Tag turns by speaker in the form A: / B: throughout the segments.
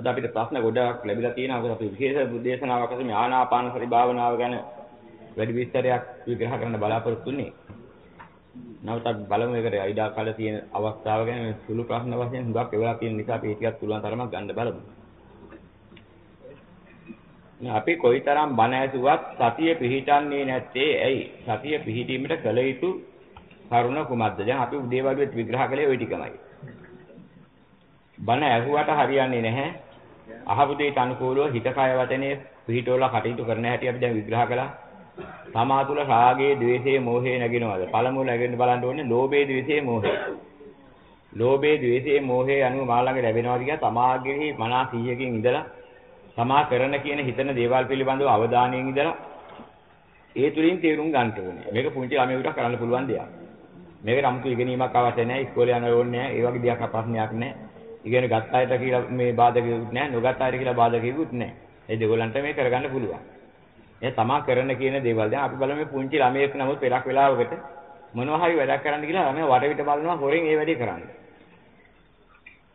A: අද අපිට ප්‍රශ්න ගොඩක් ලැබිලා තියෙනවා. මොකද අපි විශේෂ දේශනාවක් වශයෙන් ආනාපාන සති භාවනාව ගැන වැඩි විස්තරයක් විග්‍රහ කරන්න බලාපොරොත්තු වෙන්නේ. නමුත් අපි බලමු ඒකට අයිඩා කාලේ තියෙන අවස්ථාව ගැන සුළු ප්‍රශ්න වශයෙන් හුඟක් එවලා තියෙන නිසා අපි ටිකක් පුළුවන් තරමක් ගන්න බලමු. අපි කොයිතරම් බණ ඇසුවත් සතිය පිහිටන්නේ නැත්තේ ඇයි? සතිය පිහිටීමට කල යුතු කරුණ කුමක්ද? දැන් අපි උදේ වරුවේ විග්‍රහ කළේ ওই ටිකමයි. බණ ඇහුවට හරියන්නේ නැහැ. අහපු දෙයට අනුකූලව හිත කය වචනේ පිහිටවලා කටයුතු කරන හැටි අපි දැන් විග්‍රහ කළා. තමා තුළ රාගයේ, ద్వේෂයේ, මෝහයේ නැගෙනවද? පළමුව නැගෙන්න බලන්න ඕනේ ලෝභයේ, ద్వේෂයේ, මෝහයේ. ලෝභයේ, ద్వේෂයේ, මෝහයේ අනුව මා ළඟ ලැබෙනවාද කියලා තමාගෙහි මනා 100කින් ඉඳලා තමා කරන කියන හිතන දේවල් පිළිබඳව අවධානයෙන් ඉඳලා ඒ තුලින් තේරුම් ගන්න ඕනේ. මේක පුංචි ළමයෙකුට කරන්න පුළුවන් දෙයක්. මේකට 아무තු ඉගෙනීමක් අවශ්‍ය නැහැ. ඉස්කෝලේ යන්න ඕනේ නැහැ. ඒ වගේ දෙයක් ප්‍රශ්නයක් නැහැ. ඉගෙන ගත්ත අයට කියලා මේ බාධකෙකුත් නැහැ. නොගත් අයට කියලා බාධකෙකුත් නැහැ. ඒ දෙගොල්ලන්ට මේ කරගන්න පුළුවන්. ඒ තමා කරන කියන දේවල් දැන් අපි බලමු පුංචි ළමයෙක් නමුත් පෙරක් වෙලාවකට මොනවා හරි වැඩක් කරන්න කියලා ළමයා වටවිට බලනවා හොරෙන් ඒ වැඩේ කරන්නේ.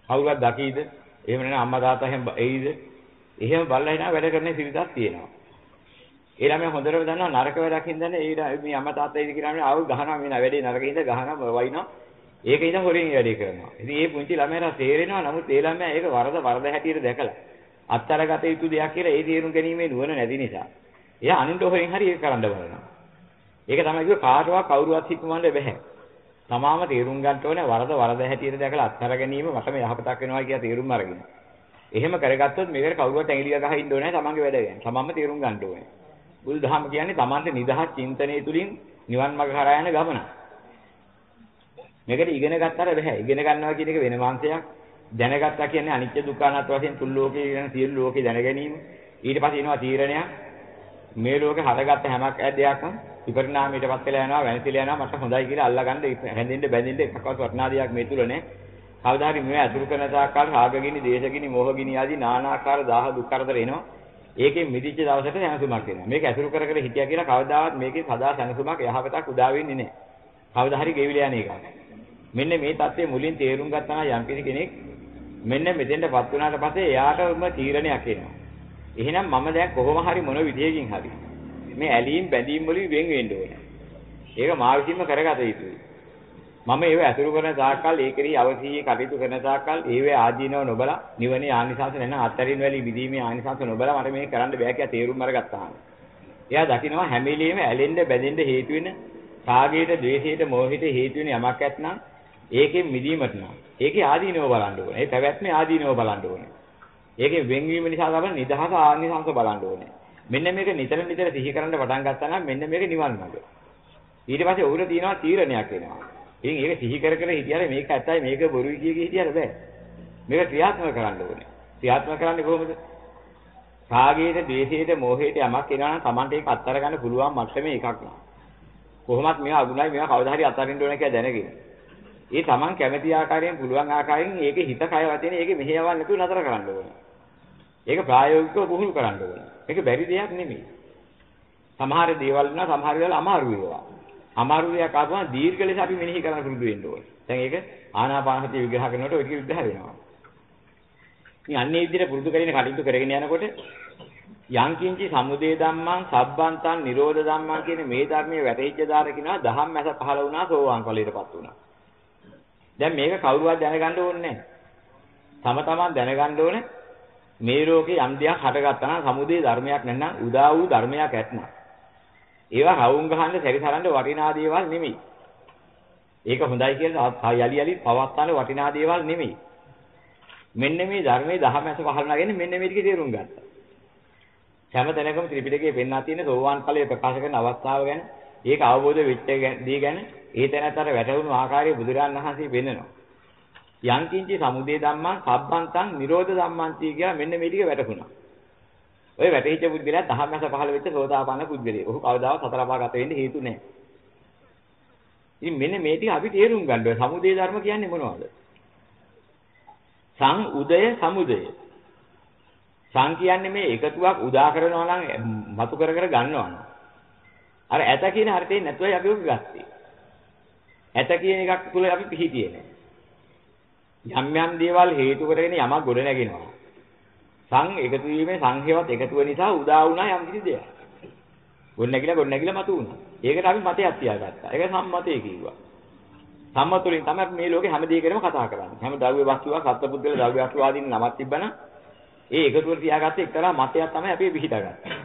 A: කවුරුත් දකීද? එහෙම නැත්නම් අම්මා තාත්තා එහෙම එයිද? එහෙම බලලා හිනා වැඩ කරන සිරිතක් තියෙනවා. ඒ ළමයා හොඳටම දන්නවා නරක වැඩක් හින්දානේ ඒ මේ අම්මා තාත්තා ඉදි කියලා ආව ගහනවා මේ වැඩේ නරකින්ද ගහනවා වයින්නවා. ඒක ඉතින් හොරෙන් වැඩේ කරනවා. ඉතින් මේ පුංචි ළමයාට තේරෙනවා නමුත් ඒ ළමයා ඒක වරද වරද හැටියට දැකලා අත්තරගත යුතු දෙයක් කියලා ඒ තේරුම් ගැනීමේ නුවණ නැති නිසා එයා අනුන්ට හොරෙන් හරි ඒක කරන්න බලනවා. ඒක තමයි කිව්ව කාටවත් කවුරුවත් හිතමන්න බෑ. තමාම තේරුම් ගන්න ඕනේ වරද වරද හැටියට දැකලා අත්හැර ගැනීම මටම යහපතක් වෙනවා කියලා තේරුම් අරගෙන. එහෙම කරගත්තොත් මේකට කවුරුවත් ඇඟිලි ගහ ඉන්න ඕනේ නැහැ තමන්ගේ වැඩ ගැන. තමන්ම තේරුම් ගන්න ඕනේ. බුදුදහම කියන්නේ තමන්ට නිදහස් චින්තනයේ තුලින් නිවන් මඟ කරා යන ගමන. මේකට ඉගෙන ගත්තට බෑ. ඉගෙන ගන්නවා කියන එක වෙන මාංශයක්. දැනගත්තා කියන්නේ අනිත්‍ය දුක්ඛ අනාත්ම වශයෙන් තුන් ලෝකේ ගැන සියලු ලෝකේ දැන ගැනීම. ඊට පස්සේ එනවා තීරණයක්. මේ ලෝකේ හදගත්ත හැමක් ඇදයක්ම විපරිණාමයටපත් වෙලා යනවා වෙනසිලා යනවා මට හොඳයි කියලා අල්ලගන්න හැඳින්න බැඳින්න එකක්වත් වටිනා දෙයක් මේ තුල නැහැ. කවදා හරි මේවා අතුරු කරන තාක්කල් රාගගිනි, දේශගිනි, මොහගිනි ආදී নানা ආකාර දාහ දුක් කරදර එනවා. ඒකෙන් මිදිච්ච දවසට සැනසුමක් එනවා. මේක අතුරු කර කර හිටියා කියලා කවදාවත් මේකේ සදා සැනසුමක් යහපතක් උදා වෙන්නේ නැහැ. කවදා හරි ගෙවිලා යන එකක්. මෙන්න මේ தත්ත්වය මුලින් තේරුම් ගත්තා නම් යම් කෙනෙක් මෙන්න මෙතෙන්ටපත් වුණාට පස්සේ එයාටම තීරණයක් එනවා. එහෙනම් මම දැන් කොහොම හරි මොන විදියකින් හරි මේ ඇලීම් බැඳීම් වලින් වෙන් වෙන්න ඕනේ. ඒක මා විසින්ම කරගත යුතුයි. මම ඒව ඇසුරු කරන තාක්කල් ඒකෙහි අවසීයේ කටයුතු කරන තාක්කල් ඒවේ ආදීනව නොබලා නිවනේ ආනිසංස නැත්නම් අත්තරින් වැලි විදීමේ ආනිසංස නොබලා මට මේක කරන්න බෑ කියලා තේරුම් අරගත්තාම. එයා දකිනවා හැම වෙලෙම ඇලෙන්න බැඳෙන්න හේතු වෙන රාගයට, ද්වේෂයට, මෝහයට හේතු වෙන යමක් ඇත්නම් ඒකෙන් මිදීමට නම් ඒකේ ආදීනව බලන්න ඕනේ. ඒ පැවැත්මේ ආදීනව බලන්න ඕනේ. ඒකෙන් වෙන්වීම නිසා තමයි නිදහස ආනිසංස බලන්න ඕනේ. මෙන්න මේක නිතර නිතර සිහි කරන්න පටන් ගත්තා නම් මෙන්න මේක නිවන් මඟ. ඊට පස්සේ උගුර තියෙනවා තීරණයක් එනවා. ඉතින් ඒක සිහි කර කර හිටියර මේක ඇත්තයි මේක බොරුයි කිය කිය හිටියර බෑ. මේක ක්‍රියාත්මක කරන්න ඕනේ. ක්‍රියාත්මක කරන්නේ කොහොමද? රාගයට, ද්වේෂයට, මෝහයට යමක් එනවා නම් Tamante ඒක අත්තර ගන්න පුළුවන් මට්ටමේ එකක් නෑ. කොහොමත් මේවා අගුණයි මේවා කවදා හරි අත්හරින්න ඕනේ කියලා දැනගෙන. ඒ Taman කැමති ආකාරයෙන් පුළුවන් ආකාරයෙන් ඒකේ හිත කය වචනේ ඒකේ මෙහෙයවන්න නැතුව නතර කරන්න ඕනේ. ඒක ප්‍රායෝගිකව පුහුණු කරන්න ඕනේ. මේක බැරි දෙයක් නෙමෙයි. සමහර දේවල් වුණා සමහර දේවල් අමාරු ඒවා. අමාරු දෙයක් ආපුවම දීර්ඝ ලෙස අපි මෙනෙහි කරන්න පුරුදු වෙන්න ඕනේ. දැන් ඒක ආනාපානසතිය විග්‍රහ කරනකොට ඔය ටික විග්‍රහ වෙනවා. ඉතින් අන්නේ විදිහට පුරුදු කරගෙන කටයුතු කරගෙන යනකොට යං කිංචි සමුදේ ධම්මං සබ්බන්තං නිරෝධ ධම්මං කියන මේ ධර්මයේ වැටහිච්ච දාර කියනවා දහම් මැස පහළ වුණා සෝවාන් ඵලයටපත් වුණා. දැන් මේක කවුරුවත් දැනගන්න ඕනේ නැහැ. තම තමන් දැනගන්න ඕනේ මේ ලෝකේ යම් දෙයක් හටගත්තා නම් සමුදේ ධර්මයක් නැත්නම් උදා වූ ධර්මයක් ඇත්නම් ඒවා රවුම් ගහන්න සැරිසරන්න වටිනා දේවල් නෙමෙයි. ඒක හොඳයි කියලා යලි යලි පවත්තාන වටිනා දේවල් නෙමෙයි. මෙන්න මේ ධර්මයේ දහමැස පහළනාගෙන මෙන්න මේ ටික තේරුම් ගත්තා. හැම තැනකම ත්‍රිපිටකයේ පෙන්වා තියෙන සෝවාන් ඵලය ප්‍රකාශ කරන අවස්ථාව ගැන ඒක අවබෝධ වෙච්ච දේ ගැන ඒ තැනතර වැටහුණු ආකාරය බුදුරජාන් වහන්සේ පෙන්නනවා. යංකින්චි සමුදේ ධම්මං සබ්බන්තං නිරෝධ ධම්මංති කියලා මෙන්න මේ ටික වැටහුණා. ඔය වැටහිච්ච පුද්ගලයා දහමස පහළ වෙච්ච සෝතාපන්න පුද්ගලයෙක්. ඔහු කවදාවත් සතර පාගත වෙන්න හේතු නැහැ. ඉතින් මෙන්න මේ ටික අපි තේරුම් ගන්න ඕනේ. සමුදේ ධර්ම කියන්නේ මොනවද? සං උදය සමුදය. සං කියන්නේ මේ එකතුවක් උදා කරනවා නම් මතු කර කර ගන්නවා නම්. අර ඇත කියන අර්ථයෙන් නැතුවයි අපි ඔක ගත්තේ. ඇත කියන එකක් තුල අපි පිහිටියේ නැහැ. යම් යම් දේවල් හේතු කරගෙන යමක් ගොඩ නැගෙනවා. සං එකතු වීමේ සංඛ්‍යාවත් එකතුව නිසා උදා වුණා යම් කිසි දෙයක්. ගොඩනැගිලා ගොඩනැගිලා මතු වුණා. ඒකට අපි මතයක් තියාගත්තා. ඒක සම්මතය කිව්වා. සම්මතුලින් තමයි මේ ලෝකේ හැම දෙයකටම කතා කරන්නේ. හැම ද්‍රව්‍ය වස්තුවක් සත්පුද්ගල ද්‍රව්‍ය වස්තු ආදීන් නමක් තිබ්බනම් ඒ එකතුව තියාගත්ත එක්තරා මතයක් තමයි අපි පිළිහිටගත්තේ.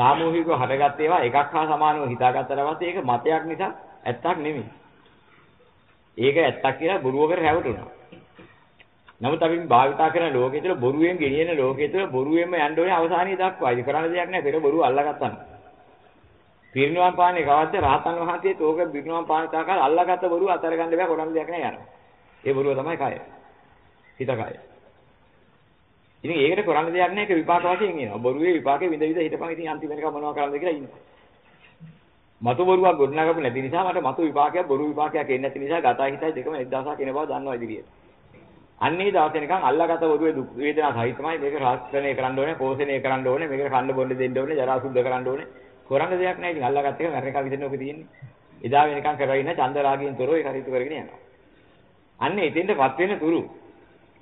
A: සාමූහිකව හටගත් ඒවා එකක් හා සමානව හිතාගත්තට පස්සේ ඒක මතයක් නිසා ඇත්තක් නෙමෙයි. ඒක ඇත්තක් කියලා බොරුවකට රැවටුණා. නමුත් අපි භාවිතා කරන ලෝකයේ තුල බොරුවෙන් ගෙනියන ලෝකයේ තුල බොරුවෙන්ම යන්න ඕනේ අවසානිය දක්වා. ඒක කරන්න දෙයක් නැහැ. පෙර බොරුව අල්ලගත්තා. පිරිනුවම් පාන්නේ කවද්ද රහතන් වහන්සේත් ඕක පිරිනුවම් පාන තාකල් අල්ලගත්ත බොරුව අතර ගන්න බෑ කරන්න දෙයක් නැහැ යනවා. ඒ බොරුව තමයි කය. හිත කය. ඉතින් ඒකට කරන්න දෙයක් නැහැ ඒක විපාක වශයෙන් එනවා. බොරුවේ විපාකේ විඳ විඳ හිටපන් ඉතින් අන්තිම වෙනකම් මොනවද කරන්නද කියලා ඉන්නවා. මතු බොරුවක් ගොඩනගපු නැති නිසා මට මතු විපාකයක් බොරු විපාකයක් එන්නේ නැති නිසා ගතයි හිතයි දෙකම 1000ක් එන බව දන්නවා ඉදිරියට. අන්නේ දවසේ නිකන් අල්ලාගත බොරුවේ දුක් වේදනා සහිතමයි මේක රාස්ත්‍රණය කරන්න ඕනේ, පෝෂණය කරන්න ඕනේ, මේකට කන්න බොන්න දෙන්න ඕනේ, ජරා සුද්ධ කරන්න ඕනේ. කරන්න දෙයක් නැහැ ඉතින් අල්ලාගත්ත එක මැරෙනකම් විදිහට ඔක තියෙන්නේ. එදා වෙනකම් කරගෙන ඉන්න චන්ද රාගයෙන් තොරව ඒ කටයුතු කරගෙන යනවා. අන්නේ එතෙන්ටපත් වෙන තුරු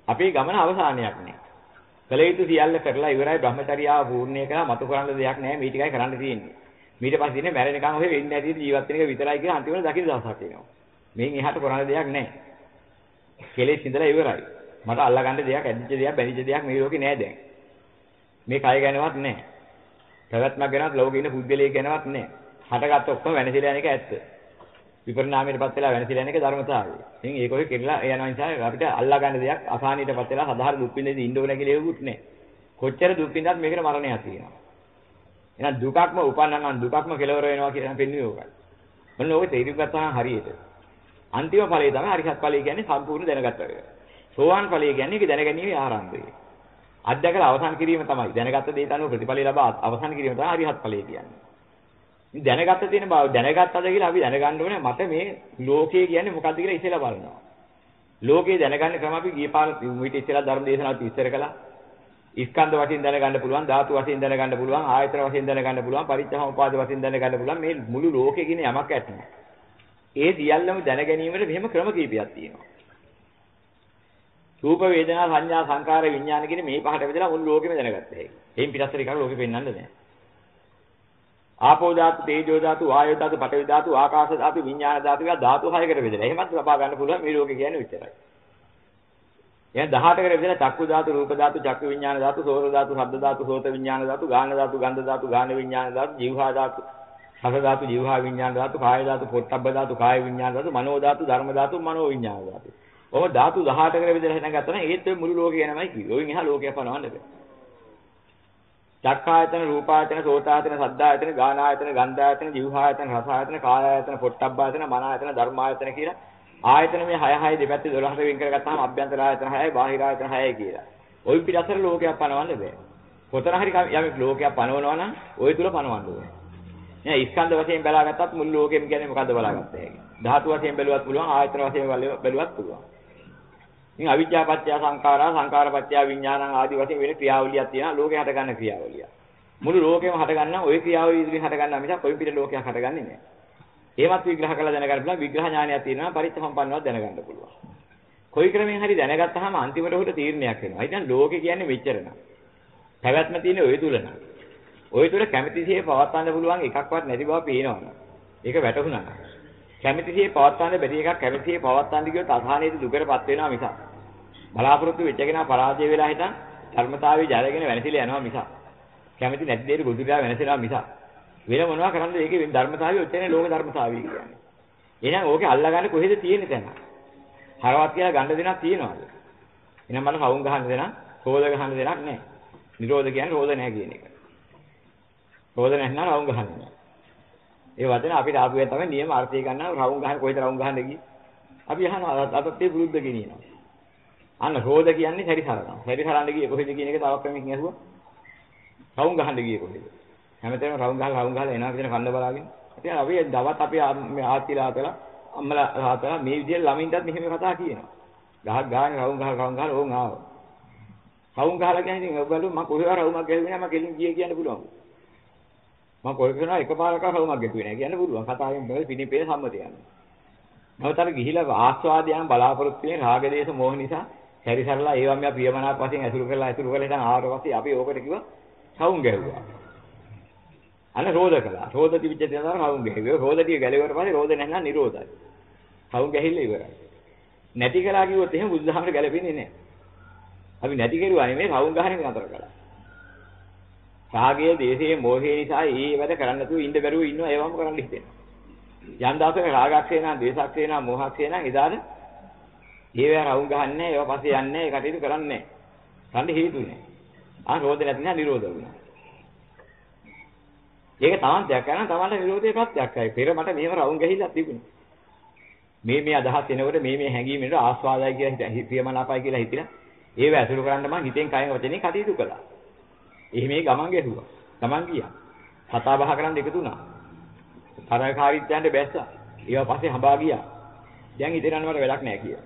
A: අපේ ගමන අවසානයක් නෑ. කල යුතු සියල්ල කරලා ඉවරයි බ්‍රහ්මචර්යාව පූර්ණේ කරලා මතු කරන්න දෙයක් නැහැ මේ ටිකයි කරන්න තියෙන්නේ. ඊට පස්සේ ඉන්නේ මැරෙනකන් ඔහෙ වෙන්නේ නැති ජීවත් වෙන එක විතරයි කියලා අන්තිමට දකින්න දවසක් එනවා. මේන් එහාට කරන්න දෙයක් නැහැ. කෙලෙස් ඉඳලා ඉවරයි. මට අල්ලගන්න දෙයක් ඇදිච්ච දෙයක් බැඳිච්ච දෙයක් මේ ලෝකේ නෑ දැන්. මේ කය ගැනවත් නෑ. පැවැත්මක් ගැනවත් ලෝකේ ඉන්න පුද්ගලයෙක් ගැනවත් නෑ. හටගත්ත ඔක්කොම වෙනසිලා යන එක ඇත්ත. විපරිණාමයටපත් වෙලා වෙනසිලා යන එක ධර්මතාවය. ඉතින් ඒක ඔය කෙරලා යන නිසා අපිට අල්ලා ගන්න දෙයක් අසහනීයටපත් වෙලා සාධාරණ දුක් විඳින්න ඉන්න ඕන කියලා ඒකුත් නෑ. කොච්චර දුක් විඳත් මේකට මරණයක් තියෙනවා. එහෙනම් දුකක්ම උපන්නා නම් දුකක්ම කෙලවර වෙනවා කියලා පෙන්වන්නේ ඕකයි. මොන ඕක තේරුම් ගත්තා නම් හරියට. අන්තිම ඵලය තමයි හරිසත් ඵලය කියන්නේ සම්පූර්ණ දැනගත්ත එක. සෝවාන් ඵලය කියන්නේ ඒක දැනගැනීමේ ආරම්භය. අධ්‍යක්ෂක අවසන් කිරීම තමයි දැනගත්ත දේට අනුව ප්‍රතිඵලය ලබා අවසන් කිරීම තමයි හරිහත් ඵලය කියන්නේ. ඉතින් දැනගත්ත තියෙන බව දැනගත්තද කියලා අපි දැනගන්න ඕනේ මට මේ ලෝකය කියන්නේ මොකක්ද කියලා ඉස්සෙල්ලා බලනවා. ලෝකේ දැනගන්න ක්‍රම අපි ගිය පාර ඊට ඉස්සෙල්ලා ධර්ම දේශනාවත් ඉස්සර කළා. ස්කන්ධ වශයෙන් දැනගන්න පුළුවන්, ධාතු වශයෙන් දැනගන්න පුළුවන්, ආයතන වශයෙන් දැනගන්න පුළුවන්, පරිච්ඡේදෝපාද වශයෙන් දැනගන්න පුළුවන් මේ මුළු ලෝකේ කියන යමක් ඇතන. ඒ සියල්ලම දැන ගැනීමට මෙහෙම ක්‍රම කීපයක් තියෙනවා. රූප වේදනා සංඥා සංකාර විඥාන කියන මේ පහට බෙදලා මුළු ලෝකෙම දැනගත්ත හැකි. එයින් පිටස්තර එකක් ලෝකෙ පෙන්වන්න බෑ. ආපෝ ධාතු, තේජෝ ධාතු, වායෝ ධාතු, පඨවි ධාතු, ආකාශ ධාතු, විඥාන ධාතු කියලා ධාතු හයකට බෙදලා. එහෙමත් ලබා ගන්න පුළුවන් මේ ලෝකෙ කියන්නේ උච්චරයි. එහෙනම් 18කට බෙදලා චක්කු ධාතු, රූප ධාතු, චක්කු විඥාන ධාතු, සෝත ධාතු, ශබ්ද ධාතු, සෝත විඥාන ධාතු, ගාන ධාතු, ගන්ධ ධාතු, ගාන විඥාන ධාතු, જીවහා ධාතු, රස ධාතු, જીවහා විඥාන ධාතු, කාය ධාතු, පොට්ටබ්බ ධාතු, කාය විඥාන ධාතු, මනෝ ධාතු, ධර්ම ධාතු, මනෝ විඥාන ධාතු. ඔහොම ධාතු 18කට බෙදලා හිටන් ගත්තා නම් ඒත් ඔය මුළු ලෝකේ ගැනමයි කිව්වේ. ඔයින් එහා ලෝකයක් පනවන්න බෑ. චක්ඛායතන, රූපායතන, සෝතායතන, සද්ධායතන, ගානායතන, ගන්ධායතන, ජීවහායතන, රසායතන, කායායතන, පොට්ටබ්බායතන, මනායතන, ධර්මායතන කියලා ආයතන මේ 6 6 දෙපැත්තේ 12ට වෙන් කරගත්තාම අභ්‍යන්තර ආයතන 6යි, බාහිර ආයතන 6යි කියලා. ওই පිටසර ලෝකයක් පනවන්න බෑ. කොතන හරි යමෙක් ලෝකයක් පනවනවා නම් ওই තුල පනවන්න ඕනේ. නෑ ස්කන්ධ වශයෙන් බලාගත්තත් මුළු ලෝකෙම කියන්නේ මොකද්ද බලාගත්තේ? ධාතු වශයෙන් බැලුවත් පුළුවන්, ආයතන වශයෙන් බැලුවත් පුළුවන්. ඉතින් අවිද්‍යාපත්‍ය සංඛාරා සංඛාරපත්‍ය විඥානං ආදී වශයෙන් වෙන ක්‍රියාවලියක් තියෙනවා ලෝකේ හට ගන්න ක්‍රියාවලිය. මුළු ලෝකෙම හට ගන්න ওই ක්‍රියාවලිය ඉදිරිය හට ගන්න මිසක් කොයි පිට ලෝකයක් හටගන්නේ නැහැ. එහෙමත් විග්‍රහ කරලා දැනගන්න පුළුවන් විග්‍රහ ඥානයක් තියෙනවා පරිච්ඡම්පන්නවත් දැනගන්න පුළුවන්. කොයි ක්‍රමෙන් හරි දැනගත්තාම අන්තිමට උහුට තීරණයක් එනවා. ඉතින් ලෝකේ කියන්නේ මෙච්චර නෑ. පැවැත්ම තියෙන ওই තුල නෑ. ওই තුල කැමැතිසියේ පවත්වන්න පුළුවන් එකක්වත් නැති බව පේනවනේ. ඒක වැටහුණා. කැමැතිසියේ පවත්වන්න බැරි එකක් කැමැතිසියේ පවත්වන්න ගියොත් අසහනයේදී දුකටපත් වෙනවා මිසක්. බලාපොරොත්තු වෙච්ච කෙනා පරාජය වෙලා හිටන් ධර්මතාවයේ ජයගෙන වෙනසිලා යනවා මිසක්. කැමැති නැති දෙයක ගොදුරා වෙනසෙනවා මිසක්. වෙන මොනවා කරන්නද ඒකේ ධර්මතාවය ඔච්චරනේ ලෝක ධර්මතාවය කියන්නේ. එහෙනම් ඕකේ අල්ලගන්න කොහෙද තියෙන්නේ තැන? හරවත් කියලා ගන්න දෙනක් තියනවාද? එහෙනම් මට කවුන් ගහන්න දෙනක්, රෝද ගහන්න දෙනක් නැහැ. නිරෝධ කියන්නේ රෝද නැහැ කියන එක. රෝද නැත්නම් රවුම් ගහන්නේ නැහැ. ඒ වචන අපිට ආපු එක තමයි නියම අර්ථය ගන්නවා රවුම් ගහන කොහෙද රවුම් ගහන්නේ කිය. අපි අහනවා අතත් ඒ පුරුද්ද ගෙනියනවා. අන්න රෝද කියන්නේ සැරිසරනවා. සැරිසරන්න ගියේ කොහෙද කියන එක තව ක්‍රමයකින් අහුවා. රවුම් ගහන්න ගියේ කොහෙද? හැමතැනම රවුම් ගහලා රවුම් ගහලා එනවා කියන කන්න බලාගෙන. ඉතින් අපි දවස් අපි ආත්තිලා හතලා අම්මලා හතලා මේ විදිහට ළමින්ටත් මෙහෙම කතා කියනවා. ගහක් ගහන්නේ රවුම් ගහලා රවුම් ගහලා ඕන් ආවා. රවුම් ගහලා කියන්නේ ඉතින් ඔයගොල්ලෝ මම කොහේ රවුමක් ගැහුවේ නැහැ මම කෙලින් ගියේ කියන්න පුළුවන්. මම කොහේ කරනවා එකපාරක රවුමක් ගැහුවේ නැහැ කියන්න පුළුවන්. කතාවෙන් බල පිණිපේ සම්මත යනවා. නමුත් අර ගිහිලා ආස්වාදයන් බලාපොරොත්තු වෙන රාග දේශ මොහ නිසා සැරිසරලා ඒවා මෙයා ප්‍රියමනාප වශයෙන් ඇසුරු කරලා ඇසුරු කරලා ඉතින් ආවට පස්සේ අපි ඕකට කිව්වා සවුන් ගැහුවා. අන්න රෝධ කළා. රෝධ තිබිච්ච දේ තමයි සවුන් ගැහුවේ. රෝධ ටික ගැලෙවට පස්සේ රෝධ නැත්නම් නිරෝධයි. සවුන් ගැහිල්ල ඉවරයි. නැති කළා කිව්වොත් එහෙම බුදුදහමට ගැලපෙන්නේ නැහැ. අපි නැති කරුවා නෙමෙයි සවුන් ගහන එක නතර කළා. රාගයේ, දේශයේ, මෝහයේ නිසා ඒ වැඩ කරන්න නැතුව ඉන්න බැරුව ඉන්නවා ඒවම කරන්න හිතෙනවා. යම් දවසක රාගක්ෂේ නම්, දේශක්ෂේ නම්, මෝහක්ෂේ නම් එදාට ඒවා රවුම් ගහන්නේ, ඒවා පස්සේ යන්නේ, ඒ කටයුතු කරන්නේ නැහැ. කන්න හේතු නැහැ. ආ රෝධ නැති නිසා නිරෝධ වුණා. ඒක තමන් දෙයක් කරන තමන්ට නිරෝධයේ ප්‍රත්‍යක්ෂයි. පෙර මට මෙහෙම රවුම් ගහිලා තිබුණා. මේ මේ අදහස් එනකොට මේ මේ හැඟීම් එනකොට ආස්වාදයි කියලා හිත ප්‍රියමනාපයි කියලා හිතිලා ඒව ඇසුරු කරන්න මම හිතෙන් කයෙන් වචනේ කටයුතු කළා. එහෙම ගමන් ගැහුවා. ගමන් ගියා. කතා බහ කරන් එකතු වුණා. තරකාරීත්වයන්ට බැස්සා. ඒවා පස්සේ හඹා ගියා. දැන් හිතේනන්න මට වැඩක් නැහැ කියලා.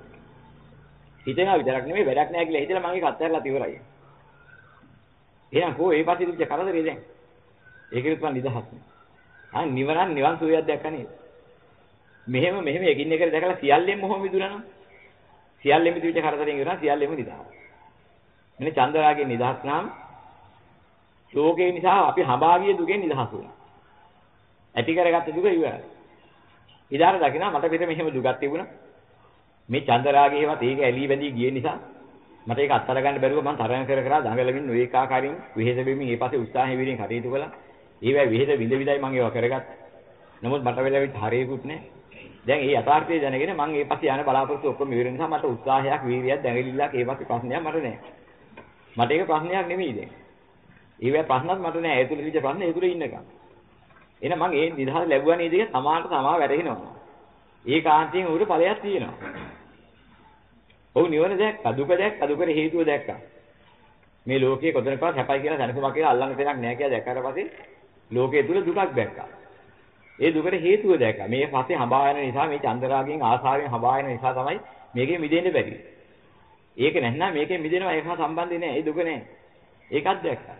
A: හිතේනවා විතරක් නෙමෙයි වැඩක් නැහැ කියලා හිතලා මම ඒක අත්හැරලා ඉවරයි. එහෙනම් කෝ ඒ පස්සේ තිබ්බ කරදරේ දැන්. ඒකෙත් මම නිදහස්. ආ නිවනන් නිවන් සුවයක් දැක්ක නේද? මෙහෙම මෙහෙම එකින් එකට දැකලා සියල්ලෙන් මොහොම මිදුණා නම් සියල්ලෙම මිදිච්ච කරදරෙන් ඉවරන සියල්ලෙම නිදහස්. මෙන්න චන්දරාගේ නිදහස් නම් ශෝකේ නිසා අපි හඹාගිය දුකෙන් නිදහස් වුණා. ඇති කරගත්ත දුක ඉවරයි. ඉදාර දකිනා මට පිට මෙහෙම දුකක් තිබුණා. මේ චන්දරාගේවත් ඒක ඇලී බැඳී ගිය නිසා මට ඒක අත්හැර ගන්න බැරුව මම තරණ කර කර දඟලමින් නොඒකාකාරයෙන් විහෙද වෙමින් ඊපස්සේ උත්සාහයෙන් විදිහින් කටයුතු කළා. ඒවැ විහෙද විඳ විඳයි මම ඒවා කරගත්තා. නමුත් මට වෙලාවෙත් හරියකුත් නැහැ. දැන් ඒ යථාර්ථය දැනගෙන මම ඒ පස්සේ යන බලාපොරොත්තු ඔක්කොම ඉවර නිසා මට උත්සාහයක් වීර්යයක් දැඟලිල්ලක් ඒ පස්සේ ප්‍රශ්නයක් මට නැහැ. මට ඒක ප්‍රශ්නයක් නෙමෙයි දැන්. ඒවැ ප්‍රශ්නත් මට නැහැ. ඒ තුල විදිහ ප්‍රශ්න ඒ තුල ඉන්නකම්. එහෙනම් මම ඒ නිදහස ලැබුවා නේද කියලා සමානට සමාව වැටහෙනවා. ඒ කාන්තියෙන් උඩ ඵලයක් තියෙනවා. ඔව් නිවන දැක්කා දුක දැක්කා දුකට හේතුව දැක්කා. මේ ලෝකයේ කොතනකවත් හැපයි කියලා දැනසමක් කියලා අල්ලන්න දෙයක් නැහැ කියලා දැක්කට පස්සේ ලෝකයේ තුල දුකක් දැක්කා. ඒ දුකට හේතුව දැක්කා. මේ පස්සේ හඹා යන නිසා මේ චන්දරාගෙන් ආසාවෙන් හඹා යන නිසා තමයි මේකෙන් මිදෙන්න බැරි. ඒක නැත්නම් මේකෙන් මිදෙනවා ඒක සම්බන්ධ නෑ. ඒ දුක නෑ. ඒකත් දැක්කා.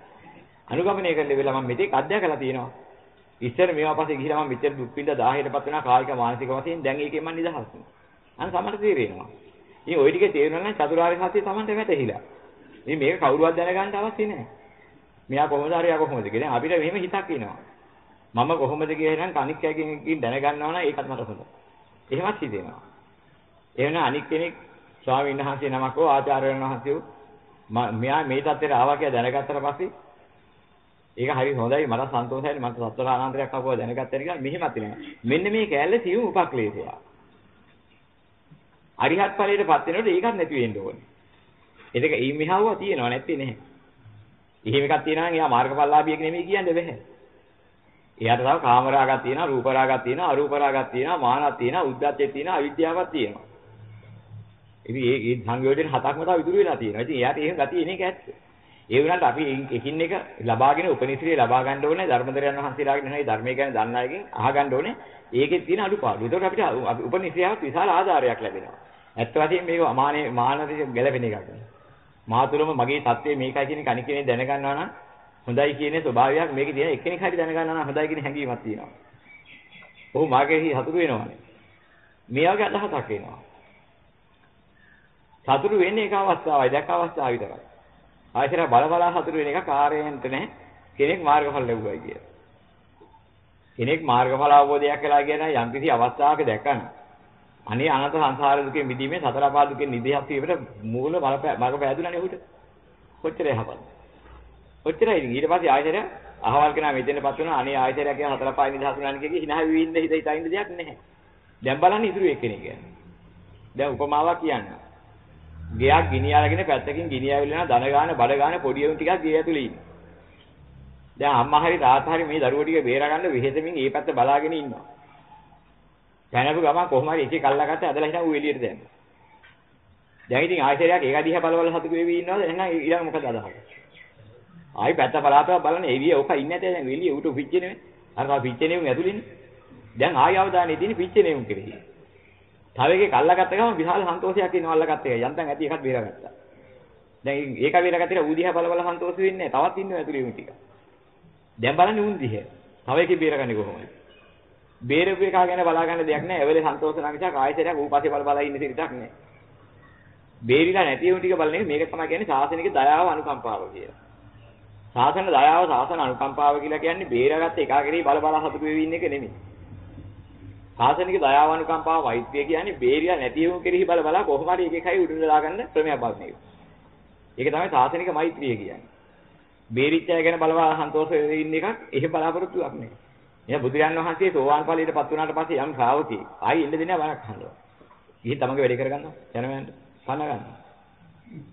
A: අනුගමනය කරන්න වෙලා මම මෙතෙක් අධ්‍යයකලා තියෙනවා. ඉස්සර මේවා පස්සේ ගිහිලා මම මෙච්චර දුක් විඳ 1000ටපත් වෙනා කායික මානසික වශයෙන් දැන් ඒකෙන් මම නිදහස් වෙනවා. අන්න සමහර තේරෙනවා. ඉතින් ওই ටිකේ තේරුණා නම් චතුරාර්ය සත්‍ය Tamanට වැටහිලා. ඉතින් මේක කවුරුවත් දැනගන්න අවශ්‍ය නැහැ. මෙයා කොහොමද හරි යා කොහොමද කියලා අපිට මෙහෙම හිතක් එනවා. මම කොහොමද කියලා නම් අනික් කෙනෙක්ගෙන් දැනගන්නවා නම් ඒකත් මට හොඳයි. එහෙමත් හිතෙනවා. එහෙනම් අනික් කෙනෙක් ස්වාමීන් වහන්සේ නමක් හෝ ආචාර්යවරුන් වහන්සේ මෙයා මේ தත්ත්වයට ආවා කියලා දැනගත්තට පස්සේ ඒක හරි හොඳයි මට සන්තෝෂයි මට සතර ආනන්දයක් අකුව දැනගත්තා කියලා මෙහෙමත් නෑ මෙන්න මේ කැලේ සියුම් උපක්ලේශය අරිහත් ඵලයටපත් වෙනකොට ඒකත් නැති වෙන්න ඕනේ. ඒක ඊ මිහවුවා තියෙනව නැත්තේ නැහැ. එහෙම එකක් තියෙනවා නම් එයා මාර්ගඵලලාභියෙක් නෙමෙයි කියන්නේ බැහැ. එයාට තව කාම රාගයක් තියෙනවා, රූප රාගයක් තියෙනවා, අරූප රාගයක් තියෙනවා, මානක් තියෙනවා, උද්ධච්චය තියෙනවා, අවිද්‍යාවක් තියෙනවා. ඉතින් මේ මේ සංයෝජන හතක්ම තව ඉතුරු වෙලා තියෙනවා. ඉතින් එයාට එහෙම ගතිය එන එක ඇත්ත. ඒ වුණාට අපි එකින් එක ලබාගෙන උපනිශ්‍රේ ලබා ගන්න ඕනේ ධර්මදරයන් වහන්සේලාගෙන් නෙවෙයි ධර්මයේ ගැන දන්න අයගෙන් අහගන්න ඕනේ. ඒකේ තියෙන අඩුපාඩු. ඒකට අපිට උපනිශ්‍රේයක් විශාල ආධාරයක් ලැබෙනවා. ඇත්ත වශයෙන්ම මේක මානේ මානසික ගැළපෙන එකක්. මා තුළම මගේ தත්ත්වය මේකයි කියන කණි කෙනේ දැනගන්නවා නම් හොඳයි කියන ස්වභාවයක් මේකේ තියෙන එක්කෙනෙක් හරි දැනගන්නවා නම් හොඳයි කියන හැඟීමක් තියෙනවා. ඔහු මාගේ හතුරු වෙනවානේ. මේ වගේ අදහසක් එනවා. සතුරු වෙන්නේ එක අවස්ථාවයි දැක්ක අවස්ථාව විතරයි. ආයතන බල බල සතුරු වෙන එක කාර්යයෙන්ට නැහැ. කෙනෙක් මාර්ගඵල ලැබුවයි කිය. කෙනෙක් මාර්ගඵල අවබෝධයක් කළා කියන යම්කිසි අවස්ථාවක දැක්කම අනේ අනන්ත සංසාර දුකෙන් මිදීමේ සතර අපා දුකෙන් නිදහස් වීමට මූල මඟ පෑදුණානේ උහුට. කොච්චර යහපත්. ඔච්චරයි ඉතින් ඊට පස්සේ ආයතනය අහවල් කෙනා මෙතෙන්පත් වෙනවා අනේ ආයතනය කියන හතර පහයි නිදහස් වෙනවා කියන එක හිනා වෙවි ඉන්න හිත හිතා ඉන්න දෙයක් නැහැ. දැන් බලන්න ඉතුරු එක්කෙනෙක් කියන්නේ. දැන් උපමාවක් කියන්න. ගෙයක් ගිනි අරගෙන පැත්තකින් ගිනි ඇවිල්ලා දන ගන්න බඩ ගන්න පොඩි උන් ටිකක් ගේ ඇතුලේ ඉන්නවා. දැන් අම්මා හරි තාත්තා හරි මේ දරුවෝ ටික බේරගන්න වෙහෙසමින් ඒ පැත්ත බලාගෙන ඉන්නවා. දැනපු ගමන් කොහොම හරි එකේ කල්ලාගත්ත ඇදලා හිටන් ඌ එළියට දැම්මා. දැන් ඉතින් ආයතනයක් ඒක දිහා බල බල සතුටු වෙවි ඉන්නවද එහෙනම් ඊළඟ මොකද අදහස්? ආයි පැත්ත පලාතව බලන්න එළිය ඔක ඉන්නේ නැතේ දැන් එළිය උට පිච්චෙන්නේ අර කා පිච්චෙන්නේ උන් ඇතුළේනේ දැන් ආයි අවධානය තියෙන්නේ පිච්චෙන්නේ උන් කෙරෙහි තව එකෙක් අල්ලගත්ත ගමන් විශාල සන්තෝෂයක් එනවා අල්ලගත්ත එක. යන්තම් ඇති එකක් බේරගත්තා. දැන් ඒක බේරගත්තට ඌ දිහා බල බල සන්තෝෂ වෙන්නේ තවත් ඉන්නවා ඇතුළේ උන් ටික. දැන් බලන්නේ උන් දිහා තව එකෙක් බේරගන්නේ කොහොමද? බේරපු එකා ගැන බලා ගන්න දෙයක් නැහැ. එවලේ සන්තෝෂ නම් නිසා කායසරයක් ඌ පස්සේ බල බල ඉන්න සිරිතක් නැහැ. බේරිලා නැති වුණු ටික බලන එක මේක තමයි කියන්නේ සාසනික දයාව අනුකම්පාව කියලා. සාසන දයාව සාසන අනුකම්පාව කියලා කියන්නේ බේරාගත්ත එකා කෙරෙහි බල බල හසුතු වෙවි ඉන්න එක නෙමෙයි. සාසනික දයාව අනුකම්පාව වෛද්‍ය කියන්නේ බේරිලා නැති වුණු කෙරෙහි බල බල කොහොම හරි එක එකයි උඩට දාගන්න ක්‍රමයක් බලන එක. ඒක තමයි සාසනික මෛත්‍රිය කියන්නේ. බේරිච්ච අය ගැන බල බල සන්තෝෂ වෙවි ඉන්න එකක් එහෙම බලාපොරොත්තුවක් නෙමෙයි. එහෙනම් බුදුරයන් වහන්සේ සෝවාන් ඵලයට පත් වුණාට පස්සේ යම් ශ්‍රාවකෙක් ආයි ඉන්න දෙන්නේ බණක් අහනවා. ගිහින් තමන්ගේ වැඩේ කරගන්නවා. යනවන්ට පණ ගන්නවා.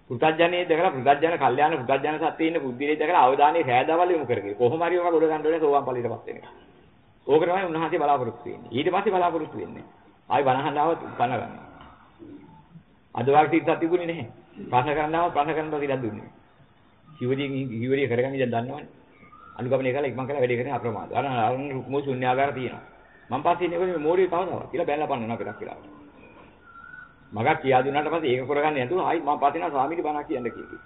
A: පුතඥයේ දැකලා පුතඥන කල්යාණ පුතඥන සත්‍යයේ ඉන්න බුද්ධිලේ දැකලා අවධානය රෑදවල් යොමු කරගෙන කොහොම හරි ඔක උඩ ගන්න ඕනේ සෝවාන් ඵලයටපත් වෙන එක. ඕක තමයි උන්වහන්සේ බලාපොරොත්තු වෙන්නේ. ඊට පස්සේ බලාපොරොත්තු වෙන්නේ. ආයි බණහන්දාව පණ ගන්න. අද වාගේ තීත්ත තිබුණේ නැහැ. ප්‍රශ්න කරනවාම ප්‍රශ්න කරනවා කියලා දුන්නේ. කිවරියෙන් කිවරිය කරගන්න ඉඳන් දන්නවනේ. අනුගමනය කරලා ඉක්මන් කරලා වැඩේ කරන අප්‍රමාද. අර අර රුක්මෝ ශුන්‍යාගාර තියෙනවා. මම පස්සේ ඉන්නේ කොහේ මේ මෝඩිය තවදවා කියලා බැලලා පන්නනවා පෙරක් කියලා. මගක් කියා දුන්නාට පස්සේ ඒක කරගන්න නැතුව ආයි මම පස්සේ ස්වාමීනි බණක් කියන්න කිව්වා.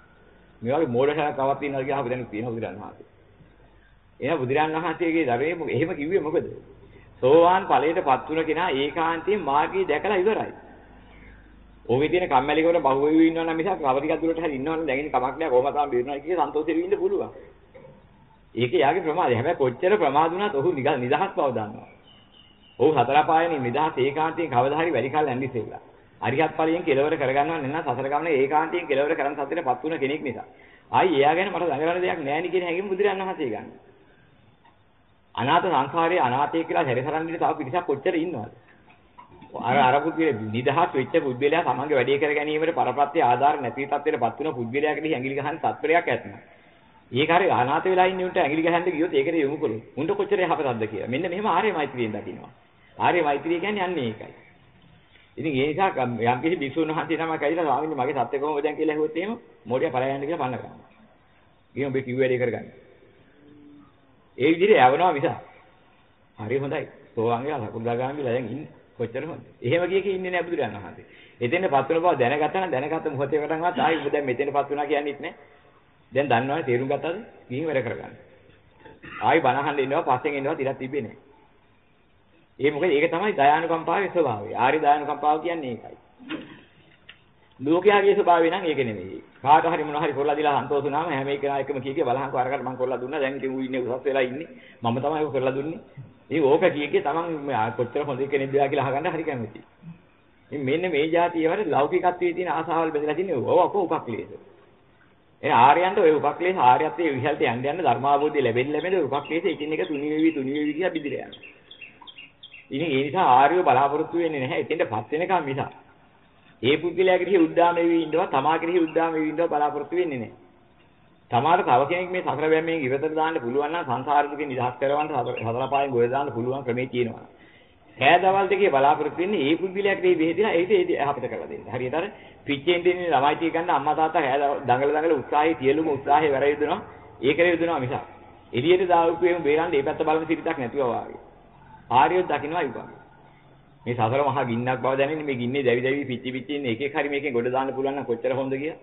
A: මේ වගේ මෝඩසලක් කවක් තියෙනවා කියලා අපි දැන් තියෙනවා බුදුරන් වහන්සේ. එහෙනම් බුදුරන් වහන්සේගේ දරේ එහෙම කිව්වේ මොකද? සෝවාන් ඵලයටපත් වුණ කෙනා ඒකාන්තයෙන් මාර්ගය දැකලා ඉවරයි. ඔහේ තියෙන කම්මැලිකමට බහුවෙවි ඉන්නවා නම් මිසක් කව ටිකක් දුරට හරි ඉන්නවා නම් දැන් ඉන්නේ කමක් නෑ කොහොමද තමයි බිරනවා කියලා සන්තෝෂෙ වෙන්න පුළුවන්. ඒක යාගේ ප්‍රමාදය. හැබැයි කොච්චර ප්‍රමාද වුණත් ඔහු නිදහස් බව දන්නවා. ඔහු හතර පායනේ නිදහස් ඒකාන්තයෙන් කවදා හරි වැඩි කාලෙ යන්නේ ඉතිලා. අරිහත් ඵලයෙන් කෙලවර කරගන්නව නෙන්න සසර ගමන ඒකාන්තයෙන් කෙලවර කරන් සතරේපත් වුණ කෙනෙක් නිසා. ආයි එයා ගැන මට දඟලන දෙයක් නැහැ නේ කියන හැඟීම බුදුරජාණන් වහන්සේ ගන්න. අනාථ සංසාරයේ අනාථය කියලා හැරසරන්නේ තව පිරිසක් කොච්චර ඉන්නවද? අර අර පුද්ගලයා නිදහස් වෙච්ච පුද්ගලයා තමන්ගේ වැඩේ කර ගැනීමට පරපත්‍ය ආධාර නැති තත්ත්වයටපත් වුණ පුද්ගලයා කෙරෙහි ඇඟිලි ගහන තත්පරයක් ඇත්නම්. ඒක හරි අනාථ වෙලා ඉන්න උන්ට ඇඟිලි ගහන්න ගියොත් ඒකට යොමු කළොත් උන්ට කොච්චර යහපතක්ද කියලා. මෙන්න මෙහෙම ආර්ය මෛත්‍රියෙන් දකින්නවා. ආර්ය මෛත්‍රිය කියන්නේ යන්නේ ඒකයි. ඉතින් ඒ නිසා යම් කිසි භික්ෂුන් වහන්සේ තමයි කයිලා ස්වාමීනි මගේ සත්‍ය කොහොමද දැන් කියලා ඇහුවොත් එහෙම මොඩිය පලයන් යන්න කියලා පන්න ගන්නවා. ගිහින් ඔබ කිව්ව වැඩේ කරගන්න. ඒ විදිහට යවනවා මිස. හරි හොඳයි. සෝවාන් වෙලා ලකුණුදාගාමිලා දැන් ඉන්නේ. කොච්චර හොඳ. එහෙම ගියක ඉන්නේ නෑ බුදුරජාණන් වහන්සේ. එතෙන්ට පත් වෙන බව දැනගත්තා නම් දැනගත්ත මොහොතේ වටන්වත් ආයි ඔබ දැන් මෙතෙන්ට පත් වුණා කියන්නේත් නෑ. දැන් දන්නවනේ තේරුම් ගත්තද? ගිහින් වැඩ කරගන්න. ආයි බනහන්න ඉන්නවා පස්සෙන් එනවා තිරක් තිබෙන්නේ නෑ. ඒ මොකද ඒක තමයි දයානුකම්පාවේ ස්වභාවය. ආරි දයානුකම්පාව කියන්නේ ඒකයි. ලෝකයාගේ ස්වභාවය නම් ඒක නෙමෙයි. කාට හරි මොනවා හරි කරලා දීලා සන්තෝෂ වුණාම හැම එකනා එකම කිය කිය බලහන්කෝ අරකට මම කරලා දුන්නා දැන් ඉතින් ඌ ඉන්නේ උසස් වෙලා ඉන්නේ. මම තමයි ඒක කරලා දුන්නේ. ඉතින් ඕක කිය කිය තමන් කොච්චර හොඳ කෙනෙක්ද කියලා අහගන්න හරි කැමතියි. ඉතින් මෙන්න මේ જાතිය වල ලෞකිකත්වයේ තියෙන ආසාවල් බෙදලා තින්නේ ඕව ඔක උපක්ලේශ. එන ආර්යයන්ට ඔය උපක්ලේශ ආර්යත්වයේ විහල්ට යන්න යන්න ධර්මාභෝධය ලැබෙන්න ලැබෙන්න උපක්ලේශ එකින් එක තුනි වෙවි තුනි වෙවි කියලා බිදිලා යනවා. ඉතින් ඒ නිසා ආර්යව බලාපොරොත්තු වෙන්නේ නැහැ එතෙන්ටපත් වෙනකම් මිසක්. ඒ පුද්ගලයා කෙරෙහි උද්දාම වෙවි ඉන්නවා තමා කෙරෙහි උද්දාම වෙවි ඉන්නවා බලාපොරොත්තු වෙන්නේ නැහැ. තමාට තව කෙනෙක් මේ සතර බැම්මෙන් ඉවතට දාන්න පුළුවන් නම් සංසාර දුකෙන් නිදහස් කරවන්න සතර පායෙන් ගොඩ දාන්න පුළුවන් ක්‍රමේ තියෙනවා. ඈ දවල් දෙකේ බලාපොරොත්තු වෙන්නේ ඒ පුද්ගලයාට මේ බෙහෙදිලා ඒක ඒ යහපත කරලා දෙන්න. හරියට අර පිච්චෙන් දෙන්නේ ළමයි ටික ගන්න අම්මා තාත්තා ඈ දඟල දඟල උත්සාහය තියලුම උත්සාහය වැර යුදනවා. ඒකේ යුදනවා මිසක්. එළියට දාවුපු එමු බේරන්න මේ පැත්ත බලන සිරිතක් නැතුව වාගේ. ආර්යොත් දකින්නවා ඉතින්. මේ සසර මහා ගින්නක් බව දැනෙන්නේ මේ ගින්නේ දැවි දැවි පිච්චි පිච්චි ඉන්නේ එක එක හරි මේකෙන් ගොඩ දාන්න පුළුවන් නම් කොච්චර හොඳ කියලා.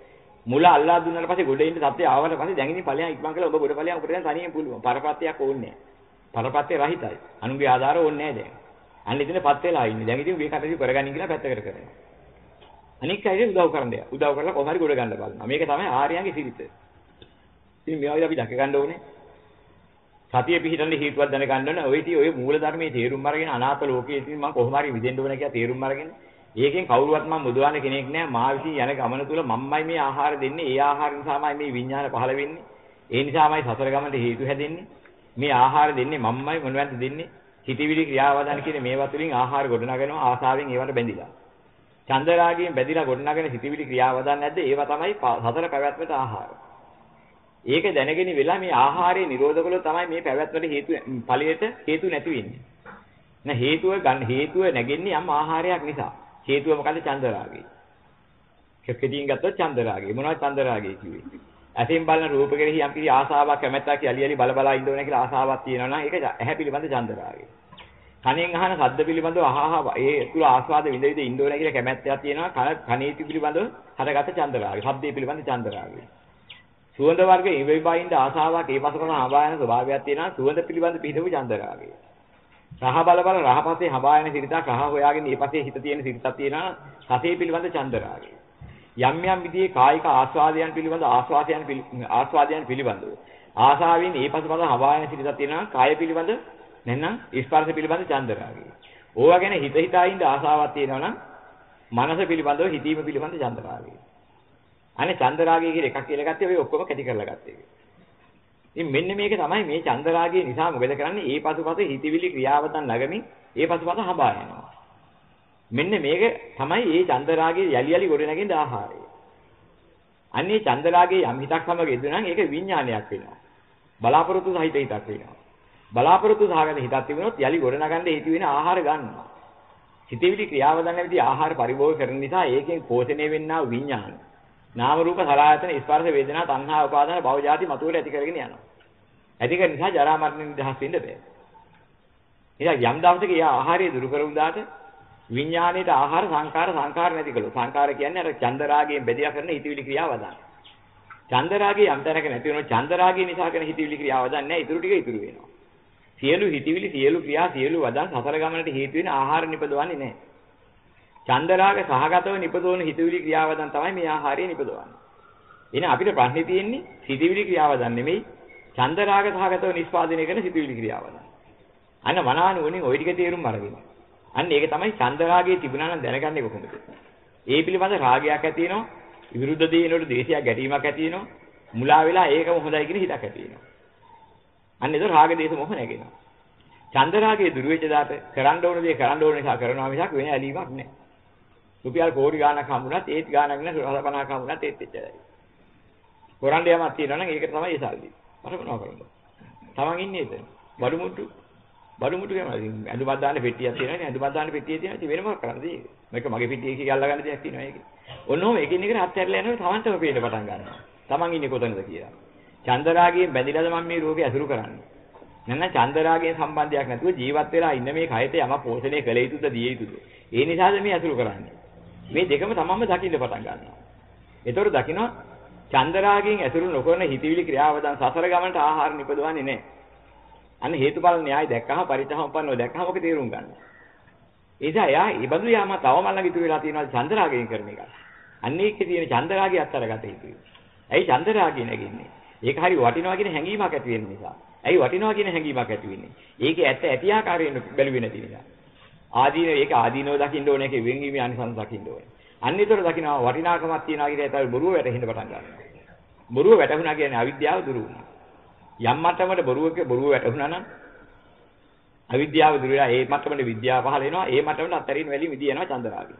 A: මුල අල්ලා දුන්නාට පස්සේ ගොඩ ඉන්න සත්‍ය ආවට පස්සේ දැන් ඉතින් ඵලයන් ඉක්මන් කළා ඔබ ගොඩ ඵලයන් උඩට යන තනියෙන් පුළුවන්. පරපත්තියක් ඕනේ නැහැ. පරපත්තිය රහිතයි. අනුගේ ආධාර ඕනේ නැහැ දැන්. අන්න ඉතින්පත් වෙලා ඉන්නේ. දැන් ඉතින් මේ කටයුතු කරගන්න කියලා පැත්තකට කරනවා. අනික් අය උදව් කරන්න දෙයක්. උදව් කරලා කොහොම හරි ගොඩ ගන්න බලනවා. මේක තමයි ආර්යයන්ගේ සිරිත. ඉතින් මේවා අපි දැක ගන්න ඕනේ. සතිය පිහිටන්න හේතුවක් දැනගන්න ඕනේ. ඔය ඉතින් ඔය මූල ධර්මයේ තේරුම් අරගෙන අනාථ ලෝකයේ ඉතින් මම කොහොම හරි විදෙන්න ඕනේ කියලා තේරුම් අරගෙන ඒකෙන් කවුරුවත් මම බුදුහාම කෙනෙක් නෑ. මා විසින් යන ගමන තුල මම්මයි මේ ආහාර දෙන්නේ. ඒ ආහාර නිසාමයි මේ විඥාන පහළ වෙන්නේ. ඒ නිසාමයි සසර ගමනට හේතු හැදෙන්නේ. මේ ආහාර දෙන්නේ මම්මයි මොනවද දෙන්නේ? හිතවිලි ක්‍රියාවදන් කියන මේවා තුලින් ආහාර ගොඩනගනවා ආසාවෙන් ඒවට බැඳිලා. චන්දරාගයෙන් බැඳිලා ගොඩනගෙන හිතවිලි ක්‍රියාවදන් නැද්ද? ඒවා තමයි සතර පැවැත්මට ආහාර. ඒක දැනගෙන වෙලා මේ ආහාරයේ නිරෝධ කළොත් තමයි මේ පැවැත්මට හේතු ඵලයට හේතු නැති වෙන්නේ. නැ හේතුව ගන්න හේතුව නැගෙන්නේ යම් ආහාරයක් නිසා. හේතුව මොකද චන්දරාගය. කෙකෙදීන් ගත්තොත් චන්දරාගය. මොනවද චන්දරාගය කිව්වේ? ඇසින් බලන රූප කෙරෙහි යම් කිසි ආසාවක් කැමැත්තක් යලි යලි බල බල ඉන්න ඕන කියලා ආසාවක් තියෙනවා නම් ඒක ඇහැ පිළිබඳ චන්දරාගය. කනෙන් අහන ශබ්ද පිළිබඳව අහහ ඒ තුල ආස්වාද විඳ විඳ ඉන්න ඕන කියලා කැමැත්තක් තියෙනවා. කන කනීති පිළිබඳව හටගත චන්දරාගය. ශබ්දේ පිළිබඳ චන්දරාගය. සුවඳ වර්ග ඉවෙබයින්ද ආසාවක් ඒ පසුකන ආවායන ස්වභාවයක් තියෙනවා. සුවඳ පිළිබඳ පිළිදෙමු චන්දරාගය. රහ බල බල රහපසේ හඹායන සිරිතක් රහ හොයාගෙන ඊපස්සේ හිත තියෙන සිරිතක් තියෙනවා. රසයේ පිළිබඳ චන්දරාගය. යම් යම් විදිහේ කායික ආස්වාදයන් පිළිබඳ ආස්වාදයන් ආස්වාදයන් පිළිබඳව ආසාවෙන් ඒ පසුපස හවායන සිටිලා තියෙනවා කාය පිළිබඳ නැත්නම් ස්පර්ශ පිළිබඳ චන්දරාගය. ඕවා ගැන හිත හිතා ඉඳ ආසාවක් තියෙනවා නම් මනස පිළිබඳව හිතීම පිළිබඳ චන්දරාගය. අනේ චන්දරාගය කියලා එකක් කියලා ගත්තේ ඔය ඔක්කොම කැටි කරලා ගත්තේ. ඉතින් මෙන්න මේක තමයි මේ චන්දරාගය නිසා මොකද කරන්නේ? ඒ පසුපස හිතවිලි ක්‍රියාවතන් නගමින් ඒ පසුපස හඹා යනවා. මෙන්න මේක තමයි මේ චන්දරාගයේ යලි යලි ගොඩ නැගින්න ආහාරය. අන්නේ චන්දරාගයේ යම් හිතක් සමග යෙදුනනම් ඒක විඥානයක් වෙනවා. බලාපොරොත්තු සහිත හිතක් වෙනවා. බලාපොරොත්තු සහගත හිතක් තිබුණොත් යලි ගොඩ නගන්න හේතු වෙන ආහාර ගන්නවා. හිතවිලි ක්‍රියාව දන්න විදිහ ආහාර පරිභෝග කරන නිසා ඒකෙන් පෝෂණය වෙන්නා විඥාන. නාම රූප සලආයතන ස්පර්ශ වේදනා තණ්හා උපාදාන භව ජාති මතුවල ඇති කරගෙන යනවා. ඇති කරන නිසා ජරා මරණ නිදහස් වෙන්න බෑ. ඉතින් යම් දවසක යා ආහාරය දුරු කරුම් දාට විඥාණයට ආහාර සංකාර සංකාර නැති කළොත් සංකාර කියන්නේ අර චන්දරාගයෙන් බෙදියා කරන හිතවිලි ක්‍රියාව දාන. චන්දරාගය යම් තැනක නැති වෙනවා චන්දරාගය නිසා කරන හිතවිලි ක්‍රියාව දාන්නේ නැහැ ඉතුරු ටික ඉතුරු වෙනවා. සියලු හිතවිලි සියලු ක්‍රියා සියලු වදන් සසර ගමනට හේතු වෙන ආහාර නිපදවන්නේ නැහැ. චන්දරාග සහගතව නිපදවන හිතවිලි ක්‍රියාවදන් තමයි මේ ආහාරය නිපදවන්නේ. එහෙනම් අපිට ප්‍රශ්නේ තියෙන්නේ හිතවිලි ක්‍රියාවදන් නෙමෙයි චන්දරාග සහගතව නිස්පාදනය කරන හිතවිලි ක්‍රියාවදන්. අන්න මනානුවණින් ওই ටික තේරුම් අරගෙන. අන්න ඒක තමයි චන්දරාගයේ තිබුණා නම් දැනගන්නේ කොහොමද? ඒ පිළිබඳ රාගයක් ඇති වෙනවා, විරුද්ධ දේනවල දේශයක් ගැටීමක් ඇති වෙනවා, මුලා වෙලා ඒකම හොඳයි කියන හිතක් ඇති වෙනවා. අන්න ඒක රාග දේශ මොහ නැගෙනවා. චන්දරාගයේ දුර වෙච්ච දාට කරන්න ඕන දේ කරන්න ඕන නිසා කරනවා මිසක් වෙන ඇලීමක් නැහැ. රුපියල් කෝටි ගාණක් හම්බුණත් ඒත් ගාණක් නෑ 50ක් හම්බුණත් ඒත් එච්චරයි. කොරන්න යමක් තියෙනවා නම් ඒක තමයි ඒ සල්ලි. මට මොනව කරන්නද? තමන් ඉන්නේ එතන. බඩු මුට්ටු බඩු මුට්ටු කියනවා. ඇඳුමක් දාන්න පෙට්ටියක් තියෙනවා නේ. ඇඳුමක් දාන්න පෙට්ටිය තියෙනවා. ඉතින් වෙන මොකක් කරන්නද ඒක? මේක මගේ පෙට්ටිය කියලා අල්ල ගන්න දෙයක් තියෙනවා ඒකේ. ඔන්නෝම එකින් එකට අත්හැරලා යනකොට තමන්ටම පේන්න පටන් ගන්නවා. තමන් ඉන්නේ කොතනද කියලා. චන්දරාගයෙන් බැඳිලාද මම මේ රෝගේ අසුරු කරන්නේ. නැත්නම් චන්දරාගයෙන් සම්බන්ධයක් නැතුව ජීවත් වෙලා ඉන්න මේ කයට යම පෝෂණය කළ යුතුද දිය යුතුද? ඒ නිසාද මේ අසුරු කරන්නේ. මේ දෙකම තමන්ම දකින්න පටන් ගන්නවා. ඒතකොට දකින්න චන්දරාගයෙන් ඇසුරු නොකරන හිතවිලි ක්‍රියාවදන් සසර ගමනට ආහාර නිපදවන්නේ නැහැ. අන්න හේතුඵල න්‍යාය දැක්කහම පරිත්‍යාසම්පන්නව දැක්කහම ඔක තේරුම් ගන්නවා. ඒ නිසා එයා ඉබඳු යාම තව මල්ලඟ ඉතුරු වෙලා තියෙනවා චන්දරාගයෙන් කරන එක. අන්න ඒකේ තියෙන චන්දරාගය අත්හැරගත යුතුයි. ඇයි චන්දරාගය නැගින්නේ? ඒක හරි වටිනවා කියන හැඟීමක් ඇති වෙන නිසා. ඇයි වටිනවා කියන හැඟීමක් ඇති වෙන්නේ? ඒකේ ඇත්ත ඇති ආකාරයෙන් බැලුවේ නැති නිසා. ආදීන ඒක ආදීනව දකින්න ඕනේ ඒකේ වෙන්වීමේ අනිසංස දකින්න ඕනේ. අන්න ඒතර දකින්නවා වටිනාකමක් තියනවා කියන ඒතර බොරුව වැටහෙන්න පටන් ගන්නවා. බොරුව වැටහුණා කියන්නේ අවිද්‍යාව දුරු වුණා. යම් මට්ටමකට බොරුවක බොරුව වැටහුණා නම් අවිද්‍යාව දුරු වෙලා ඒ මට්ටමට විද්‍යාව පහළ වෙනවා. ඒ මට්ටමට අත්තරින් වැලි මිදී යනවා චන්දරාගය.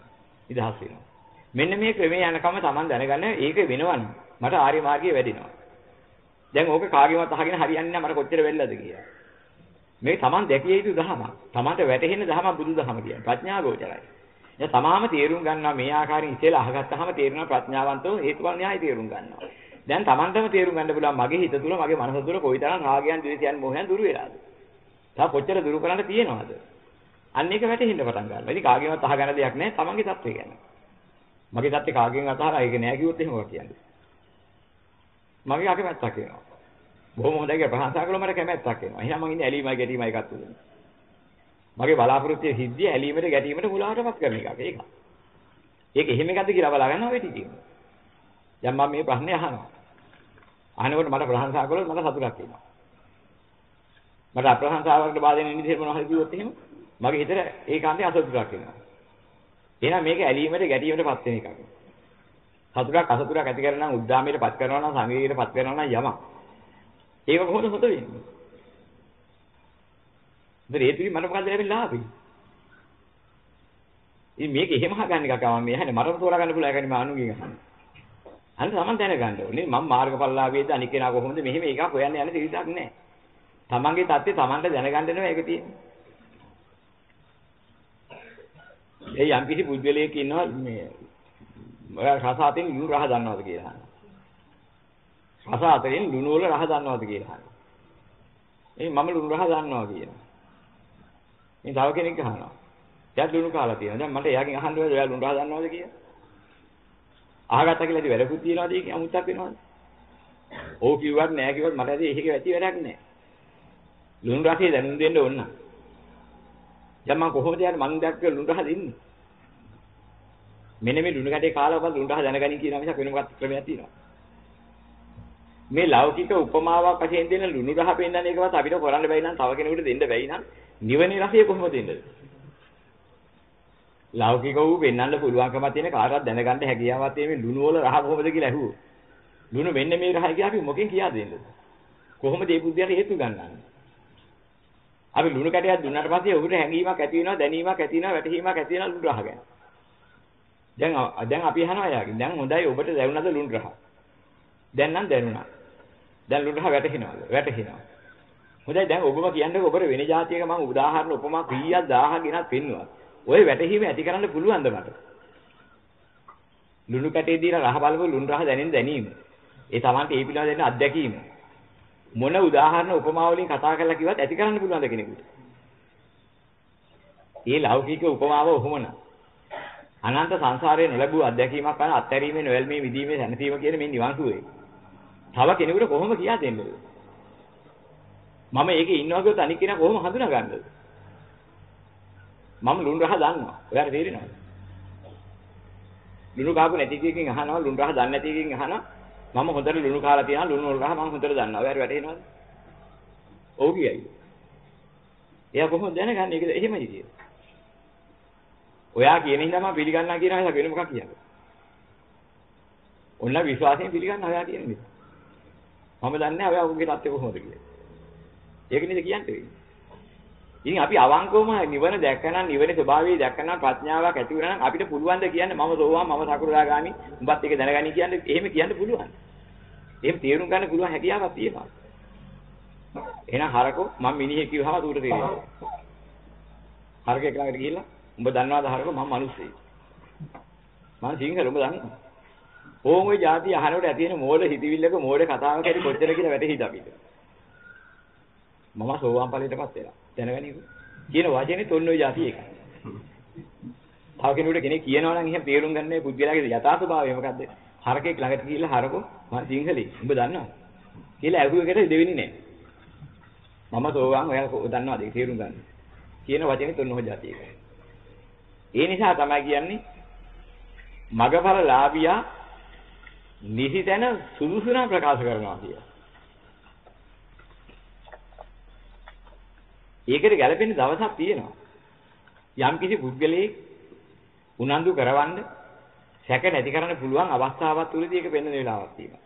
A: නිදහස් වෙනවා. මෙන්න මේ ක්‍රමයේ යනකම Taman දැනගන්න ඒක වෙනවන්නේ. මට ආර්ය මාර්ගයේ වැඩිනවා. දැන් ඕක කාගේවත් අහගෙන හරියන්නේ නැහැ මට කොච්චර වෙල්ලද කියලා. මේ Taman දැකිය යුතු දහමක්. Tamanට වැටහෙන දහමක් බුදු දහම කියන්නේ. ප්‍රඥා ගෝචරයි. දැන් තමාම තේරුම් ගන්නවා මේ ආකාරයෙන් ඉතලා අහගත්තාම තේරෙනවා ප්‍රඥාවන්තව හේතුඵල න්‍යාය තේරුම් ගන්නවා. දැන් Tamanටම තේරුම් ගන්න පුළුවන් මගේ හිත තුල මගේ මනස තුල කොයිතරම් රාගයන්, ද්වේෂයන්, මොහයන් දුරු වෙලාද? තා කොච්චර දුරු කරන්න තියෙනවද? අන්න ඒක වැටහෙන්න පටන් ගන්නවා. ඉතින් කාගෙන්වත් අහගන්න දෙයක් නැහැ Tamanගේ தත්ත්වය ගැන. මගේ தත්ත්වය කාගෙන් අතහරා ඒක නෑ කිව්වොත් එහෙම කියන්නේ. මගේ අකමැත්තක් එනවා. බොහොම හොඳයි කියලා ප්‍රශංසා කළොත් මට කැමැත්තක් එනවා. එහෙනම් මං ඉන්නේ ඇලීමයි ගැටීමයි එකක් තුල. මගේ බලාපොරොත්තු සිද්ධිය ඇලීමට ගැටීමට මුලාවටපත් කරන එකක් ඒක. ඒක එහෙම එකක්ද කියලා බලා ගන්නවා වෙටි තියෙනවා. දැන් මම මේ ප්‍රශ්නේ අහනවා. අහනකොට මට ප්‍රශංසා කළොත් මට සතුටක් එනවා. මට අප්‍රශංසාවකට බාධා වෙන විදිහට මොනවා හරි කිව්වොත් එහෙම මගේ හිතට ඒකාන්තයෙන් අසතුටක් එනවා. එහෙනම් මේක ඇලීමට ගැටීමටපත් වෙන එකක්. සතුටක් අසතුටක් ඇති කරනවා නම් උද්දාමයටපත් කරනවා නම් සංවේගයටපත් කරනවා නම් යමක්. ඒක කොහොමද හොද වෙන්නේ? ඉතින් ඒ තුලින් මට මොකද ලැබෙන්නේ ලාභේ? ඉතින් මේක එහෙම හගන්න එකක් ආවම මේ හැනේ මට තෝරා ගන්න පුළුවන් එකනේ මම අනුගෙන් අහන්නේ. අන්න තමන් දැනගන්න ඕනේ මම මාර්ගඵලලාභයේද අනික් කෙනා කොහොමද මෙහෙම එකක් හොයන්න යන තිරිසක් නැහැ. තමන්ගේ தත්ත්වය තමන්ට දැනගන්න දෙනවා ඒක තියෙන්නේ. ඒ යම් කිසි පුද්ගලයෙක් ඉන්නවා මේ රස අතින් ලුණු රහ දන්නවද කියලා අහනවා. රස අතරින් ලුණු වල රහ දන්නවද කියලා අහනවා. ඒ මම ලුණු රහ දන්නවා කියනවා. මේ තව කෙනෙක් අහනවා. එයාත් ලුණු කාලා තියෙනවා. දැන් මට එයාගෙන් අහන්න ඕනේ එයා ලුණු රහ දන්නවද කියලා. අහගත්තා කියලා ඉතින් වැඩකුත් තියනවාද ඒක අමුත්තක් වෙනවද? ඔව් කිව්වත් නෑ කිව්වත් මට ඇදී ඒක වැටි වැඩක් නෑ. ලුණු රසය දැනුම් දෙන්න ඕන. දැන් මම කොහොමද යාර මං දැක්ක ලුණු රහ දෙන්නේ? මෙන්න මේ ලුණු කැටේ කාලා ඔබ ලුණු රහ දැනගනින් කියන මිසක් වෙන මොකක්ද ක්‍රමයක් තියෙනවා. මේ ලෞකික උපමාවක් වශයෙන් දෙන ලුණු රහ පෙන්නන එකවත් අපිට කරන්න බැයි නම් තව කෙනෙකුට දෙන්න බැයි නම් නිවනේ රසය කොහොමද දෙන්නද? ලෞකික වූ පෙන්වන්න පුළුවන්කම තියෙන කාටවත් දැනගන්න හැකියාවක් තියෙන මේ ලුණු වල රහ කොහොමද කියලා ඇහුවෝ. ලුණු මෙන්න මේ රහයි කියලා අපි මොකෙන් කියා දෙන්නද? කොහොමද මේ බුද්ධියට හේතු ගන්නන්නේ? අපි ලුණු කැටයක් දුන්නාට පස්සේ ඔබට හැඟීමක් ඇති වෙනවා, දැනීමක් ඇති වෙනවා, වැටහීමක් ඇති වෙනවා ලුණු රහ ගැන. දැන් දැන් අපි අහනවා එයාගෙන්. දැන් හොඳයි ඔබට දැනුණාද ලුණු රහ? දැන් නම් දැනුණා. දැන් ලුණහ වැටහෙනවද? වැටහෙනවා. හොඳයි දැන් ඔබම කියන්නේ ඔබර වෙන જાතියක මම උදාහරණ උපමා කීයක් දහහක් ගෙනත් පෙන්නුවා. ওই වැටහීම ඇති කරන්න පුළුවන්ද මට? ලුණු කැටේ දින රහ බලව ලුණු රහ දැනෙන දැනීම. ඒ Tamante ඒ පිළිබඳ දැනෙන අත්දැකීම. මොන උදාහරණ උපමා වලින් කතා කරලා කිව්වත් ඇති කරන්න පුළුවන්ද කෙනෙකුට? ඒ ලෞකික උපමාව ඔහොමන. අනන්ත සංසාරයේ නොලැබූ අත්දැකීමක් අන අත්හැරීමේ නොවැල්මේ විදීමේ සැනසීම කියන මේ නිවන් සුවේ. තව කෙනෙකුට කොහොම කියා දෙන්නද? මම ඒකේ ඉන්නවා කියොත් අනික් කෙනා කොහොම හඳුනාගන්නද? මම ලුණු රහ දන්නවා. ඔයාලට තේරෙනවද? ලුණු කාපු නැති එකකින් අහනවා ලුණු රහ දන්නේ නැති එකකින් අහනවා මම හොඳට ලුණු කාලා තියෙනවා ලුණු වල රහ මම හොඳට දන්නවා. ඔයාලට වැටහෙනවද? ඔව් කියයි. එයා කොහොමද දැනගන්නේ? ඒක එහෙමයි කියන්නේ. ඔයා කියන හින්දා මම පිළිගන්නවා කියන එක වෙන මොකක් කියන්නේ? ඔන්න විශ්වාසයෙන් පිළිගන්න ඔයා කියන නිසා. මම දන්නේ නැහැ ඔයා උගේ තත්ත්වය කොහොමද කියලා. ඒක නේද කියන්නේ. ඉතින් අපි අවංකවම නිවන දැක්කනම් නිවනේ ස්වභාවය දැක්කනම් ප්‍රඥාවක් ඇති වෙනා නම් අපිට පුළුවන් ද කියන්නේ මම සෝවාන් මම සකෘදාගාමි උඹත් ඒක දැනගනි කියන්නේ එහෙම කියන්න පුළුවන්. එහෙම තේරුම් ගන්න පුළුවන් හැකියාවක් තියෙනවා. එහෙනම් හරකෝ මම මිනිහෙක් කිව්වහම උඩට තේරෙනවා. හරකෙක් ළඟට ගිහිල්ලා උඹ දන්නවද හරකෝ මම මිනිස්සෙක්. මම සිංහල උඹ දන්නවද? ඕන් ওই જાති අහනකොට ඇති වෙන මෝඩ හිතවිල්ලක මෝඩ කතාවක් හරි කොච්චර කියලා වැටහිද අපිට. මම සෝවාන් ඵලයටපත් වෙලා දැනගනිකෝ. කියන වචනේ තොන්න ওই જાති එක. තව කෙනෙකුට කෙනෙක් කියනවා නම් එහෙම තේරුම් ගන්න මේ පුද්ගලයාගේ යථා ස්වභාවය මොකද්ද? හරකෙක් ළඟට ගිහිල්ලා හරකෝ මම සිංහලෙ. උඹ දන්නවද? කියලා ඇහුවකට දෙවෙනි නෑ. මම සෝවාන් ඔයාලා දන්නවද තේරුම් ගන්න. කියන වචනේ තොන්න ওই જાති එක. ඒ නිසා තමයි කියන්නේ මගඵල ලාභියා නිසිතන සුදුසුනා ප්‍රකාශ කරනවා කියලා. ඒකට ගැළපෙන දවසක් තියෙනවා. යම් කිසි පුද්ගලයෙක් උනන්දු කරවන්න සැක නැති කරන්න පුළුවන් අවස්ථාවක් තුලදී ඒක වෙන්න වෙලාවක් තියෙනවා.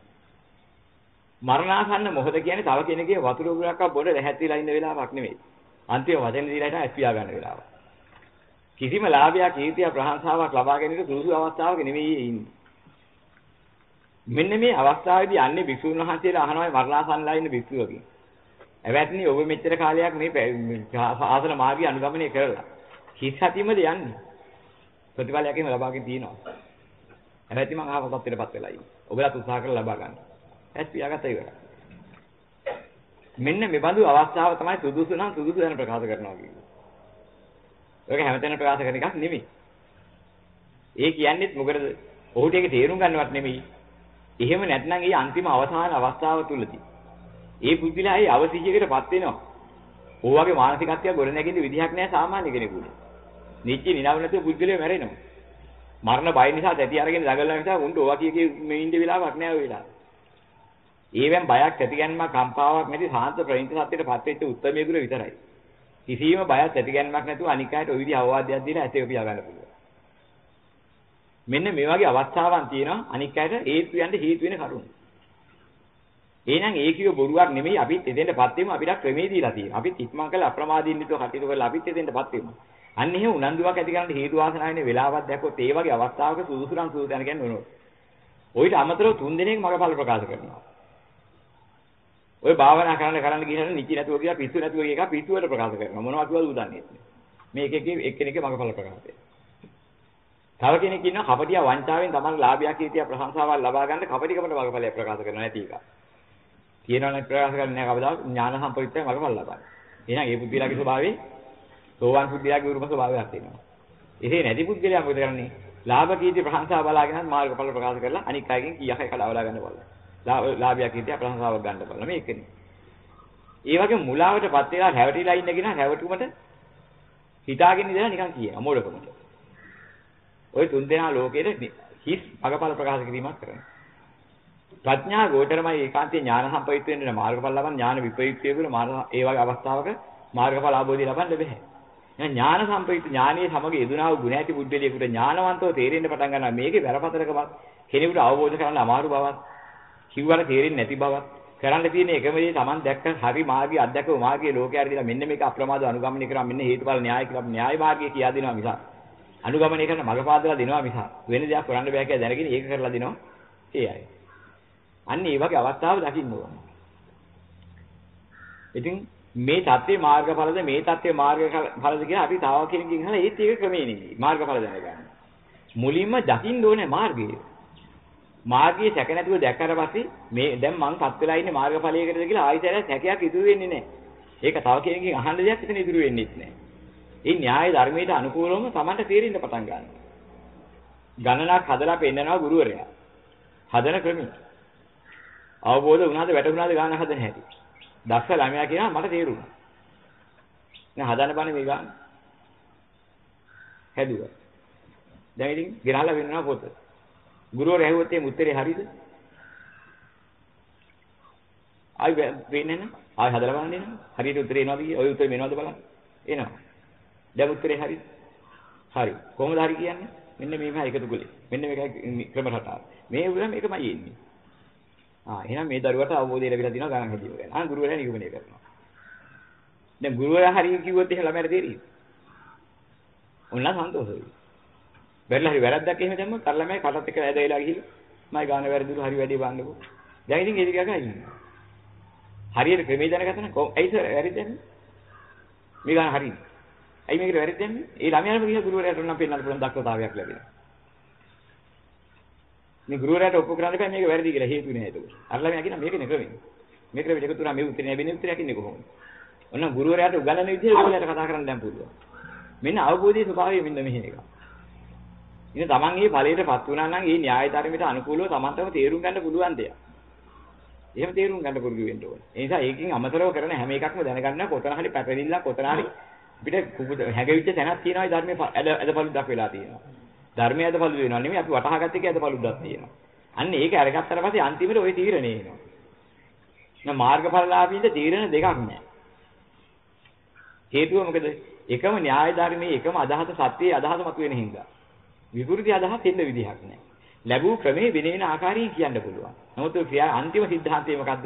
A: මරණාසන්න මොහොත කියන්නේ තව කෙනෙකුගේ වතුර උගලක් බොඩ රැහැත්විලා ඉන්න වෙලාවක් නෙමෙයි. අන්තිම වචන දීලා හිටා ඇස්පියා ගන්න වෙලාව. කිසිම ලාභයක් කීර්තියක් ප්‍රශංසාවක් ලබා ගැනීමට සුදුසු අවස්ථාවක නෙමෙයි ඉන්නේ. මෙන්න මේ අවස්ථාවේදී අන්නේ භික්ෂුන් වහන්සේලා අහනවා මරණාසන්නලා ඉන්න භික්ෂුවකින්. එවැත්නි ඔබ මෙච්චර කාලයක් මේ ආසන මාර්ගය අනුගමනය කරලා හිස් හතිමද යන්නේ. ප්‍රතිඵලයක් එහෙම ලබාගෙන තියෙනවා. එවැත්නි මම ආපහු තත්ත්වයටපත් වෙලා ඉන්නේ. ඔබලා උත්සාහ කරලා ලබා ගන්න. ඇස් පියාගත්තා ඉවරයි. මෙන්න මේ බඳු අවස්ථාව තමයි සුදුසු නම් සුදුසු දැන ප්‍රකාශ කරනවා කියන්නේ. ඒක හැමතැනම ප්‍රකාශ කරන එකක් නෙමෙයි. ඒ කියන්නේත් මොකද? ඔහුට ඒක තේරුම් ගන්නවත් නෙමෙයි. එහෙම නැත්නම් ඒ අන්තිම අවසාන අවස්ථාව තුලදී ඒ පුද්ගලයා ඒ අවසිහියකටපත් වෙනවා. ඕවාගේ මානසිකත්වය ගොඩ නැගින්න විදිහක් නැහැ සාමාන්‍ය කෙනෙකුට. නිච්චි නිනව නැතුව පුද්ගලයා මැරෙනවා. මරණ බය නිසා දැටි අරගෙන දඟලන නිසා උන්ට ඕවා කිය කිය මේ ඉන්න වෙලාවක් නැහැ ඔය වෙලාව. ඒවෙන් බයක් ඇතිගැන්මක් කම්පාවක් නැති සාන්ත ප්‍රණීත සත්‍යයටපත් වෙච්ච උත්තරමයෙකුට විතරයි. කිසියම් බයක් ඇතිගැන්මක් නැතුව අනික් අයට ওই විදිහ අවවාදයක් දීලා ඇතේ පියා ගන්න පුළුවන්. මෙන්න මේ වගේ අවස්ථාවන් තියෙනවා අනික් අයට හේතු යන්න හේතු වෙන කරුණු. එහෙනම් ඒ කිව්ව බොරුවක් නෙමෙයි අපිත් එතෙන්ටපත් වෙමු අපිට ක්‍රමේ දීලා තියෙනවා. අපිත් ඉක්මන් කරලා අප්‍රමාදීන් විතර කටයුතු කරලා අපිත් එතෙන්ටපත් වෙමු. අන්න එහෙම උනන්දුවක් ඇති කරන්න හේතු වාසනා වෙන වෙලාවක් දැක්කොත් ඒ වගේ අවස්ථාවක සුදුසුරන් සුදු දැන ගන්න ඕනෝ. ඔයිට අමතරව තුන් දිනක් මගපල ප්‍රකාශ කරනවා. ඔය භාවනා කරන්න කරන්න ගිහින් නිචි නැතුව කියලා පිස්සු නැතුව එක පිස්සුවට ප්‍රකාශ කරනවා. මොනවද කියවද උදන්නේ. මේක එකේ එක්කෙනෙක්ගේ මගපල ප්‍රකාශය. තව කෙනෙක් ඉන්නවා කපටියා වංචාවෙන් තමන් ලාභයක් කීතිය ප්‍රශංසාවක් ලබා ගන්න කපටිකමට මගපලයක් ප්‍රකාශ කරනවා නැති එක. කියනවනේ ප්‍රකාශ කරන්නේ නැහැ කවදාවත් ඥාන සම්ප්‍රයුක්තය මගපල් ලබන්නේ. එහෙනම් ඒ පුද්ගලයාගේ ස්වභාවය සෝවාන් පුද්ගලයාගේ උරුම ස්වභාවයක් තියෙනවා. එසේ නැති පුද්ගලයා මොකද කරන්නේ? ලාභ කීර්ති ප්‍රශංසා බලාගෙන මාර්ගඵල ප්‍රකාශ කරලා අනික් අයගෙන් කීයක් එක කඩවලා ගන්න බලන්න. ලාභයක් කීර්ති ප්‍රශංසාවක් ගන්න බලන්න මේකනේ. ඒ වගේ මුලාවටපත් වෙලා හැවටිලා ඉන්නගෙන හැවටුමට හිතාගෙන ඉඳලා නිකන් කියනවා මොඩකමට. ওই තුන් දෙනා ලෝකයේ හිස් මගපල ප්‍රකාශ කිරීමක් කරනවා. ප්‍රඥා ගෝචරමයි ඒකාන්තේ ඥාන සම්පවිත වෙන්න මාර්ගඵල ලබන ඥාන විපරිත්‍ය වල මාර්ග ඒ වගේ අවස්ථාවක මාර්ගඵල අවබෝධය ලබන්න බැහැ. ඥාන සම්ප්‍රිත ඥානයේ සමග යෙදුනා වූ ගුණ ඇති බුද්ධලියකට ඥානවන්තව තේරෙන්න පටන් ගන්නවා මේකේ වැරපතරකමක් කෙනෙකුට අවබෝධ කරගන්න අමාරු බවක් කිව්වල තේරෙන්නේ නැති බවක් කරන්න තියෙන එකම දේ Taman දැක්ක හරි මාර්ගය අධ්‍යක්ෂක මාර්ගයේ ලෝකයේ අරදීලා මෙන්න මේක අප්‍රමාද අනුගමනය කරා මෙන්න හේතුඵල න්‍යාය කියලා න්‍යාය මාර්ගය කියා දෙනවා මිසක් අනුගමනය කරන මගපාදලා දෙනවා මිසක් වෙන දෙයක් කරන්න බෑ කියලා දැනගෙන ඒක කරලා දෙනවා ඒ අය. අන්න ඒ වගේ අවස්ථාව දකින්න ඕන. ඉතින් මේ தත්ත්වේ මාර්ගඵලද මේ தත්ත්වේ මාර්ගඵලද කියලා අපි තාව කෙනකින් අහලා ඒත් ඒක ක්‍රමේ නෙමෙයි මාර්ගඵල දැනගන්න. මුලින්ම දකින්න ඕනේ මාර්ගය. මාර්ගයේ සැක නැතුව දැක්කට පස්සේ මේ දැන් මං පත් වෙලා ඉන්නේ මාර්ගඵලයකටද කියලා ආයිතරයක් සැකයක් ඉතුරු වෙන්නේ නැහැ. ඒක තව කෙනකින් අහන්න දෙයක් එතන ඉතුරු වෙන්නේ නැහැ. ඒ න්‍යාය ධර්මයට අනුකූලවම Tamanට තේරෙන්න පටන් ගන්නවා. ගණනක් හදලා පෙන්නනවා ගුරුවරයා. හදන ක්‍රමය. අවබෝධ වුණාද වැටුණාද ගාන හදන හැටි. දක්ෂ ළමයා කියනවා මට තේරුණා. දැන් හදන්න බන්නේ මේ ගාන. හැදුවා. දැන් ඉතින් ගෙනල්ලා වෙනවා පොත. ගුරුවරයා ඇහුවොත් මේ උත්තරේ හරියද? ආයි වෙන්නේ නැහැ. ආයි හදලා බලන්න එනවා. හරියට උත්තරේ එනවද කිය? ඔය උත්තරේ මෙනවද බලන්න. එනවා. දැන් උත්තරේ හරියද? හරි. කොහොමද හරි කියන්නේ? මෙන්න මේක එකතු කළේ. මෙන්න මේකයි ක්‍රම රටාව. මේ උගල මේකමයි එන්නේ. ආ එහෙනම් මේ දරුවට අවබෝධය ලැබිලා තියෙනවා ගණන් හැදීම ගැන. ආ ගුරුවරයා නිගමනය කරනවා. දැන් ගුරුවරයා හරිය කිව්වොත් එහෙම ළමයට තේරෙයි. ඔන්න සන්තෝෂයි. බැරිලා හරි වැරද්දක් එහෙම දැම්මොත් අර ළමයි කටත් එක්ක ඇදලා ගිහිල්ලා මයි ගාන වැරදිලු හරි වැඩි බාන්නකෝ. දැන් ඉතින් ඒ දිගට ඉන්නවා. හරියට ක්‍රමේ දැනගත්තා නම් ඇයි සර් වැරදින්නේ? මේ ගාන හරියි. ඇයි මේකට වැරදින්නේ? ඒ ළමයාම ගිහ ගුරුවරයාට උනම් පෙන්නන්න පුළුවන් දක්ෂතාවයක් ලැබෙනවා. මේ ගුරුවරයාට ඔප්පු කරන්න බෑ මේක වැරදි කියලා හේතු නෑ ඒක. අර ළමයා කියනවා මේකනේ ක්‍රමය. මේ ක්‍රමෙට එකතු වුණා මේ උත්තරේ නැබෙන උත්තරයක් ඉන්නේ කොහොමද? ඔන්න ගුරුවරයාට උගන්වන විදිහට ගුරුවරයාට කතා කරන්න දැන් පුළුවන්. මෙන්න අවබෝධයේ ස්වභාවය මෙන්න මෙහෙ එක. ඉතින් Taman මේ ඵලයටපත් වුණා නම් මේ න්‍යාය ධර්මයට අනුකූලව Tamanටම තේරුම් ගන්න පුළුවන් දෙයක්. එහෙම තේරුම් ගන්න පුරුදු වෙන්න ඕනේ. ඒ නිසා ඒකෙන් අමතරව කරන හැම එකක්ම දැනගන්න කොතන හරි පැටලිලා කොතන හරි අපිට කුඹුද හැඟවිච්ච තැනක් තියෙනවා ධර්මයේ ඇද ඇදපළුදක් වෙලා තියෙනවා. ධර්මයේ ඇදපළු වෙනවා නෙමෙයි අපි වටහාගත්ත එකේ ඇදපළුදක් තියෙනවා. අන්න ඒක අරගත්තට පස්සේ අන්තිමට ওই තීරණය එනවා. නම් මාර්ගඵලලාභීන්ට තීරණ දෙකක් නැහැ. හේතුව මොකද? එකම න්‍යාය ධර්මයේ එකම අදහස සත්‍යයේ අදහස මත වෙන හින්දා. විකෘති අදහස් එන්න විදිහක් නැහැ. ලැබූ ක්‍රමේ වෙන වෙන ආකාරයෙන් කියන්න පුළුවන්. නමුත් ක්‍රියා අන්තිම સિદ્ધාන්තය මොකද්ද?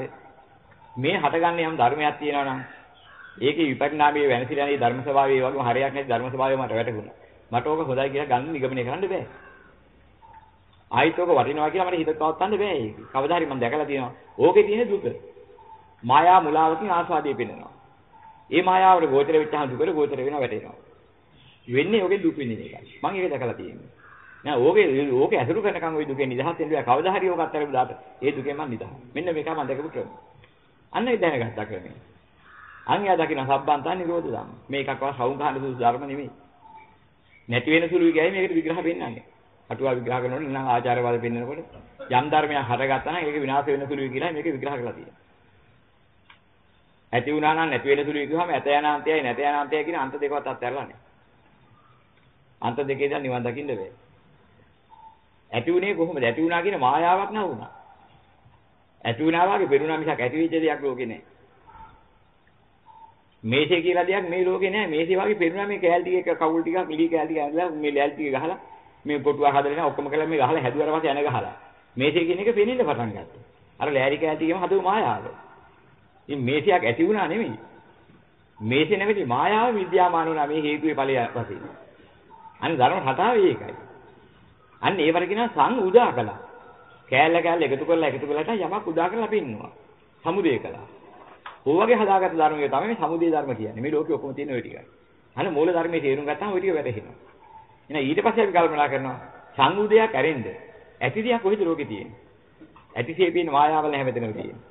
A: මේ හටගන්න යම් ධර්මයක් තියෙනවා නම් ඒකේ විපරිණාමයේ වෙනසිලා යන ධර්ම ස්වභාවය වගේම හරයක් නැති ධර්ම ස්වභාවය මට වැටහුණා. මට ඕක හොඳයි කියලා ගන්න නිගමනය කරන්න බෑ. ආයිත් ඕක වටිනවා කියලා මට හිත පවත්වන්න බෑ ඒක. කවදා හරි මම දැකලා තියෙනවා. ඕකේ තියෙන දුක. මායා මුලාවකින් ආස්වාදයේ පෙනෙනවා. ඒ මායාවට ගෝචර වෙච්චහම දුකට ගෝචර වෙනවා වැටෙනවා. වෙන්නේ ඕකේ දුක් විඳින එකයි. මම ඒක දැකලා තියෙනවා. නෑ ඕකේ ඕකේ ඇසුරු කරනකම් ওই දුකෙන් නිදහස් වෙන්න බෑ. කවදා හරි ඕක අත්හැරපු දාට ඒ දුකෙන් මම නිදහස්. මෙන්න මේක මම දැකපු ක්‍රම. අන්න ඒ දැනගත්තා ක්‍රමය. අන්‍යයා දකින්න සබ්බන්තා නිරෝධ ධම්ම. මේකක්වත් සෞඛාන සුසු ධර්ම නෙමෙයි. නැති වෙන සුළුයි කියයි මේකට විග්‍රහ පෙන්නන්නේ. අටුවා විග්‍රහ කරනකොට නම් ආචාරවාද පෙන්නනකොට යම් ධර්මයක් හටගත්තා නම් ඒක විනාශ වෙන සුළුයි කියලා මේක විග්‍රහ කරලා තියෙනවා. ඇති වුණා නම් නැති වෙන සුළුයි කියවම ඇත යන අන්තයයි නැත යන අන්තයයි කියන අන්ත දෙකවත් අත්හැරලා නැහැ. අන්ත දෙකේ දැන් නිවන් දකින්න බෑ. ඇති උනේ කොහොමද? ඇති වුණා කියන මායාවක් නා වුණා. ඇති වුණා වගේ පෙරුණා මිසක් ඇති වෙච්ච දෙයක් ලෝකේ නැහැ. මේසේ කියලා දෙයක් මේ ලෝකේ නැහැ. මේසේ වගේ පෙරුණා මේ කෑල් ටික එක කවුල් ටිකක් ඉලි කෑල් ටික ඇඳලා මේ ලෑල් ටික ගහලා මේ පොටුවක් හදලා ඔක්කොම කළා මේ ගහලා හැදුවාට පස්සේ එන ගහලා. මේසේ කියන එක පෙනෙන්න පටන් ගත්තා. අර ලෑලි කෑල් ටිකම හදපු මායාව. ඉතින් මේසයක් ඇති වුණා නෙමෙයි. මේසේ නෙමෙයි මායාව විද්‍යාමාන වුණා මේ හේතුවේ ඵලය වශයෙන්. අන්න ධර්ම හතාව ඒකයි. අන්න ඒවට කියනවා සං උදා කළා. කෑල්ල කෑල්ල එකතු කරලා එකතු කරලාට යමක් උදා කරලා පින්නවා. සමුදේ කළා. ඔයගේ හදාගත්ත ධර්මය තමයි මේ සමුදේ ධර්ම කියන්නේ. මේ ලෝකේ ඔක්කොම තියෙන ওই ටිකයි. අන්න මූල ධර්මයේ තේරුම් ගත්තාම ওই ටික වැටහෙනවා. එහෙනම් ඊට පස්සේ අපි කල්පනා කරනවා සංඋදයක් ඇරෙන්න. ඇති දියක් කොහෙද ලෝකේ තියෙන්නේ? ඇතිසේ පින්න මායාවල හැමතැනම තියෙන්නේ.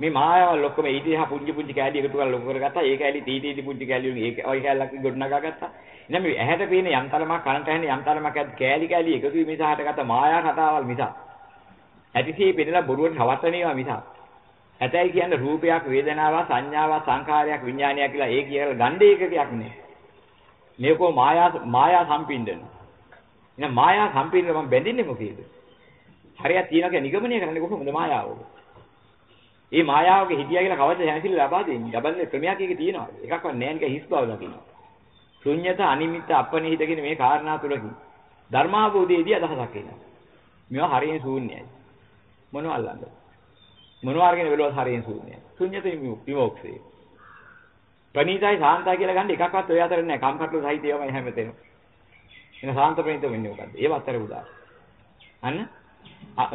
A: මේ මායාවල් ඔක්කොම ඊට එහා පුංචි පුංචි කෑලි එකතු කරලා ලොකු කරගත්තා. ඒ කෑලි තී තී පුංචි කෑලි වලින් ඒක ඔය කෑල්ලක් ගොඩනගා ගත්තා. එහෙනම් මේ ඇහැට පේන යම් තරමක් කනට ඇහෙන යම් තරමක් කෑලි කෑලි එකතු වීම නිසා හටගත්ත මායා කතාවල් මිසක් ඇතිසේ පින්නලා බොරුවට හවත්තන ඒවා මිසක් ඇතයි කියන්නේ රූපයක් වේදනාවක් සංඥාවක් සංඛාරයක් විඥානයක් කියලා ඒ කියලා ගණ්ඩේ එකකයක් නේ. මේකෝ මායා මායා සම්පින්දන. එහෙනම් මායා සම්පීර්ණ මම බැඳින්නේ මොකේද? හරියට තියනවා කියලා නිගමනය කරන්නේ කොහොමද මායාවක? මේ මායාවක හිටියා කියලා කවද හැසිරෙ ලබා දෙන්නේ? ලබන්නේ ක්‍රමයක් එකේ තියෙනවා. එකක්වත් නැහැ නික හිස් බව දකින්න. ශුන්්‍යත අනිමිත්ත අපනිහිත කියන මේ කාරණා තුලකින් ධර්මාභෝධයේදී අදහසක් එනවා. මේවා හරියෙන් ශූන්‍යයි. මොනව අල්ලන්නද? මොනවා අරගෙන වෙලවත් හරියෙන් ශූන්‍යයි. ශුන්්‍යත විමුක්තිය. ප්‍රණීතයි සාන්තයි කියලා ගන්න එකක්වත් ඔය අතර නැහැ. කම්කටොළු සහිත ඒවායි හැමතැනම. එන සාන්ත ප්‍රණීත වෙන්නේ මොකද්ද? ඒව අතර උදා. අන්න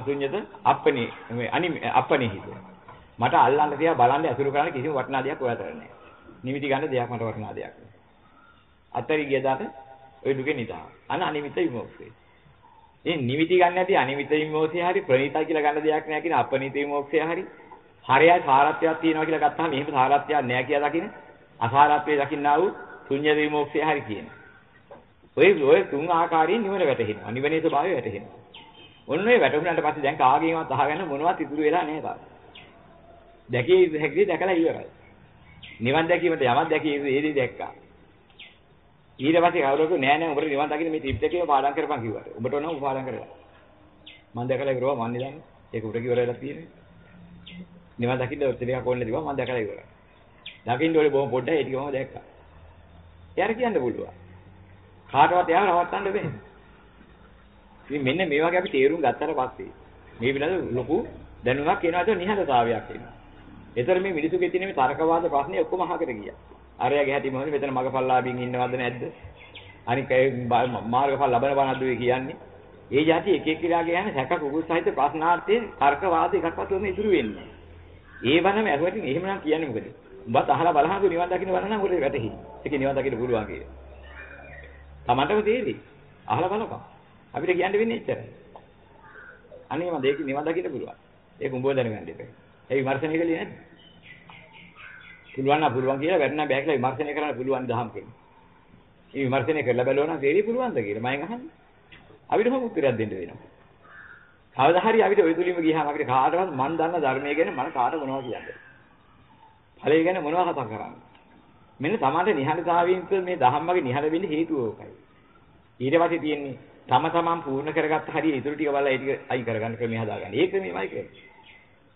A: ශුන්්‍යත අප්පනේ මේ අනි අප්පනේ හිත. මට අල්ලන්න තියා බලන්න අසුරු කරන්න කිසිම වටිනා දෙයක් ඔය අතර නැහැ. නිමිති ගන්න දෙයක් මට වටිනා දෙයක් නෑ. අතරි ගියදාට ওই දුකේ නිදා. අන අනිමිත විමුක්තිය. මේ නිමිති ගන්න නැති අනිමිත විමුක්තිය හරි ප්‍රණීතයි කියලා ගන්න දෙයක් නෑ කියන අපනිත විමුක්තිය හරි හරියයි සාරත්වයක් තියෙනවා කියලා ගත්තාම එහෙම සාරත්වයක් නෑ කියලා දකින්න අසාරත්වයේ දකින්නා වූ ශුන්‍ය විමුක්තිය හරි කියන. ඔය ඔය තුන් ආකාරයෙන් නිවන වැටහෙනවා. නිවනේ ස්වභාවය වැටහෙනවා. ඔන්න ඔය වැටුණාට පස්සේ දැන් කාගෙන්වත් අහගන්න මොනවත් ඉතුරු වෙලා නැහැ තාම. දැකිය හැකි දැකලා ඉවරයි. නිවන් දැකීමට යමක් දැකිය යුතු ඒදී දැක්කා. ඊට පස්සේ කවුරුත් නෑ නෑ උඹට නිවන් දකින්න මේ ත්‍රිපිටකයම පාඩම් කරපන් කිව්වට. උඹට ඕන උඹ පාඩම් කරලා. මම දැකලා ඉවරවා මන් නිදන්නේ. ඒක උඹට කිව්වරලා තියෙන්නේ. නිවන් දකින්න ඔය ටිකක් ඕනේ දිවා මම දැකලා ඉවරයි. දකින්න ඕනේ බොහොම පොඩ්ඩයි ඒ ටිකම දැක්කා. එයාට කියන්න පුළුවන්. කාටවත් එයාව නවත්තන්න බෑ. ඉතින් මෙන්න මේ වගේ අපි තේරුම් ගත්තට පස්සේ මේ පිළිබඳ ලොකු දැනුමක් එනවා ඒක නිහඬතාවයක් එනවා. ඒතර මේ මිනිසුගේ තියෙන මේ තර්කවාද ප්‍රශ්නේ ඔක්කොම අහකට ගියා. අරයාගේ හැටි මොකද මෙතන මගපල්ලාභින් ඉන්නවද නැද්ද? අනික මාර්ගඵල ලබන බණක්ද කියන්නේ? ඒ જાති එක එක කිරාගේ යන සැක කුකුල් සහිත ප්‍රශ්නාර්ථයේ තර්කවාද එකක්වත් උන්නේ ඉතුරු වෙන්නේ. ඒ වනම අහුවටින් එහෙමනම් කියන්නේ මොකද? උඹත් අහලා බලහන් නිවන් දකින්න බලන නම් උඩේ වැටහි. ඒකේ නිවන් දකින්න පුළුවන් කියලා. Tamanටම තේරෙයි. අහලා බලපන්. අපිට කියන්න වෙන්නේ එච්චරයි. අනේ මම දෙක නිවන් දකින්න පුළුවන්. ඒක උඹව දැනගන්න ඉතින්. ඒ විමර්ශනය කළේ නැද්ද? පුළුවන් නම් පුළුවන් කියලා වැටෙනා බෑ කියලා විමර්ශනය කරන්න පුළුවන් දහම් කෙනෙක්. මේ විමර්ශනය කරලා බලනවා නම් තේරෙයි පුළුවන්ද කියලා මම අහන්නේ. අපිට මොකක් උත්තරයක් දෙන්න වෙනවා. කවදා හරි අපිට ওই තුලින්ම ගියාම අපිට කාටවත් මන් දන්න ධර්මයේ ගැන මම කාට මොනවද කියන්නේ. ඵලය ගැන මොනවද කතා කරන්නේ. මෙන්න තමන්ට නිහඬතාවයෙන් මේ ධම්මගේ නිහඬ වෙන්න හේතුව ඕකයි. ඊට පස්සේ තියෙන්නේ තම තමන් පූර්ණ කරගත්ත හරිය ඉතුරු ටික බලලා ඒ ටික අයි කරගන්න ක්‍රමය හදාගන්න. ඒ ක්‍රමෙමයි කරන්නේ.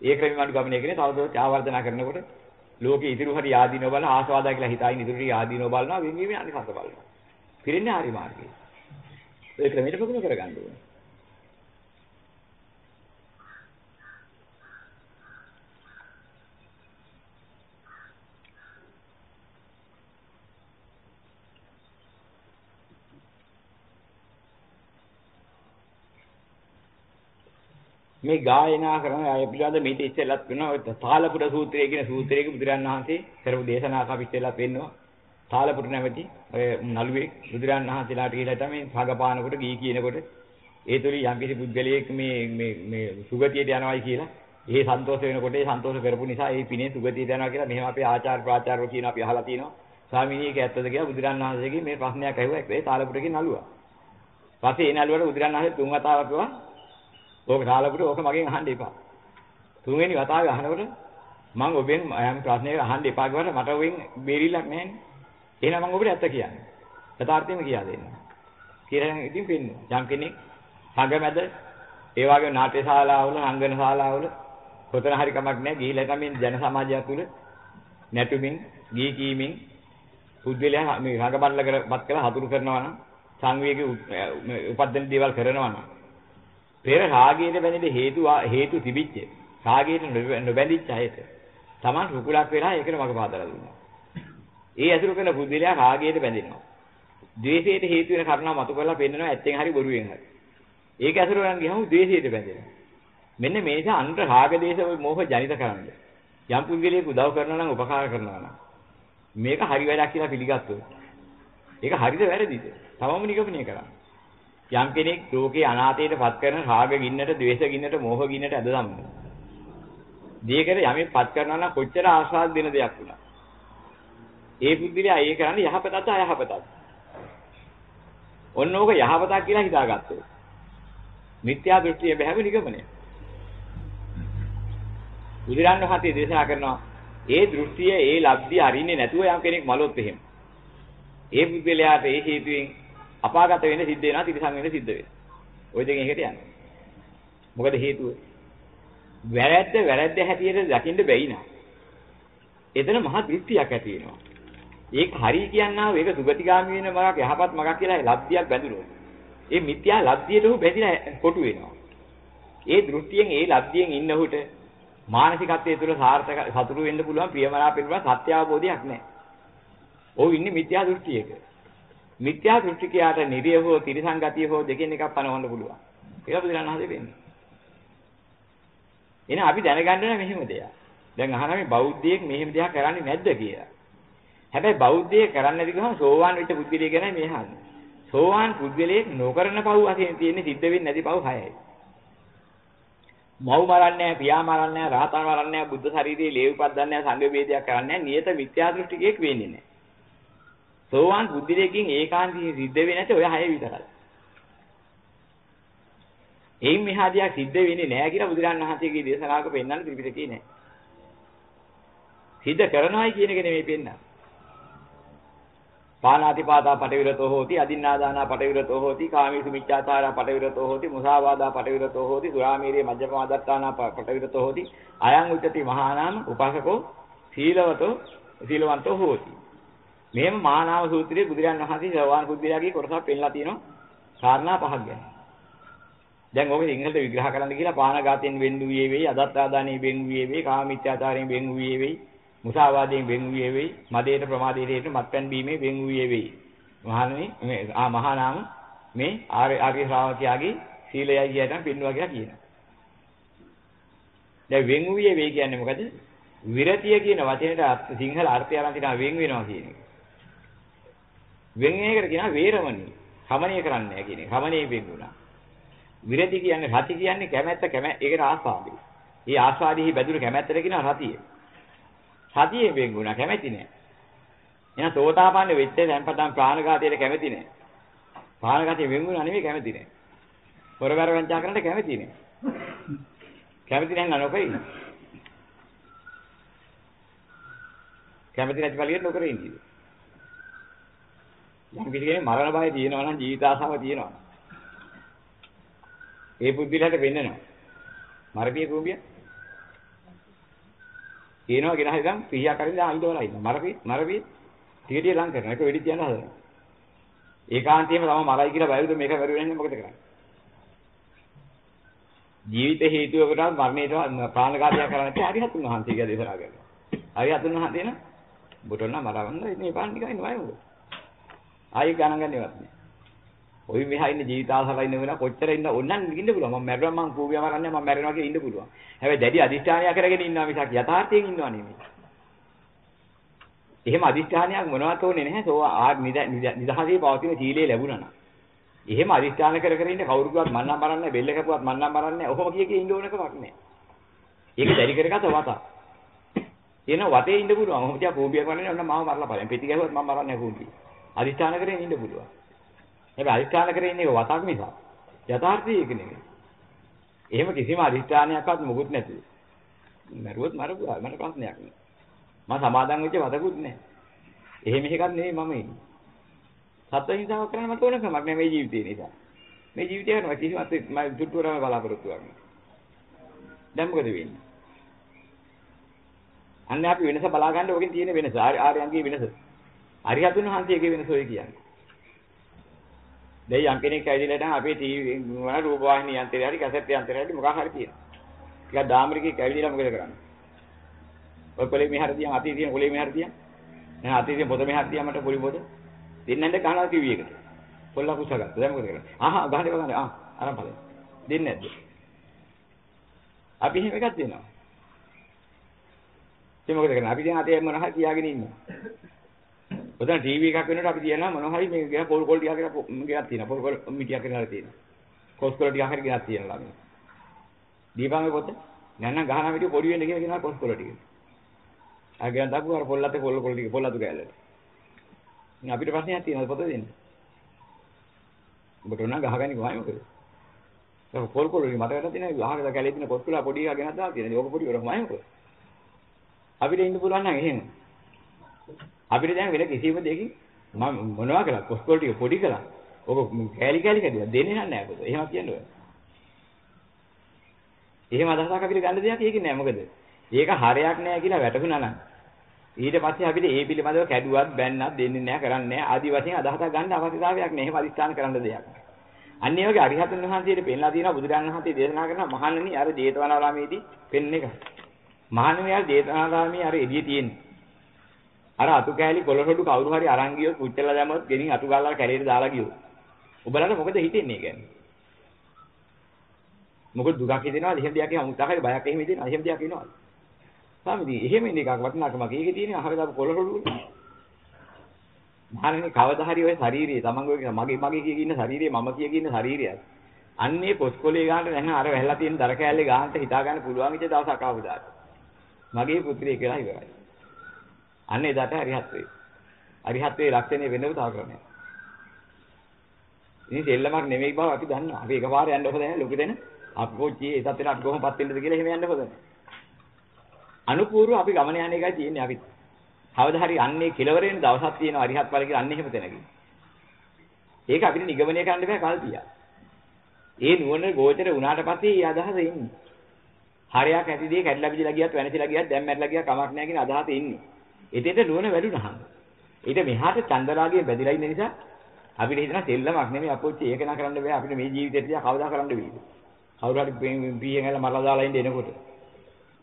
A: ඒ ක්‍රමෙම අනුගමනය කරන්නේ තවදුරටත් ආවර්ජන කරනකොට ලෝකේ ඉතුරු හරි ආදීනව බලන ආස්වාදා කියලා හිතාගෙන ඉතුරු ටික ආදීනව බලනවා වෙන්වීමේ අනිසංස බලනවා. පිරෙන්නේ හරි මාර්ගයේ. ඒ ක්‍රමයට ප්‍රගුණ කරගන්න ඕනේ. මේ ගායනා කරන අය පිළිබඳ මේක ඉස්සෙල්ලත් වෙනවා. ඔය තාලපුර සූත්‍රය කියන සූත්‍රයක බුදුරන් වහන්සේ කරපු දේශනාවක් අපි ඉස්සෙල්ලත් වෙන්නවා. තාලපුර නැමැති ඔය නළුවේ බුදුරන් වහන්සේලාට කියලා තමයි භාගපානකොට ගී කියනකොට ඒ තුලින් යම්කිසි පුද්ගලයෙක් මේ මේ මේ සුගතියට යනවායි කියලා ඒ සන්තෝෂ වෙනකොට ඒ සන්තෝෂ කරපු නිසා ඒ පිනේ සුගතියට යනවා කියලා මෙහෙම අපේ ආචාර්ය ප්‍රාචාර්යව කියන අපි අහලා තිනවා ස්වාමීනි ඒක ඇත්තද කියලා බුදුරන් වහන්සේගෙන් මේ ප්‍රශ්නයක් ඇහුවා ඒ තාලපුරේ නළුවා. පස්සේ ඒ නළුවට බුදුරන් වහන්සේ තුන් වතාවක් කිව්වා ඕක දාලපුට ඕක මගෙන් අහන්න එපා. තුන්වෙනි වතාවේ අහනකොට මම ඔබෙන් යම් ප්‍රශ්නයකට අහන්න එපා කිව්වට මට ඔබෙන් බේරිලක් නැහැනේ. එහෙනම් මම ඔබට ඇත්ත කියන්නේ. යථාර්ථයෙන්ම කියා දෙන්න. කියලා ඉතින් පින්නේ. යම් කෙනෙක් සංගමැද ඒ වගේ නාට්‍ය ශාලාවල, අංගන ශාලාවල කොතන හරි කමක් නැහැ. ගිහිලා කමින් ජන සමාජය තුළ නැටුමින්, ගී කීමින් පුද්ගලයා මේ රඟබල්ල කරපත් කරලා හතුරු කරනවා නම් සංවේගී උපදින දේවල් කරනවා නම් පෙර රාගයට බැඳෙන්න හේතු හේතු තිබිච්ච රාගයට නොබැඳිච්ච අයට Taman රුකුලක් වෙලා ඒකට මග පාදලා දුන්නා. ඒ ඇසුරු කරන බුද්ධිලයා රාගයට බැඳෙනවා. ද්වේෂයට හේතු වෙන කරුණා මතු කරලා පෙන්නනවා ඇත්තෙන් හරි බොරුවෙන් හරි. ඒක ඇසුරු කරන් ගියහම ද්වේෂයට බැඳෙනවා. මෙන්න මේ නිසා අන්ත රාග දේශ මොහ ජනිත කරන්නේ. යම් පුද්ගලයෙකු උදව් කරනවා නම් උපකාර කරනවා නම් මේක හරි වැඩක් කියලා පිළිගත්තොත් ඒක හරිද වැරදිද? තමම නිගමනය කරන්නේ. යම් කෙනෙක් ලෝකේ අනාතයට පත් කරන රාග ගින්නට, ද්වේෂ ගින්නට, මෝහ ගින්නට ඇද සම්මන. දීකට යමෙක් පත් කරනවා නම් කොච්චර ආශාද දෙන දෙයක් වුණා. ඒ බුද්ධිලයා ඒ කරන්නේ යහපතත් අයහපතත්. ඔන්න ඕක යහපතක් කියලා හිතාගත්තොත්. මිත්‍යා දෘෂ්ටිය බහැව නිගමනය. බුදුරන් වහන්සේ දේශනා කරනවා ඒ දෘෂ්ටිය ඒ ලබ්ධිය අරින්නේ නැතුව යම් කෙනෙක් මලොත් එහෙම. ඒ බුද්ධලයාට ඒ හේතුවෙන් අපාගත වෙන්න සිද්ධ වෙනවා තිරසං වෙන්න සිද්ධ වෙනවා. ওই දෙකෙන් එකට යන්නේ. මොකද හේතුව? වැරැද්ද වැරැද්ද හැටියට දකින්න බැයි නා. එතන මහා දෘෂ්ටියක් ඇති වෙනවා. ඒක හරි කියන්නා ඒක සුගතිගාමී වෙන මගක් යහපත් මගක් කියලා ලබ්ධියක් බැඳුනොත්. ඒ මිත්‍යා ලබ්ධියට උ බැඳිලා කොටු වෙනවා. ඒ දෘෂ්ටියෙන් ඒ ලබ්ධියෙන් ඉන්න උට මානසිකත්වයේ තුල සාර්ථක සතුරු වෙන්න පුළුවන් ප්‍රියමනාප වෙන්න පුළුවන් සත්‍ය අවබෝධයක් නැහැ. ඔව් ඉන්නේ මිත්‍යා දෘෂ්ටියක. මිත්‍යා දෘෂ්ටිකයාට නිරිය හෝ තිරසංගතිය හෝ දෙකෙන් එකක් පනවන්න පුළුවන්. ඒක බුදුරණන් හදේ වෙන්නේ. එහෙනම් අපි දැනගන්න ඕනේ මෙහෙම දෙයක්. දැන් අහනවා මේ බෞද්ධයෙක් මෙහෙම දෙයක් කරන්නේ නැද්ද කියලා. හැබැයි බෞද්ධයෙක් කරන්නේ නැති ගමන් සෝවාන් වෙච්ච පුද්ගලයෙක් ගැන මේ අහන්නේ. සෝවාන් පුද්ගලයෙක් නොකරන පව් වශයෙන් තියෙන්නේ සිද්ධ වෙන්නේ නැති පව් හයයි. මව් මරන්නේ නැහැ, පියා මරන්නේ නැහැ, රහතන් මරන්නේ නැහැ, බුද්ධ ශරීරයේ ලේව් පද්දන්නේ නැහැ, සංඝ වේදයක් කරන්නේ නැහැ, නියත මිත්‍යා දෘෂ්ටිකයෙක් වෙන්නේ නැහැ. සෝවාන් බුද්ධිලේකින් ඒකාන්තයෙන් සිද්ධ වෙන්නේ නැති ඔය හය විතරයි. එයින් මෙහාදියා සිද්ධ වෙන්නේ නැහැ කියලා බුදුරන් වහන්සේගේ දේශනාවක පෙන්වන්න ත්‍රිපිටකේ නැහැ. සිද්ධ කරනවායි කියන එක නෙමෙයි පෙන්වන්නේ. පානාතිපාතා පටවිරතෝ හෝති අදින්නාදානා පටවිරතෝ හෝති කාමීසු මිච්ඡාචාරා පටවිරතෝ හෝති මුසාවාදා පටවිරතෝ හෝති සුරාමීරේ මජ්ජපමාදත්තානා පටවිරතෝ හෝති අයං උච්චති මහානාම උපාසකෝ සීලවතෝ සීලවන්තෝ හෝති මෙහෙම මහානාම සූත්‍රයේ බුදුරජාණන් වහන්සේ සවාන් කුද්දියාගේ කොටසක් පෙන්නලා තියෙනවා. කාරණා පහක් ගැන. දැන් ඕක සිංහලට විග්‍රහ කරන්න කියලා පානඝාතයෙන් වෙන් වූයේ වෙයි අදත්තාදානෙන් වෙන් වූයේ වෙයි කාමීත්‍යාචාරයෙන් වෙන් වූයේ වෙයි මුසාවාදයෙන් වෙන් වූයේ වෙයි මදේට ප්‍රමාදයට හේතු මත්පැන් බීමේ වෙන් වූයේ වෙයි මහණනි මේ ආ මහා නාම මේ ආර්ය ආර්ය ශ්‍රාවකයාගේ සීලයයි කියටම පින්නවා කියලා කියනවා. දැන් වෙන් වූයේ වෙයි කියන්නේ මොකද? විරතිය කියන වචනේට සිංහල අර්ථය අරන් තියෙනවා වෙන් වෙනවා කියන එක. වෙන් එකකට කියනවා වේරමණී සමනය කරන්නේ නැහැ කියන එක සමනය වෙන් වුණා විරති කියන්නේ රති කියන්නේ කැමැත්ත කැමැ ඒකට ආස්වාදේ. ඒ ආස්වාදෙහි බැඳුණු කැමැත්තට කියනවා රතිය. සතියෙන් වෙන්ගුණා කැමැති නෑ. එහෙනම් සෝතාපන්න වෙච්ච දැන්පතන් ප්‍රාණඝාතයට කැමැති නෑ. ප්‍රාණඝාතයෙන් වෙන්ගුණා නෙමෙයි කැමැති නෑ. පොරවැර වංචා කරන්නට කැමැති නෑ. කැමැති නැත්නම් නොකරයි. කැමැති නැති පළියට නොකර ඉන්නේ. යම් කිසි කෙනෙක් මරණ බය තියෙනවා නම් ජීවිත ආසාව තියෙනවා. ඒ පුද්ගලයාට වෙන්නනවා. මරපිය කුඹිය කියනවා ගෙන හරිනම් 100ක් අරින්න ආයිදවලා ඉන්න. මරපි මරපි ටිකටිය ලං කරනවා. ඒක වෙඩි තියන්න හදනවා. ඒකාන්තයෙන්ම තම මරයි කියලා බයුද මේක කරුවේ මොකද කරන්නේ? ජීවිත හේතුවකට මරණයට ප්‍රාණඝාතය කරන්නේ හරිහතුන් වහන්සේගේ දේශනා කරනවා. හරිහතුන් වහන්සේ න බොටොන්න මරවන්න ඉන්නේ පාන් නිකන් ඉන්නේ වයෝ. ආයි ගණන් ගන්නවත් නෑ. ඔයි මෙහා ඉන්න ජීවිතාසල ඉන්න වෙන කොච්චර ඉන්න ඕනනම් ඉන්න පුළුවන්. මම මැරුවා මං කූවිය මරන්නේ මම මැරෙනවා කියලා ඉන්න පුළුවන්. හැබැයි දැඩි අදිෂ්ඨානයක් කරගෙන ඉන්නවා මිසක් යථාර්ථයෙන් ඉන්නව නෙමෙයි. එහෙම අදිෂ්ඨානයක් මොනවත් ඕනේ නැහැ. සෝ ආ නිදහසේ පවතින සීලය ලැබුණා නම්. එහෙම අදිෂ්ඨාන කර කර ඉන්න කවුරුකවත් මන්නම් මරන්නේ බෙල්ල කැපුවත් මන්නම් මරන්නේ ඔහොම කිය කිය ඉන්න ඕන එකක් නැහැ. ඒක දැඩි කරගත වත. එන වතේ ඉන්න පුළුවන්. ඔහොම තියා කූඹියක් වරන්නේ ඔන්න මාව මරලා බලන්න. පෙති ගැහුවත් මම මරන්නේ නැහැ කූඹිය. අදිෂ්ඨාන කරගෙන ඉන්න පුළුවන්. හැබැයි අදිස්ථාන කරේ ඉන්නේ වතක් නිසා. යථාර්ථය ඒක නෙමෙයි. එහෙම කිසිම අදිස්ථානයක්වත් මුකුත් නැතුව. මරුවොත් මරුවා මට ප්‍රශ්නයක් නෑ. මම සමාදම් වෙච්ච වතකුත් නෑ. එහෙම එකක් නෙමෙයි මම ඉන්නේ. සත්ව හිංසාවක් කරන්න මට ඕන කමක් නෑ මේ ජීවිතේ නිසා. මේ ජීවිතය කරනවා කිසිමත් මම දුටුවරම බලාපොරොත්තු වෙන්නේ. දැන් මොකද වෙන්නේ? අන්න අපි වෙනස බලා ගන්න ඕකෙන් තියෙන වෙනස ආර්යයන්ගේ වෙනස. අරිහතුන් වහන්සේගේ වෙනස ඔය කියන්නේ. දැන් යම් කෙනෙක් ඇවිදලා නම් අපේ ටීවී වල රූප වාහිනී යන්ත්‍රය හරි කැසට් යන්ත්‍රය හරි මොකක් හරි තියෙනවා. ටිකක් ඩාමරිකෙක් ඇවිදලා මොකද කරන්නේ? ඔය කොලේ මෙහාර තියන් අතේ තියෙන කොලේ මෙහාර තියන්. එහෙනම් අතේ තියෙන පොත මෙහාර තියන් මට පොලි පොත. දෙන්නෙන්ද ගහනවා ටීවී එකට. කොල්ලා කුසගත්තා. දැන් මොකද කරන්නේ? ආහා ගහන්න එපා ගහන්න. ආ අරන් බලන්න. දෙන්නේ නැද්ද? අපි එහෙම එකක් දෙනවා. ඉතින් මොකද කරන්නේ? අපි දැන් අතේ මොනවා හරි තියාගෙන ඉන්නවා. ඔතන ටීවී එකක් වෙනකොට අපි කියනවා මොනවා හරි මේ ගෙන පොල් කොල් ටිකක් කියලා ගෙනත් තියෙනවා. පොල් කොල් මිටියක් කියලා තියෙනවා. කොස් කොල් ටිකක් හරි ගෙනත් තියෙනවා ළමයි. දීපංගේ පොත නැත්නම් ගහන විදිය පොඩි වෙන්න කියලා කියනවා කොස් කොල් ටික. ආ ගෙනත් දාපුවා අර පොල් අතේ පොල් කොල් ටික පොල් අතු කැලලට. ඉතින් අපිට ප්‍රශ්නයක් තියෙනවා පොත දෙන්න. ඔබට උනා ගහගන්නේ කොහොමද මොකද? ඒක පොල් කොල් වලින් මට වැඩ තියෙනවා ගහක කැලේ තියෙන කොස් කොල් පොඩි එකක් ගෙනත් දාලා තියෙනවා. ඒක පොඩි වරමයි මොකද? අපිට ඉන්න පුළුවන් නම් එහෙම. අපිට දැන් වෙන කිසිම දෙයකින් මම මොනවා කළා කොස්කොල් ටික පොඩි කළා ඔක කෑලි කෑලි කැඩුවා දෙන්නේ නැහැ කොහොමද? එහෙම කියන්නේ. එහෙම අදහසක් අපිට ගන්න දෙයක් ඒකේ නෑ මොකද? ඒක හරයක් නෑ කියලා වැටහුණා නම් ඊට පස්සේ අපිට ඒ පිළිබඳව කැඩුවත් බැන්නත් දෙන්නේ නෑ කරන්නේ නෑ ආදි වශයෙන් අදහසක් ගන්න අවශ්‍යතාවයක් නෑ. එහෙම අදිස්ථාන කරන්න දෙයක්. අන්න ඒ වගේ අරිහතන් වහන්සේට පෙන්ලා තියෙනවා බුදුරජාණන් වහන්සේ දේශනා කරන මහණෙනි අර ජේතවනාරාමේදී පෙන්න එක. මහණෙනි අර ජේතවනාරාමේ අර එළිය තියෙන්නේ. අර අතු කෑලි කොළරොඩු කවුරු හරි අරන් ගියොත් පුච්චලා දැම්මොත් ගෙනින් අතු ගාලා කැලේට දාලා ගියොත්. ඔබලට මොකද හිතෙන්නේ කියන්නේ? මොකද දුකක් හිතෙනවද? එහෙම දෙයක් එහෙම උත්සාහයි බයක් එහෙම හිතෙනවද? එහෙම දෙයක් එනවද? සාමිදී එහෙම ඉන්න එකක් වටිනාකමක්. ඒකේ තියෙන අහර දාපු කොළරොඩු වල. මහණෙනි කවදා හරි ඔය ශාරීරිය තමන්ගේ මගේ මගේ කිය ඉන්න ශාරීරිය මම කිය ඉන්න ශාරීරියත් අන්නේ පොස්කොලේ ගන්නට නැහැ අර වැහලා තියෙන දර කෑල්ලේ ගන්නට හිතා ගන්න පුළුවන් ඉච්ච දවසක් ආවදාට. මගේ පුත්‍රයෙක් කියලා ඉවරයි. අන්න එදාට හරිහත් වේ. හරිහත් වේ ලක්ෂණය වෙනව තව ක්‍රමයක්. ඉතින් දෙල්ලමක් නෙමෙයි බව අපි දන්නවා. අපි එකපාර යන්න ඕක දැන ලොකු දෙන අපි කොච්චි ඒ තත්ත්වෙට අපි කොහොමපත් වෙන්නද කියලා එහෙම යන්න ඕක දැන. අනුපූර්ව අපි ගමන යන එකයි තියෙන්නේ අපි. කවදා හරි අන්නේ කෙලවරේන දවසක් තියෙනවා අරිහත් ඵල කියලා අන්නේ එහෙම තැනකින්. ඒක අපිට නිගමනය කරන්න බෑ කල්පියා. ඒ නුවණ ගෝචර වුණාට පස්සේ ඒ අදහස එන්නේ. හරයක් ඇති දේ කැඩලා බිඳලා ගියත් වෙනසිලා ගියත් දැන් මැරලා ගියා කමක් නැහැ කියන අදහස එන්නේ. එතෙන්ට නුවණ වැඩුණාම. ඊට මෙහාට චන්දරාගයේ බැඳිලා ඉන්න නිසා අපිට හිතන සෙල්ලමක් නෙමෙයි අපොච්චි ඒක නා කරන්න බෑ. අපිට මේ ජීවිතේට තියා කවදා කරන්න බෑද කවුරු හරි පීයෙන් ඇල මරලා දාලා ඉන්න එනකොට.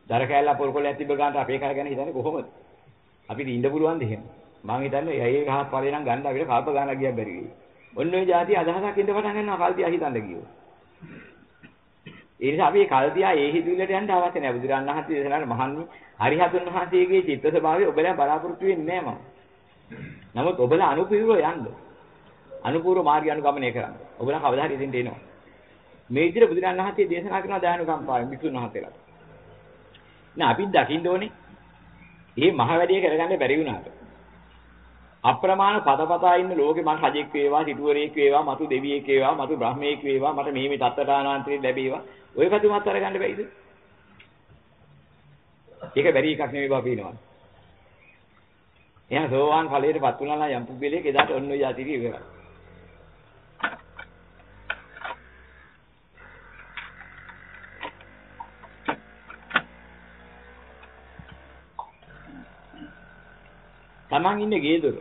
A: දර කෑල්ල පොල් කොල්ලක් තිබ්බ ගන්නට අපේ කර ගැන හිතන්නේ කොහොමද? අපිට ඉන්න පුළුවන්ද එහෙම? මම හිතන්නේ ඒ ගහක් පරේ නම් ගන්න අපිට කල්ප ගන්න ගියක් බැරි වෙයි. ඔන්න ඔය જાති අදහසක් ඉඳ පටන් ගන්නවා කල්තියා හිතන්න ගියෝ ඒ නිසා අපි මේ කල්තියා ඒ හිතුවිල්ලට යන්න අවශ්‍ය නැහැ බුදුරන් වහන්සේ දේශනාවේ මහන්නේ හරිහතුන් වහන්සේගේ චිත්ත ස්වභාවය ඔබලා බලාපොරොත්තු වෙන්නේ නැහැ මම නමුත් ඔබලා අනුපිරුව යන්න අනුපූර්ව මාර්ගය අනුගමනය කරන්න. ඔබලා කවදා හරි ඉදින්ට එනවා. මේ විදිහට බුදුරජාණන් වහන්සේ දේශනා කරන දානුකම්පාවෙන් විසුණු වහන්සේලා. නෑ අපි දකින්න ඕනේ. මේ මහ වැඩේ කරගන්න බැරි වුණාට. අප්‍රමාණ පදපතා ඉන්න ලෝකේ මම රජෙක් වේවා, සිටුවරයෙක් වේවා, මතු දෙවියෙක් වේවා, මතු බ්‍රහ්මයෙක් වේවා, මට මේ මේ තත්ත්වදානාන්තරේ ලැබේවා. ඔය කතුමත් අරගන්න බැයිද? ඒක බැරි එකක් නෙවෙයි බා පේනවා. එහෙනම් සෝවාන් ඵලයටපත් වුණා නම් යම් පුද්ගලයෙක් එදාට ඔන්න ඔය යතිරිය ඉවරයි. Taman ඉන්නේ ගේ දොර.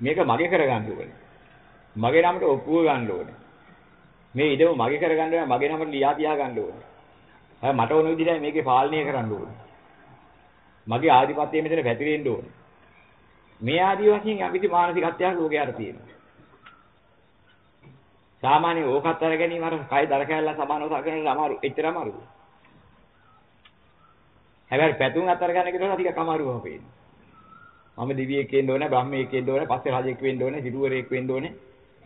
A: මේක මගේ කරගන්න ඕනේ. මගේ නමට ඔප්පුව ගන්න ඕනේ. මේ ඉඩම මගේ කරගන්න ඕනේ මගේ නමට ලියා තියා ගන්න ඕනේ. අය මට ඕන විදිහට මේකේ පාලනය කරන්න ඕනේ. මගේ ආධිපත්‍යය මෙතන පැතිරෙන්න ඕනේ. මේ ආදී වශයෙන් යම්කිසි මානසිකත්වයක් ලෝකයට තියෙනවා. සාමාන්‍ය ඕකත් අර ගැනීම අර කය දර කැල්ල සමානව සාකරන අමාරු එච්චර අමාරුද? හැබැයි පැතුම් අතර ගන්න කෙනා ටිකක් අමාරුවම පේනවා. මම දෙවියෙක් වෙන්න ඕනේ, බ්‍රහ්මයෙක් වෙන්න ඕනේ, පස්සේ රජෙක් වෙන්න ඕනේ, සිටුවරයෙක් වෙන්න ඕනේ.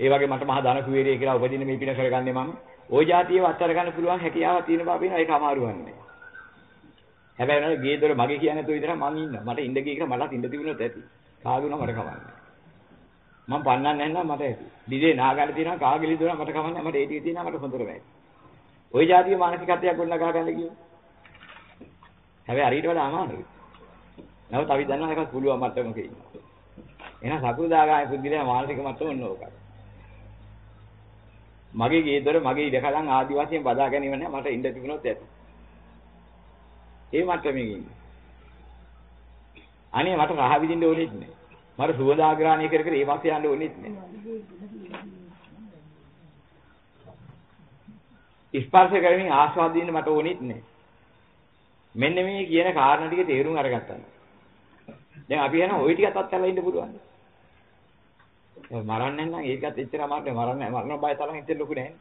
A: ඒ වගේ මට මහා ධන කුවේරය කියලා උපදින මේ පින කරගන්නේ මම. ওই જાතියව අත්තර ගන්න පුළුවන් හැකියාව තියෙන බව පේනවා. ඒක අමාරුවන්නේ. හැබැයි නේද ගේ දොර මගේ කියන්නේ තෝ විතරක් මං ඉන්නවා. මට ඉන්න ගිය කියලා මලත් ඉන්න තිබුණොත් ඇති. කාගුණා මට කවන්නේ. මම පන්නන්නේ නැහැ මට ඇති. දිදේ නාගන්න තියෙනවා කාගෙලි දොර මට කවන්නේ මට ඒ ටික තියෙනවා මට හොඳට බෑ. ওই જાතිය මානසිකත්වයක් ගොඩනගා ගන්න කිව්වොත්. හැබැයි අර ඊට වඩා අමාරුයි. නමුත් අපි දන්නවා එකක් පුළුවන් මට්ටමක ඉන්නවා. එහෙනම් සකුදාගාමී පුද්ගලයා මානසික මට්ටම ඔන්න ඕකයි. මගේ ගේ දොර මගේ ඉඩකලන් ආදි වශයෙන් බදා ගැනීම නෑ මට ඉන්න තිබුණොත් ඇති. ඒ මට්ටමේ ඉන්නේ. අනේ මට රහ විඳින්න ඕනෙත් නෑ. මට සුවදාග්‍රහණය කර කර ඒ පස්සේ යන්න ඕනෙත් නෑ. ස්පර්ශ කරමින් ආස්වාදින්න මට ඕනෙත් නෑ. මෙන්න මේ කියන කාරණා ටික තේරුම් අරගත්තා. දැන් අපි යනවා ওই ටිකත් අත්හැරලා ඉන්න පුළුවන්. මරන්නේ නැත්නම් ඒකත් එච්චර අමාරු මරන්න මරන බය තරම් එච්චර ලොකු නැහැ.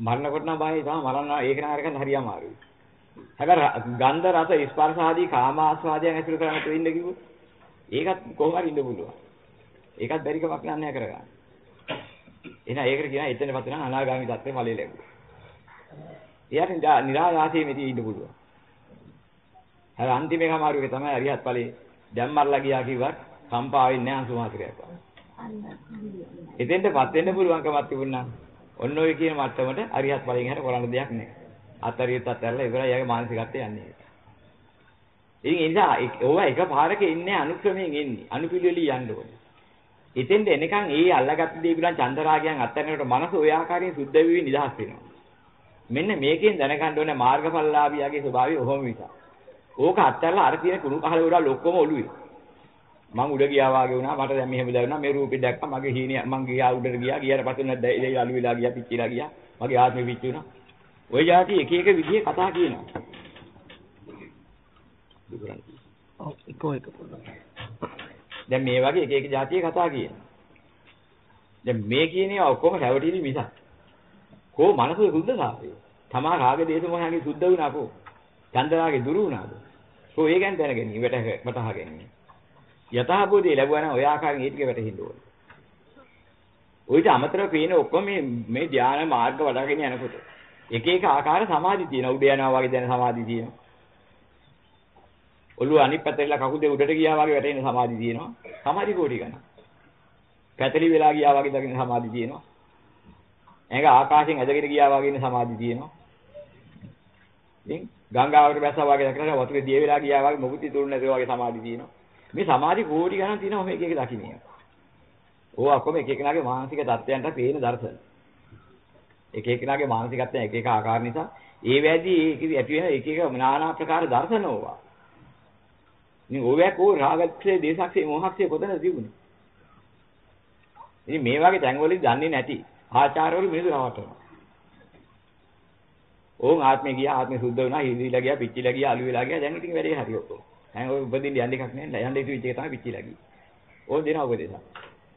A: මරනකොට නම් බයයි තමයි මරන්න ඒක නම් අරගන්න හරි අමාරුයි. හැබැයි ගන්ධ රස ස්පර්ශ ආදී කාම ආස්වාදයන් ඇතුළු කරගෙන තෙන්න කිව්වොත් ඒකත් කොහොම හරි ඉන්න පුළුවන්. ඒකත් බැරි කමක් නෑ කරගන්න. එහෙනම් ඒකට කියනවා එතන පස්සේ නම් අනාගාමී தත්ත්වේ ඵලෙ ලැබුවා. එයාට නිරායාසයෙන් මෙතන ඉන්න පුළුවන්. හැබැයි අන්තිම එකම ආරුවේ තමයි අරිහත් ඵලේ දැන් මරලා ගියා කිව්වත් කම්පා වෙන්නේ නැහැ අසුමාත්‍රයක් වගේ. එතෙන්ටපත් වෙන්න පුළුවන්කමක් තිබුණා. ඔන්න ඔය කියන මට්ටමට අරියත් ඵලයෙන් හැර කරන්න දෙයක් නැහැ. අතරියත් අතහැරලා ඉවරයි යාගේ මානසිකත්වය යන්නේ. ඉතින් ඒ නිසා ඕවා එක පාරක ඉන්නේ අනුක්‍රමයෙන් එන්නේ. අනුපිළිවෙලින් යන්න ඕනේ. එතෙන්ද එනකන් ඒ අල්ලගත්ත දේ පිළිබඳ චන්දරාගයන් අත්හැරනකොට මනස ඔය ආකාරයෙන් සුද්ධ වෙවි නිදහස් වෙනවා. මෙන්න මේකෙන් දැනගන්න ඕනේ මාර්ගඵලලාභියාගේ ස්වභාවය ඔහොම විතර. ඕක අත්හැරලා අර තියෙන කුණු අහල උඩ ලොක්කම ඔළුවේ. මං උඩ ගියා වාගේ වුණා. මට දැන් මෙහෙම දැනුණා. මේ රූපේ දැක්කා. මගේ හීනිය මං ගියා උඩට ගියා. ගියාට පස්සේ නැද්ද ඒ අලු වෙලා ගියා පිච්චිලා ගියා. මගේ ආත්මෙ පිච්චුණා. ওই જાති එක එක විදිහේ කතා කියනවා. දුරන්.
B: ඔව් එක එක පොඩ්ඩක්.
A: දැන් මේ වගේ එක එක જાතියේ කතා කියනවා. දැන් මේ කියන්නේ ඔක්කොම රැවටිලි මිසක්. කෝ මනසේ සුද්ධතාවය. තමා රාග දේශ මොහයන්ගේ සුද්ධ වුණා කෝ. චන්දරාගේ දුරු වුණාද? කෝ ඒ ගැන දැනගන්නේ වැට වටහා ගැනීම. යථාභූතය ලැබුවා නම් ඔය ආකාරයෙන් ඒ ටික වැටහෙන්න ඕනේ. ඔයිට අමතරව පේන ඔක්කොම මේ මේ ධානා මාර්ග වඩාගෙන යනකොට එක එක ආකාර සමාධි තියෙනවා. උඩ යනවා වගේ දැන සමාධි තියෙනවා. ඔළුව අනිත් පැත්තට කකුල් දෙක උඩට ගියා වගේ වැටෙන සමාධි තියෙනවා. සමාධි කෝටි ගන්න. පැතලි වෙලා ගියා වගේ දකින්න සමාධි තියෙනවා. ඒක ආකාශයෙන් ඇදගෙන ගියා වගේ ඉන්න සමාධි තියෙනවා. ඉතින් ගංගාවකට බැස්සා වගේ දැකලා වතුරේ දිය වෙලා ගියා වගේ මොකුත් ඉතුරු නැති වගේ සමාධි තියෙනවා. මේ සමාධි කෝටි ගණන් තියෙනවා මේක එක දකින්නේ. ඕවා කොහොම එක එකනාගේ මානසික தත්ත්වයන්ට පේන දර්ශන. එක එකනාගේ මානසිකත්වයන් එක එක ආකාර නිසා ඒ වැඩි ඇති වෙන එක එක নানা ආකාර දර්ශන ඕවා. ඉතින් ඕවැක් ඕ රාගක්ෂේ දේශක්ෂේ මොහක්ෂේ කොතනද තිබුණේ? ඉතින් මේ වගේ තැන්වලදී දන්නේ නැති ආචාර්යවරු මිනිදු නවත්තනවා. ඕන් ආත්මේ ගියා ආත්මේ සුද්ධ වුණා හිඳිලා ගියා පිච්චිලා ගියා අලු වෙලා ගියා දැන් ඉතින් වැඩේ හරි ඔක්කොම. දැන් ඔය උපදින්න යන්න එකක් නෑ යන්න ඉති විච් එක තමයි පිච්චිලා ගියේ. ඕන් දෙන උපදේශ.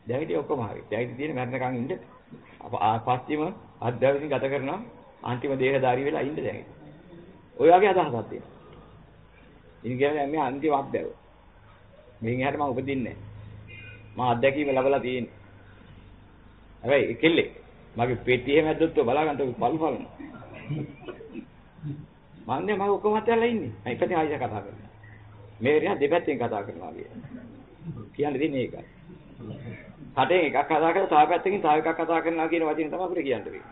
A: දැන් ඉතින් ඔක්කොම හරි. දැන් ඉතින් තියෙන මරණකම් ඉන්න පස්චිම අධ්‍යාපනය ගත කරනවා අන්තිම දේහධාරී වෙලා ඉන්න දැන්. ඔය වගේ අදහසක් තියෙනවා. ඉතින් කියන්නේ මේ අන්තිම අත්දැව. මෙන් එහාට මම උපදින්නේ නැහැ. මම අත්දැකීම ලැබලා තියෙන්නේ. හැබැයි කෙල්ලේ මගේ පෙට්ටියේ මැද්දොත් බලාගන්න පල් පලන. මන්නේ මම ඔක්කොම අතල්ලා ඉන්නේ. මම ඉපදින ආයෙත් කතා කරනවා. මේ එරියා දෙපැත්තෙන් කතා කරනවා කියන්නේ. කියන්න දෙන්නේ ඒකයි. කටෙන් එකක් කතා කරලා තව පැත්තකින් තව එකක් කතා කරනවා කියන වචනේ තමයි අපිට කියන්න වෙන්නේ.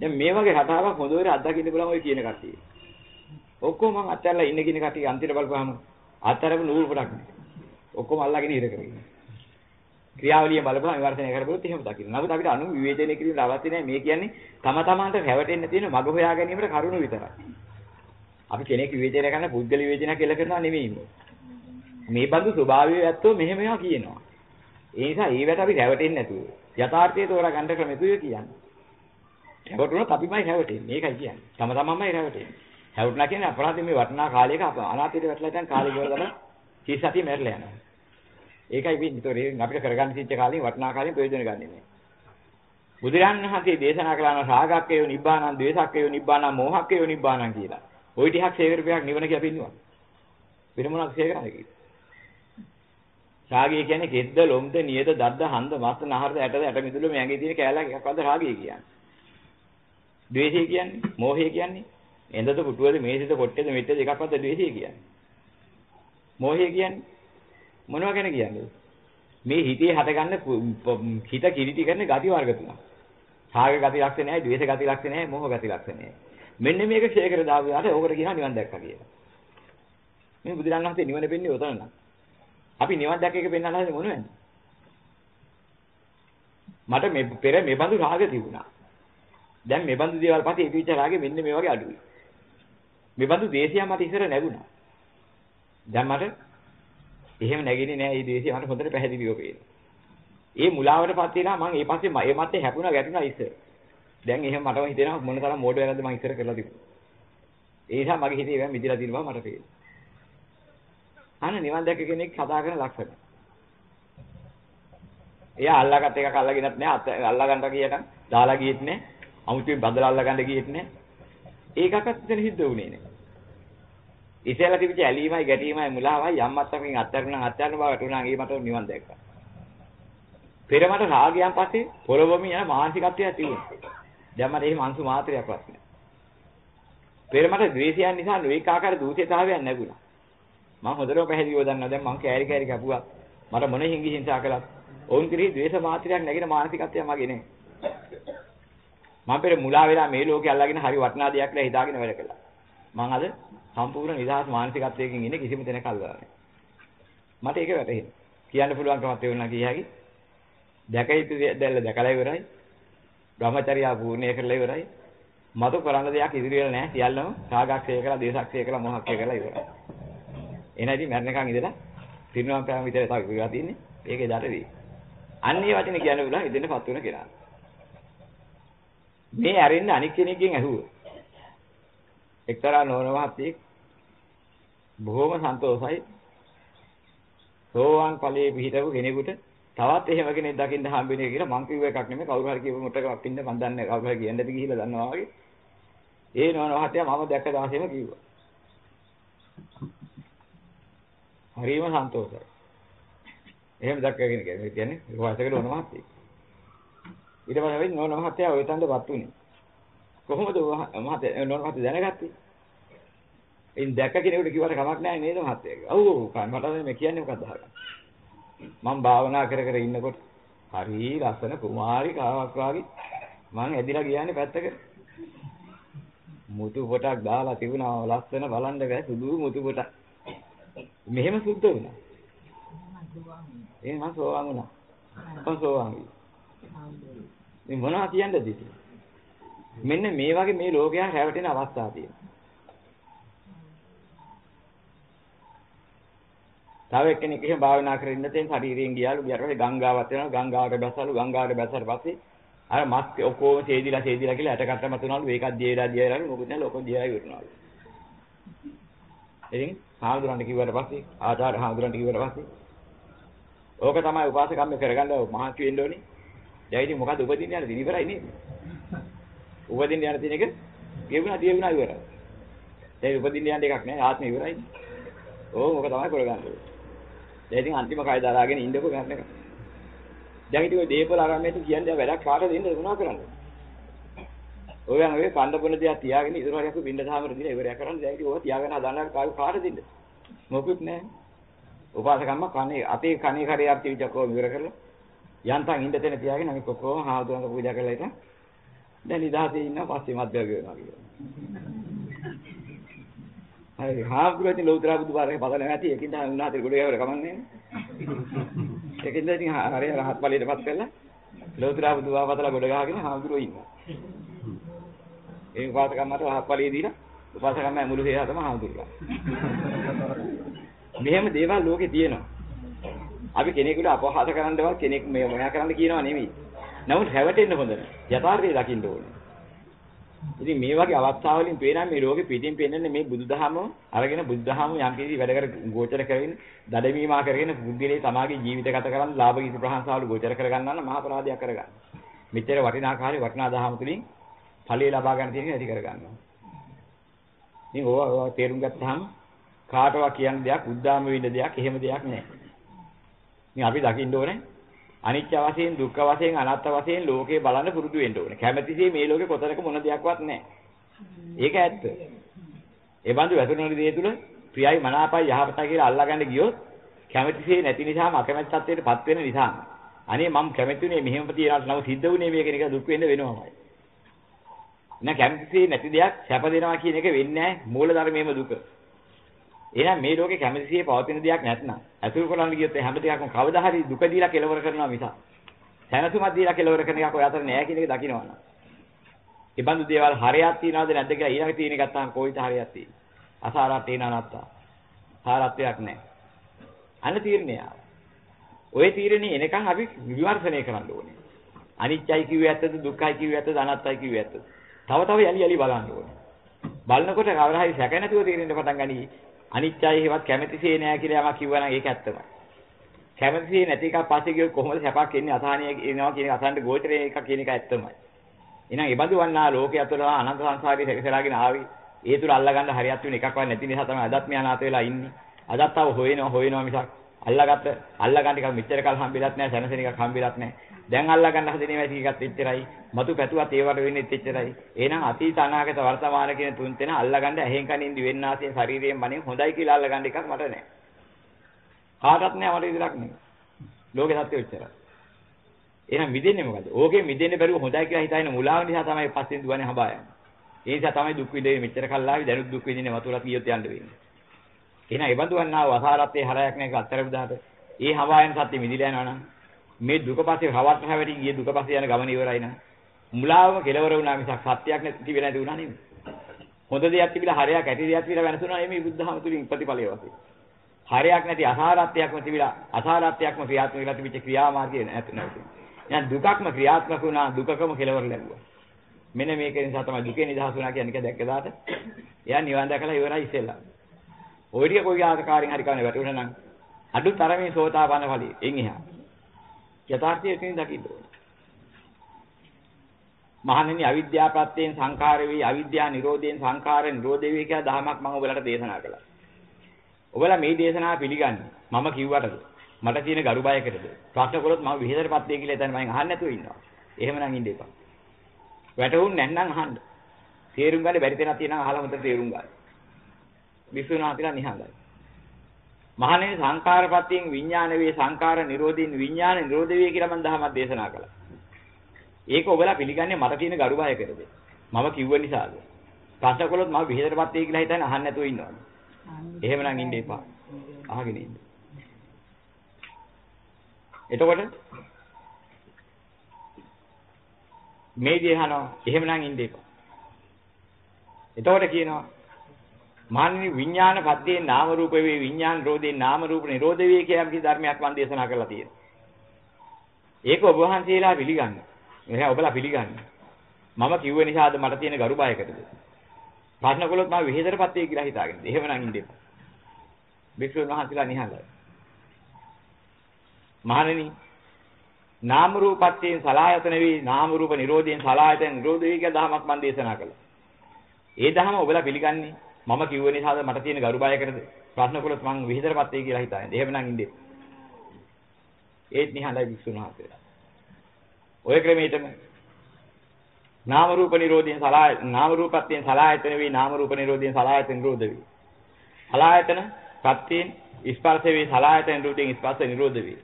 A: දැන් මේ වගේ රටාවක් හොඳට අත්දකින්න බලමු ඔය කියන කට්ටිය. ඔක්කොම මං අත්හැරලා ඉන්න කියන කට්ටිය අන්තිමට බලපුවාම අත්හැරපු නූල් පොඩක් නෑ. ඔක්කොම අල්ලගෙන ඉර කරගෙන. ක්‍රියාවලිය බලපුවාම විවර්තනය කරපුවොත් එහෙම දකින්න. නමුත් අපිට අනු විවේචනය කිරීම අවශ්‍ය නැහැ. මේ කියන්නේ තම තමාන්ට රැවටෙන්න තියෙන මග හොයා ගැනීමට කරුණු විතරයි. අපි කෙනෙක් විවේචනය කරන පුද්ගල විවේචනය කියලා කරනවා නෙමෙයි. මේ බඳු ස්වභාවය ඇත්තෝ මෙහෙම ඒවා කියනවා. ඒ නිසා ඒවට අපි රැවටෙන්නේ නැතුව යථාර්ථයේ තෝරා ගන්න ක්‍රමෙතුය කියන්නේ. රැවටුණොත් අපිමයි රැවටෙන්නේ. ඒකයි කියන්නේ. තම තමන්මයි රැවටෙන්නේ. රැවටුණා කියන්නේ අපරාධ මේ වටිනා කාලයක අනාථයට වැටලා දැන් කාලේ ගෙවලා තමයි කී සතිය මැරලා යනවා. ඒකයි වෙන්නේ. ඒතකොට අපිට කරගන්න සිච්ච කාලේ වටිනා කාලේ ප්‍රයෝජන ගන්නෙ නෑ. බුදුරන් වහන්සේ දේශනා කළා රාගක්කේය නිබ්බානං, ද්වේෂක්කේය නිබ්බානං, මෝහක්කේය නිබ්බානං කියලා. ওই ටිකක් සේවරපයක් නිවන කියලා පින්නවා. වෙන මොනවද සේවරන්නේ කියලා? රාගය කියන්නේ කෙද්ද, ලොම්ද, නියද, දද්ද, හන්ද, මස්ත, නහරද, ඇටද, ඇට මිදුළු මේ ඇඟේ තියෙන කෑල්ලක් එකක්වද රාගය කියන්නේ. ද්වේෂය කියන්නේ, මෝහය කියන්නේ, එඳද, පුටුවද, මේසෙද, පොට්ටේද, මෙට්ටේද එකක්වද ද්වේෂය කියන්නේ. මෝහය කියන්නේ මොනවා ගැන කියන්නේ? මේ හිතේ හටගන්න හිත කිලිටි කරන ගති වර්ග තුනක්. රාග ගති ලක්ෂණයයි, ද්වේෂ ගති ලක්ෂණයයි, මෝහ ගති ලක්ෂණයයි. මෙන්න මේක ක්ෂය කර දාවියාට ඕකට කියනවා නිවන් දැක්කා කියලා. මේ බුදුරණන් වහන්සේ නිවන පෙන්නේ උතන නම්. අපි නිවන් දැක්ක එක පෙන්වන්න හදන්නේ මොනවද? මට මේ පෙර මේ බඳු රාග තිබුණා. දැන් මේ බඳු දේවල් පස්සේ ඉතිවිච්ච රාගෙ මෙන්න මේ වගේ අඩුයි. මේ බඳු දේශය මට ඉස්සර නැගුණා. දැන් මට එහෙම නැගින්නේ නැහැ. මේ දේශය මට හොඳට පැහැදිලිව පේනවා. ඒ මුලාවටපත් වෙලා මම ඒ පස්සේ ඒ මැත්තේ හැපුණා ගැටුණා ඉස්සර. දැන් එහෙම මටම හිතෙනවා මොන තරම් මෝඩ වෙනවද මම ඉස්සර කරලා තිබුණා. ඒ නිසා මගේ හිතේ ඒවා මිදිලා තියෙන බව මට පේනවා. අන්න නිවන් දැක කෙනෙක් කතා කරන ලක්ෂණ. එයා අල්ලාගත් එකක් අල්ලගෙනත් නෑ අල්ලා ගන්න කියටන් දාලා ගියෙත් නෑ අමුතුවෙන් බදලා අල්ලා ගන්න ගියෙත් නෑ ඒකකත් ඉතින් හිද්ද උනේ නෑ ඉතල තිබිච්ච ඇලීමයි ගැටීමයි මුලාවයි යම්මත් අපෙන් අත්හැරුණා අත්හැරන බවට උනා ගේ මට නිවන් දැක්කා. පෙර මට රාගයන් පස්සේ පොළොවමින් යන මානසිකත්වයක් තිබුණා දැන් මට එහෙම අංශු මාත්‍රයක්වත් නෑ පෙර මට ද්වේෂයන් නිසා නොඑක ආකාර දූෂිතතාවයක් නැගුණා. මම හොඳටම පැහැදිලිව දන්නවා. දැන් මං කෑරි කෑරි කපුවා. මට මොන හිඟි හිංසා කළත් ඔවුන් කෙරෙහි ද්වේෂ මාත්‍රයක් නැගෙන මානසිකත්වය මගේ නේ මම පෙර මුලා වෙලා මේ ලෝකේ අල්ලගෙන හරි වටිනා දෙයක් කියලා හිතාගෙන වැඩ කළා. මං අද සම්පූර්ණ නිදහස් මානසිකත්වයකින් ඉන්නේ කිසිම දෙයක් අල්ලලා නැහැ මට ඒක වැටහෙන්නේ කියන්න පුළුවන් කමක් තියුණා කිය හැකි දැක යුතු දැල්ල දැකලා ඉවරයි. බ්‍රහ්මචර්යා පූර්ණය කරලා ඉවරයි. මතු කරන්න දෙයක් ඉදිරියට නැහැ. සියල්ලම රාගක්ෂය කරලා, දේශක්ෂය කරලා, මොහක්ෂය කරලා ඉවරයි. එහෙනම් ඉතින් මරණකම් ඉඳලා පිරිනවම් පෑම විතරයි තව ඉවරලා තියෙන්නේ. ඒකේ දඩවි. අන්නේ වචනේ කියන්න බුණා ඉදෙන්නපත් වෙන කෙනා. මේ ඇරෙන්න අනික් කෙනෙක්ගෙන් ඇහුවා. එක්තරා නෝන මහත්තයෙක් බොහොම සන්තෝසයි. සෝවාන් ඵලයේ පිහිටපු කෙනෙකුට තවත් එහෙම කෙනෙක් දකින්න හම්බෙන්නේ කියලා මං කිව්ව එකක් නෙමෙයි කවුරු හරි කියපු මුට්ටකක් ඉන්න මං දන්නේ කවුරු හරි කියන්නද ගිහිල්ලා දන්නවා වගේ. ඒ නෝන මහත්තයා මම දැක්ක දවසේම කිව්වා. හරිම සන්තෝෂයි. එහෙම දැක්කගෙන කියන්නේ වයසකට නෝන මහත්තයෙක්. ඊට පස්සේ වෙයි නෝන මහත්තයා ওই තන්දපත් උනේ. කොහොමද මහත්තයා නෝන මහත්තයා දැනගත්තේ? එයින් දැක්ක කෙනෙකුට කිව්වට කමක් නැහැ නේද මහත්තයා? ඔව් ඔව් මට මේ කියන්නේ මොකක්ද අහගන්න. මම භාවනා කර කර ඉන්නකොට හරි ලස්සන කුමාරි කාවක් වාගේ මං ඇදිලා ගියානේ පැත්තකට. මුතු පොටක් දාලා තිබුණා ලස්සන බලන්න බෑ සුදු මුතු පොටක්. මෙහෙම සුද්ධ වුණා. එහෙනම් සෝවාන් වුණා. කොහොම සෝවාන් වුණා? මේ මොනවා කියන්නද ඉතින්? මෙන්න මේ වගේ මේ ලෝකයා හැවටෙන අවස්ථා තියෙනවා. තව එක්කෙනෙක් එහෙම භාවනා කරගෙන ඉන්න තෙන් ශරීරයෙන් ගියාලු ගියාට පස්සේ ගංගාවත් වෙනවා ගංගාවට බැසලු ගංගාවට බැසලා පස්සේ අර මස් ඔක්කොම සේදිලා සේදිලා කියලා ඇටකටම තුනලු ඒකක් දියලා දියලාලු මොකද නැහැ. ලොකෝ දියලා ඉවරනවලු ඉතින් හාමුදුරන්ට කිව්වට පස්සේ ආචාර්ය හාමුදුරන්ට කිව්වට පස්සේ ඕක තමයි උපාසකම්ම කරගන්න මහන්සි වෙන්න ඕනේ. දැන් ඉතින් මොකද උපදින්න යන දින ඉවරයි නේද? උපදින්න යන දින එක ගෙවුණා දියුණා ඉවරයි. ඒ උපදින්න යන එකක් නෑ ආත්ම ඉවරයි. ඕක මොක තමයි කරගන්න ඕනේ. දැන් ඉතින් අන්තිම කය දරාගෙන ඉන්නකො ගන්න එක. දැන් ඉතින් ඔය දීපල ආරම්භයට කියන්නේ වැඩක් කාට දෙන්නද මොනවා කරන්නේ? ඔය යන ඔය කණ්ඩ බොන දිහා තියාගෙන ඉතුරු හරියක් බින්ද සාමර දින ඉවරයක් කරන්න දැන් ඉතින් ඔය තියාගෙන හදන්න කාට කාට දෙන්නද? මොකුත් නැහැ. උපාසකම්ම කනේ අපේ කනේ කරේ අපති විචකෝ ඉවර කරලා යන්තම් ඉඳ තැන තියාගෙන අනික ඔක්කොම හාමුදුරන්ට පූජා කරලා ඉතින් දැන් නිදහසේ ඉන්න පස්සේ මැදග වෙනවා කියලා. හරි. හාමුදුරුවෝ ඉතින් ලෞතර බුදුපාරේ පදල නැති ඒකින්ද උන්වහන්සේ ගොඩ යවර කමන්නේ. ඒකින්ද ඉතින් හරිය රහත් ඵලයටපත් කරලා ලෞතර බුදුපාර පදල ගොඩ ගහගෙන හාමුදුරුවෝ ඉන්නවා. ඒ උපාසකම්මට රහත් ඵලයේ දීලා උපාසකම්ම මුළු හේහතම හාමුදුරුවෝ. මෙහෙම දේවල් ලෝකේ තියෙනවා. අපි කෙනෙකුට අපහාස කරන්නවත් කෙනෙක් මේ මොනවා කරන්න කියනවා නෙමෙයි. නමුත් හැවටෙන්න හොඳ නැහැ. යථාර්ථය දකින්න ඕනේ. ඉතින් මේ වගේ අවස්ථාවලින් පේනවා මේ ලෝකෙ පිටින් පෙන්වන්නේ මේ බුදුදහම අරගෙන බුදුදහම යම් කිසි වැඩ කර ගෝචර කරගෙන දඩමීමා කරගෙන බුද්ධිලේ සමාගයේ ජීවිත ගත කරන් ලාභ කිසි ප්‍රහංසාවල ගෝචර කර ගන්නවා නම් මහා අපරාධයක් කර ගන්න. මෙච්චර වටිනාකාරී වටිනා දහම තුලින් ඵලයේ ලබා ගන්න තියෙන ඇති කර ගන්නවා. ඉතින් ඕවා තේරුම් ගත්තාම කාටවත් කියන්න දෙයක් උද්දාම වෙන්න දෙයක් එහෙම දෙයක් නැහැ. ඉතින් අපි දකින්න ඕනේ අනිත්‍ය වශයෙන් දුක්ඛ වශයෙන් අනාත්ම වශයෙන් ලෝකේ බලන්න පුරුදු වෙන්න ඕනේ. කැමැතිසේ මේ ලෝකේ කොතනක මොන දෙයක්වත් නැහැ. ඒක ඇත්ත. ඒ බඳු වැතුණු දේ තුල ප්‍රියයි මනාපයි යහපතයි කියලා අල්ලාගන්න ගියොත් කැමැතිසේ නැති නිසාම අකමැති තත්ත්වයටපත් වෙන නිසා. අනේ මම කැමැතිුනේ මෙහෙම තියනට නම් සිද්ධ වුණේ මේක නිකන් දුක් වෙන්න වෙනවමයි. නැ කැමැතිසේ නැති දෙයක් සැප දෙනවා කියන එක වෙන්නේ නැහැ මූල ධර්මයේම දුක. එහෙනම් මේ ලෝකේ කැමැතිසියේ පවතින දෙයක් නැත්නම් අතුරු කරන්න ගියොත් හැම දෙයක්ම කවදා හරි දුක දීලා කෙලවර කරනවා මිසක් සැනසුමක් දීලා කෙලවර කරන එකක් ඔය අතර නෑ කියන එක දකින්නවනම්. ඒ බඳු දේවල් හරයක් තියනවද නැද්ද කියලා ඊළඟ තියෙන ගත්තාම කොයිත හරයක් තියෙන්නේ. අසාරත් තේන අනත්තා. සාරත්වයක් නෑ. අන්න තීරණය. ඔය තීරණේ එනකන් අපි විමර්ශනය කරන්න ඕනේ. අනිත්‍යයි කිව්වේ ඇත්තද දුක්ඛයි කිව්වේ ඇත්තද අනාත්තයි කිව්වේ ඇත්තද? තව තව යලි යලි බලන්න ඕනේ. බලනකොට කවර හරි සැක නැතුව තීරණය පටන් ගනි. අනිත්‍යයි හේවත් කැමැතිසේ නෑ කියලා යමක් කිව්වනම් ඒක ඇත්තමයි. කැමැතිසේ නැති එකක් පස්සේ ගියොත් කොහොමද සැපක් එන්නේ අසහනිය එනවා කියන අසහනට ගෝචරේ එකක් කියන එක ඇත්තමයි. එහෙනම් ඒ බඳු වන්නා ලෝකයේ අතර අනන්ත සංසාරයේ සැකසලාගෙන ආවි. ඒ තුල අල්ලගන්න හරියට වෙන එකක් වත් නැති නිසා තමයි අදත් මේ අනාථ වෙලා ඉන්නේ. අදත් තව හොයනවා හොයනවා මිසක් අල්ලගත්ත අල්ලගන්න එකක් මෙච්චර කල් හම්බෙලත් නැහැ සැනසෙන එකක් හම්බෙලත් නැහැ. දැන් අල්ලගන්න හදනේ වැඩි එකක් එච්චරයි. මතු පැතුවත් ඒවට වෙන්නේ එච්චරයි. එහෙනම් අතීත අනාගත වර්තමාන කියන තුන් දෙනා අල්ලගන්න ඇහෙන් කනින් දිවෙන්නාසයෙන් ශරීරයෙන් මනෙන් හොඳයි කියලා අල්ලගන්න එකක් මට නැහැ. කාටවත් නැහැ මට විතරක් නෙමෙයි. ලෝකේ සත්‍ය එච්චරයි. එහෙනම් මිදෙන්නේ මොකද? ඕකේ මිදෙන්න බැරුව හොඳයි කියලා හිතාගෙන මුලාව නිසා තමයි පස්සෙන් දුවන්නේ හඹා යන්නේ. ඒ නිසා තමයි දුක් විඳින්නේ මෙච්චර කල් ආවි දැනුත් දුක් විඳින්නේ වතුරත් ගියොත් යන්න වෙන්නේ. එහෙනම් ඒ බඳු වන්නා වසාරත්තේ හරයක් නැක අත්තර බුදාට ඒ හවායන් සත්‍ය මිදිලා යනවා නම් මේ දුක පස්සේ රවත් හැවටි ගිය දුක පස්සේ යන ගමන ඉවරයි නේද? මුලාවම කෙලවර වුණා මිසක් සත්‍යයක් නැති වෙලා නැති වුණා නෙමෙයි. හොඳ දෙයක් තිබිලා හරයක් ඇති දෙයක් තිබිලා වෙනසුණා නෙමෙයි බුද්ධහම තුලින් ප්‍රතිඵලය වශයෙන්. හරයක් නැති අසාරත්වයක්ම තිබිලා අසාරත්වයක්ම ක්‍රියාත්මක වෙලා තිබිච්ච ක්‍රියාමාර්ගය නැති නැති. දැන් දුකක්ම ක්‍රියාත්මක වුණා දුකකම කෙලවර ලැබුවා. මෙන්න මේක නිසා තමයි දුකේ නිදහස් වුණා කියන්නේ දැක්ක දාට. එයා නිවන් දැකලා ඉවරයි ඉස්සෙල්ලා. ওই ටික කොයි ආකාරයෙන් හරි කවන්නේ වැටුණා නම් අඩු තරමේ සෝතාපන්න ඵලෙ එන් එහා. යථාර්ථය එතනින් දකින්න ඕනේ. මහණෙනි අවිද්‍යාව ප්‍රත්‍යයෙන් සංඛාර වේ අවිද්‍යාව නිරෝධයෙන් සංඛාර නිරෝධ වේ කියලා දහමක් මම ඔයාලට දේශනා කළා. ඔයාලා මේ දේශනාව පිළිගන්නේ මම කිව්වටද මට තියෙන ගරු බයකටද ප්‍රශ්න කළොත් මම විහෙතරපත් වෙයි කියලා එතන මම අහන්න නැතුව ඉන්නවා. එහෙමනම් ඉන්න එපා. වැටහුන්නේ නැත්නම් අහන්න. තේරුම් ගන්න බැරි තැනක් තියෙනවා අහලා හොඳට තේරුම් ගන්න. විසුණුනාතිලා නිහඬයි. මහණෙනි සංඛාරපත්තියෙන් විඥාන වේ සංඛාර නිරෝධින් විඥාන නිරෝධ වේ කියලා මම දහමක් දේශනා කළා. ඒක ඔබලා පිළිගන්නේ මට තියෙන ගරු බයකටද? මම කිව්ව නිසාද? ප්‍රශ්න කළොත් මම විහෙතරපත් වෙයි කියලා හිතන්නේ අහන්න නැතුව ඉන්නවා. එහෙමනම් ඉන්න එපා. අහගෙන ඉන්න. එතකොට මේ දිහානවා එහෙමනම් ඉන්න එපා. එතකොට කියනවා මාන්නේ විඥාන පද්දේ නාම රූප වේ විඥාන රෝධේ නාම රූප නිරෝධ වේ කියලා කිසි ධර්මයක් මම දේශනා කරලා තියෙනවා. ඒක ඔබ වහන්සේලා පිළිගන්න. එහෙනම් ඔබලා පිළිගන්න. මම කිව්ව නිසාද මට තියෙන ගරු බයකටද? ප්‍රශ්න කළොත් මම විහෙතරපත් වෙයි කියලා හිතාගෙන. එහෙමනම් ඉන්න එපා. වික්ෂුන් වහන්සේලා නිහඬයි. මහණෙනි නාම රූපත්‍යයෙන් සලායතන වේ නාම රූප නිරෝධයෙන් සලායතන නිරෝධ වේ කියලා දහමක් මම දේශනා කළා. ඒ දහම ඔබලා පිළිගන්නේ මම කිව්ව නිසාද මට තියෙන ගරු බයකටද? ප්‍රශ්න කළොත් මං විහිතරපත් වෙයි කියලා හිතාගෙන. එහෙමනම් ඉන්නේ. ඒත් නිහඬයි වික්ෂුන් වහන්සේලා. ඔය ක්‍රමයටම නාම රූප නිරෝධයෙන් සලාය නාම රූපත්‍යයෙන් සලායතන වේ නාම රූප නිරෝධයෙන් සලායතන නිරෝධ වේ. සලායතන ප්‍රත්‍යයෙන් ස්පර්ශ වේ සලායතන නිරෝධයෙන් ස්පර්ශ නිරෝධ වේ.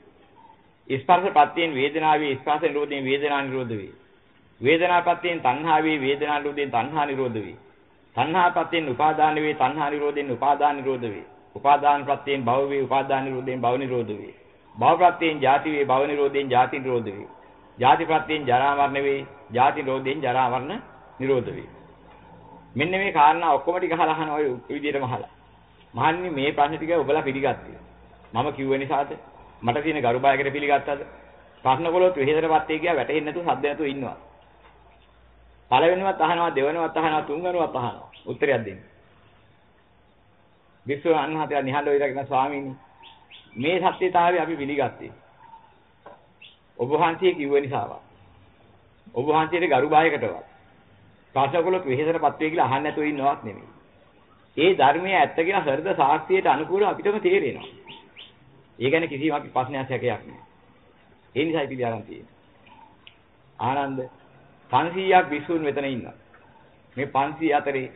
A: ස්පර්ශ ප්‍රත්‍යයෙන් වේදනාව වේ ස්පර්ශ නිරෝධයෙන් වේදනා නිරෝධ වේ. වේදනා ප්‍රත්‍යයෙන් තණ්හා වේ වේදනා නිරෝධයෙන් තණ්හා නිරෝධ වේ. තණ්හා ප්‍රත්‍යයෙන් උපාදාන වේ තණ්හා නිරෝධයෙන් උපාදාන නිරෝධ වේ. උපාදාන ප්‍රත්‍යයෙන් භව වේ උපාදාන නිරෝධයෙන් භව නිරෝධ වේ. භව ප්‍රත්‍යයෙන් ජාති වේ භව නිරෝධයෙන් ජාති නිරෝධ වේ. ජාති ප්‍රත්‍යයෙන් ජරා මරණ වේ ජාති නිරෝධයෙන් ජරා මරණ නිරෝධ වේ. මෙන්න මේ කාරණා ඔක්කොම ටික අහලා අහන ඔය විදිහටම අහලා. මහන්නේ මේ ප්‍රශ්න ටික ඔබලා පිළිගත්තේ. මම කිව්ව නිසාද? මට තියෙන ගරු බයකට පිළිගත්තද? ප්‍රශ්න කළොත් විහෙතරපත් ඒ කියා වැටෙන්නේ නැතුව සද්ද නැතුව ඉන්නවා. පළවෙනිවත් අහනවා දෙවෙනිවත් අහනවා තුන්වෙනිවත් අහනවා. උත්තරයක් දෙන්න. විශ්ව අන්හතය නිහඬව ඉඳගෙන ස්වාමීනි මේ සත්‍යතාවය අපි පිළිගත්තේ. ඔබ වහන්සේ කිව්ව නිසාවත්. ඔබ වහන්සේට ගරු බායකටවත්. ප්‍රශ්නකොලොත් වෙහෙසටපත් වේ කියලා අහන්න නැතුව ඉන්නවත් නෙමෙයි. ඒ ධර්මයේ ඇත්ත කියලා හෘද සාක්ෂියට අනුකූලව අපිටම තේරෙනවා. ඒ ගැන කිසිම අපි ප්‍රශ්නයක් හැකයක් නෑ. ඒ නිසායි පිළිඅරන් තියෙන්නේ. ආනන්ද 500ක් විසුන් මෙතන ඉන්නවා. මේ 500 අතරේ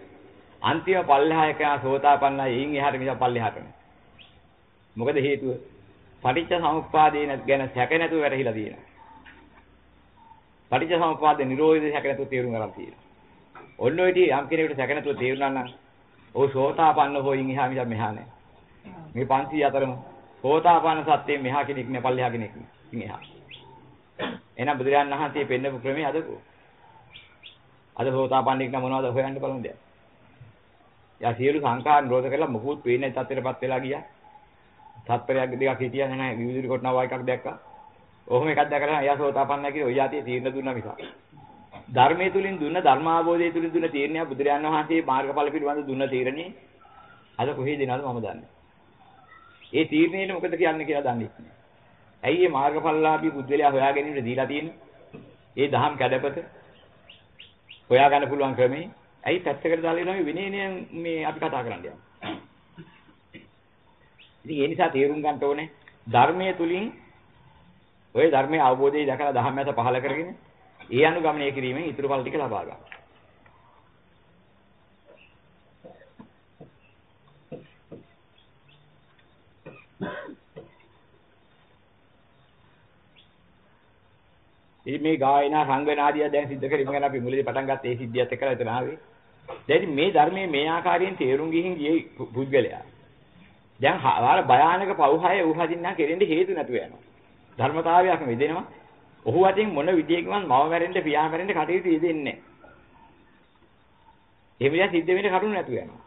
A: අන්තිම පල්ලෙහා එක සෝතාපන්නයි එයින් එහාට මිස පල්ලෙහාට නෑ. මොකද හේතුව? පටිච්ච සමුප්පාදේ ගැන සැක නැතුව වැටහිලා තියෙනවා. පටිච්ච සමුප්පාද නිරෝධය සැක නැතුව තේරුම් ගන්න තියෙනවා. ඔන්න ඔය ටික යම් කෙනෙකුට සැක නැතුව තේරුණා නම් ඔහු සෝතාපන්න හොයින් එහා මිස මෙහා නෑ. මේ 500 අතරම සෝතාපන්න සත්‍යයෙන් මෙහා කෙනෙක් නෑ පල්ලෙහා කෙනෙක් නෑ. ඉතින් එහා. එහෙනම් බුදුරජාණන් වහන්සේ පෙන්නපු ක්‍රමය අදකෝ. අද සෝතාපන්නෙක් නම් මොනවද හොයන්න බලමු දැන්. යා සියලු සංඛාර නිරෝධ කරලා මොකුත් පේන්නේ නැති තත්ත්වයටපත් වෙලා ගියා. තත්පරයක් දෙකක් හිටියා නැහැ විවිධ කොටනවා එකක් දැක්කා. ඔහොම එකක් දැකලා එයා සෝතාපන්නයි කියලා ඔය යතිය තීරණ දුන්නා මිස. ධර්මයේ තුලින් දුන්න ධර්මාභෝධය තුලින් දුන්න තීරණය බුදුරජාණන් වහන්සේ මාර්ගඵල පිළිබඳ දුන්න තීරණේ අද කොහේ දෙනවද මම දන්නේ. ඒ තීරණයට මොකද කියන්නේ කියලා දන්නේ නැහැ. ඇයි මේ මාර්ගඵලලාභී බුද්ධලයා හොයාගෙන ඉන්න දීලා තියෙන්නේ? ඒ දහම් කැඩපත හොයාගන්න පුළුවන් ක්‍රමේ ඇයි පැත්තකට දාලා ඉනවා මේ විනයනේ මේ අපි කතා කරන්න යන්නේ. ඉතින් ඒ නිසා තේරුම් ගන්න ඕනේ ධර්මයේ තුලින් ඔය ධර්මයේ අවබෝධය දැකලා ධම්මයට පහල කරගෙන ඒ අනුගමනය කිරීමෙන් ඊතුරු ඵල ටික ලබා ගන්න. මේ ගායනා සංගන ආදිය දැන් සිද්ධ කරගෙන ගැන අපි මුලදී පටන් ගත්ත ඒ සිද්ධියත් එක්කලා එතන ආවේ. දැන් මේ ධර්මයේ මේ ආකාරයෙන් තේරුම් ගිහින් ගියේ පුද්ගලයා. දැන් ආර භයානක පවුහය උහදින්නා කෙරෙන්න හේතු නැතුව යනවා. ධර්මතාවයක් විදෙනවා. ඔහු අතින් මොන විදියකින්වත් මව මැරෙන්න පියා මැරෙන්න කටයුතු යෙදෙන්නේ නැහැ. එහෙම දෙයක් සිද්ධ වෙන්න කරුණ නැතු යනවා.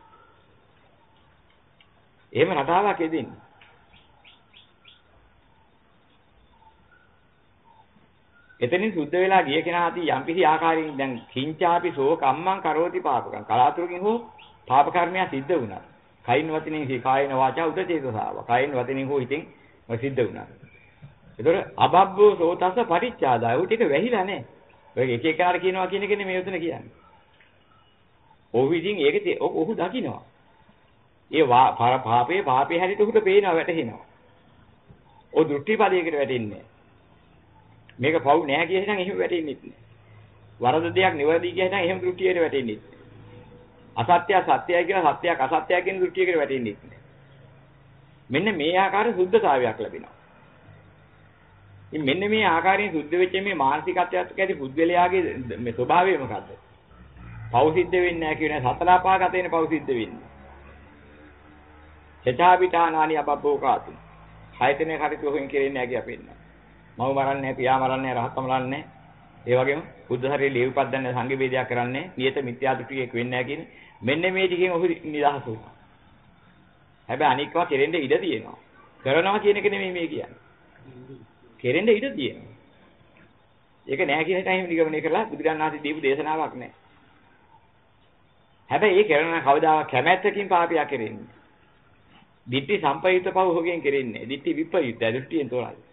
A: එහෙම රටාවක් යෙදෙන්නේ. එතනින් සුද්ධ වෙලා ගිය කෙනා අති යම්කිසි ආකාරයෙන් දැන් කිංචාපි සෝ කම්මං කරෝති පාපකම් කලාතුරකින් හෝ පාප කර්මයක් සිද්ධ වුණා. කයින් වචනෙන් හි කායන වාචා උදචේතසාව. කයින් වචනෙන් හෝ හිතෙන් සිද්ධ වුණා. ඒතකොට අබබ්බෝ සෝතස්ස පරිච්ඡාදාය. උ ටික වැහිලා නැහැ. ඔය එක එකාට කියනවා කියන එකනේ මේ උතන කියන්නේ. ඔහු ඉතින් ඒක ඔහු දකිනවා. ඒ පාපේ පාපේ හැටියට ඔහුට පේනවා වැටහෙනවා. ඔය දෘෂ්ටි පදයකට වැටෙන්නේ මේක පව් නෑ කියන එක එහෙම වැටෙන්නේ නැහැ. වරද දෙයක් නිවැරදි කියන එක එහෙම දෘෂ්ටියට වැටෙන්නේ නැහැ. අසත්‍ය සත්‍යයි කියලා සත්‍යයක් අසත්‍යයි කියන දෘෂ්ටියකට වැටෙන්නේ නැහැ. මෙන්න මේ ආකාර සුද්ධතාවයක් ලැබෙනවා. ඉතින් මෙන්න මේ ආකාරයෙන් සුද්ධ වෙච්ච මේ මානසිකත්වයක් ඇති පුද්ගලයාගේ මේ ස්වභාවය මොකද්ද? පව් සිද්ධ වෙන්නේ නැහැ කියන සතරපාගත වෙන පව් සිද්ධ වෙන්නේ. චචාපිතානානි අපබ්බෝකාතු. හයතනේ කටයුතු හොයින් කෙරෙන්නේ නැහැ කියලා පෙන්නනවා. මව මරන්නේ නැහැ, පියා මරන්නේ නැහැ, රහත් මරන්නේ නැහැ. ඒ වගේම බුද්ධ ශරීරය ලියවිපත් දැන්න සංඝ වේදයක් කරන්නේ, නියත මිත්‍යා දෘෂ්ටියක් වෙන්නේ නැහැ කියන්නේ. මෙන්න මේ ටිකෙන් ඔහු නිදහස් වුණා. හැබැයි අනික්වා කෙරෙන්න ඉඩ තියෙනවා. කරනවා කියන එක නෙමෙයි මේ කියන්නේ. කෙරෙන්න ඉඩ තියෙනවා. ඒක නෑ කියන එක එහෙම නිගමනය කරලා බුදුරජාණන් වහන්සේ දීපු දේශනාවක් නෑ. හැබැයි ඒ කරන කවදාවත් කැමැත්තකින් පාපයක් කෙරෙන්නේ. ditthi sampayita පව හොගෙන් කෙරෙන්නේ. ditthi විප්‍රයුක්ත දෘෂ්ටියෙන් තෝරයි.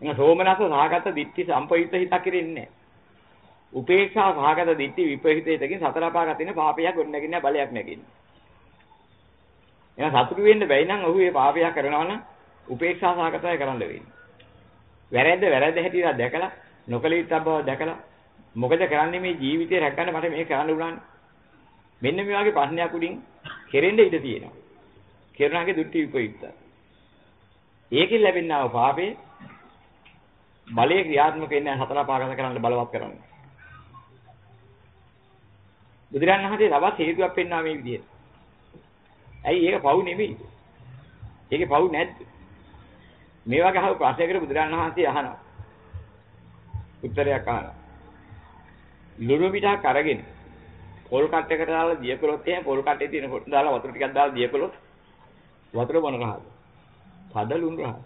A: එන සෝමනස සහගත ditthi sampayita හිතක් කෙරෙන්නේ. උපේක්ෂා සහගත ditthi විප්‍රයුක්ත හිතකින් සතර පාගත වෙන පාපයක් ගොඩනගින්න බලයක් නැගින්නේ. එහෙනම් සතුටු වෙන්න බැයි නම් ඔහු මේ පාපයක් කරනවා නම් උපේක්ෂා සහගතයි කරන්න වෙන්නේ. වැරද්ද වැරද්ද හැටියට දැකලා නොකල යුත්තක් බව දැකලා මොකද කරන්නේ මේ ජීවිතේ රැකගන්න මට මේක කරන්න උනානේ. මෙන්න මේ වගේ ප්‍රශ්නයක් උඩින් කෙරෙන්න ඉඩ තියෙනවා. කෙරුණාගේ දුට්ටි විපයුක්තයි. ඒකෙන් ලැබෙනා පාපේ බලයේ ක්‍රියාත්මක වෙන්නේ හතර පාගත කරන්න බලවත් කරන්නේ. බුදුරන් වහන්සේ තවත් හේතුවක් පෙන්වා මේ විදිහට. ඇයි ඒක පව් නෙමෙයි. ඒකේ පව් නැද්ද? මේ වගේ අහපු ප්‍රශ්නයකට බුදුරන් වහන්සේ අහනවා. උත්තරයක් අහනවා. ලුණු පිටක් අරගෙන පොල් කට්ටයකට දාලා දියකොලොත් එහෙම පොල් කට්ටේ තියෙන කොට දාලා වතුර ටිකක් දාලා දියකොලොත් වතුර බොන රහද. පද ලුණු රහද.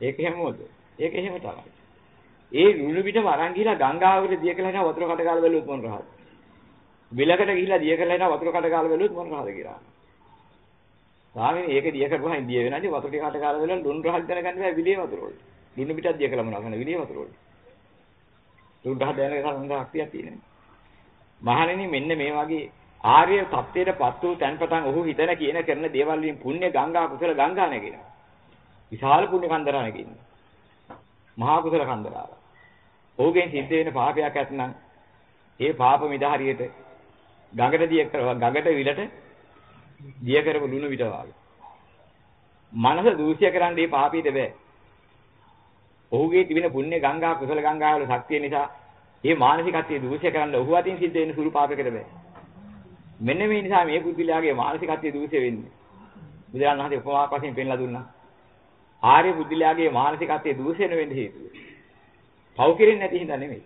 A: ඒක හැමෝද? ඒක එහෙම තමයි. ඒ ලුණු පිටම අරන් ගිහලා ගංගාවකට දියකලා එනවා වතුර කට ගාලා බැලුවොත් මොන රහද? විලකට ගිහිලා දියකලා එනවා වතුර කට ගාලා බැලුවොත් මොන රහද කියලා. ස්වාමීනි ඒක දිය කරපුවාන් දිය වෙනවානේ වතුර ටික කට ගාලා බලලා ලුණු රහක් දැනගන්න බෑ විලිය වතුර වල. ලුණු පිටක් දිය කළා මොනවා කරන්න විලිය වතුර වල. ලුණු රහ දැනගන්න සම්බන්ධ ශක්තියක් තියෙනවා. මහණෙනි මෙන්න මේ වගේ ආර්ය தත්ත්වයටපත් වූ තැන්පතන් ඔහු හිතන කියන කරන දේවල් වලින් පුණ්‍ය ගංගා කුසල ගංගා නැගෙනවා. විශාල පුණ්‍ය කන්දරා නැගෙනවා. මහා කුසල කන්දරාව. ඔහුගෙන් සිද්ධ වෙන පාපයක් ඇතනම් ඒ පාප මිදහරියට ගඟට දිය ගඟට විලට දිය කරපු ලුණු විට වාගේ. මනස දූෂ්‍ය කරන්න මේ පාපීට බෑ. ඔහුගේ තිබෙන පුණ්‍ය ගංගා කුසල ගංගා වල ශක්තිය නිසා මේ මානසිකත්වයේ දූෂ්‍ය කරන්න ඔහු අතින් සිද්ධ වෙන සුළු පාපයකට බෑ. මෙන්න මේ නිසා මේ බුද්ධිලාගේ මානසිකත්වයේ දූෂ්‍ය වෙන්නේ. බුදුරජාණන් වහන්සේ උපමාවක් වශයෙන් පෙන්ලා දුන්නා. ආර්ය බුද්ධිලාගේ මානසිකත්වයේ දූෂ්‍ය වෙන්න හේතුව. පව් කෙරෙන්නේ නැති හින්දා නෙමෙයි.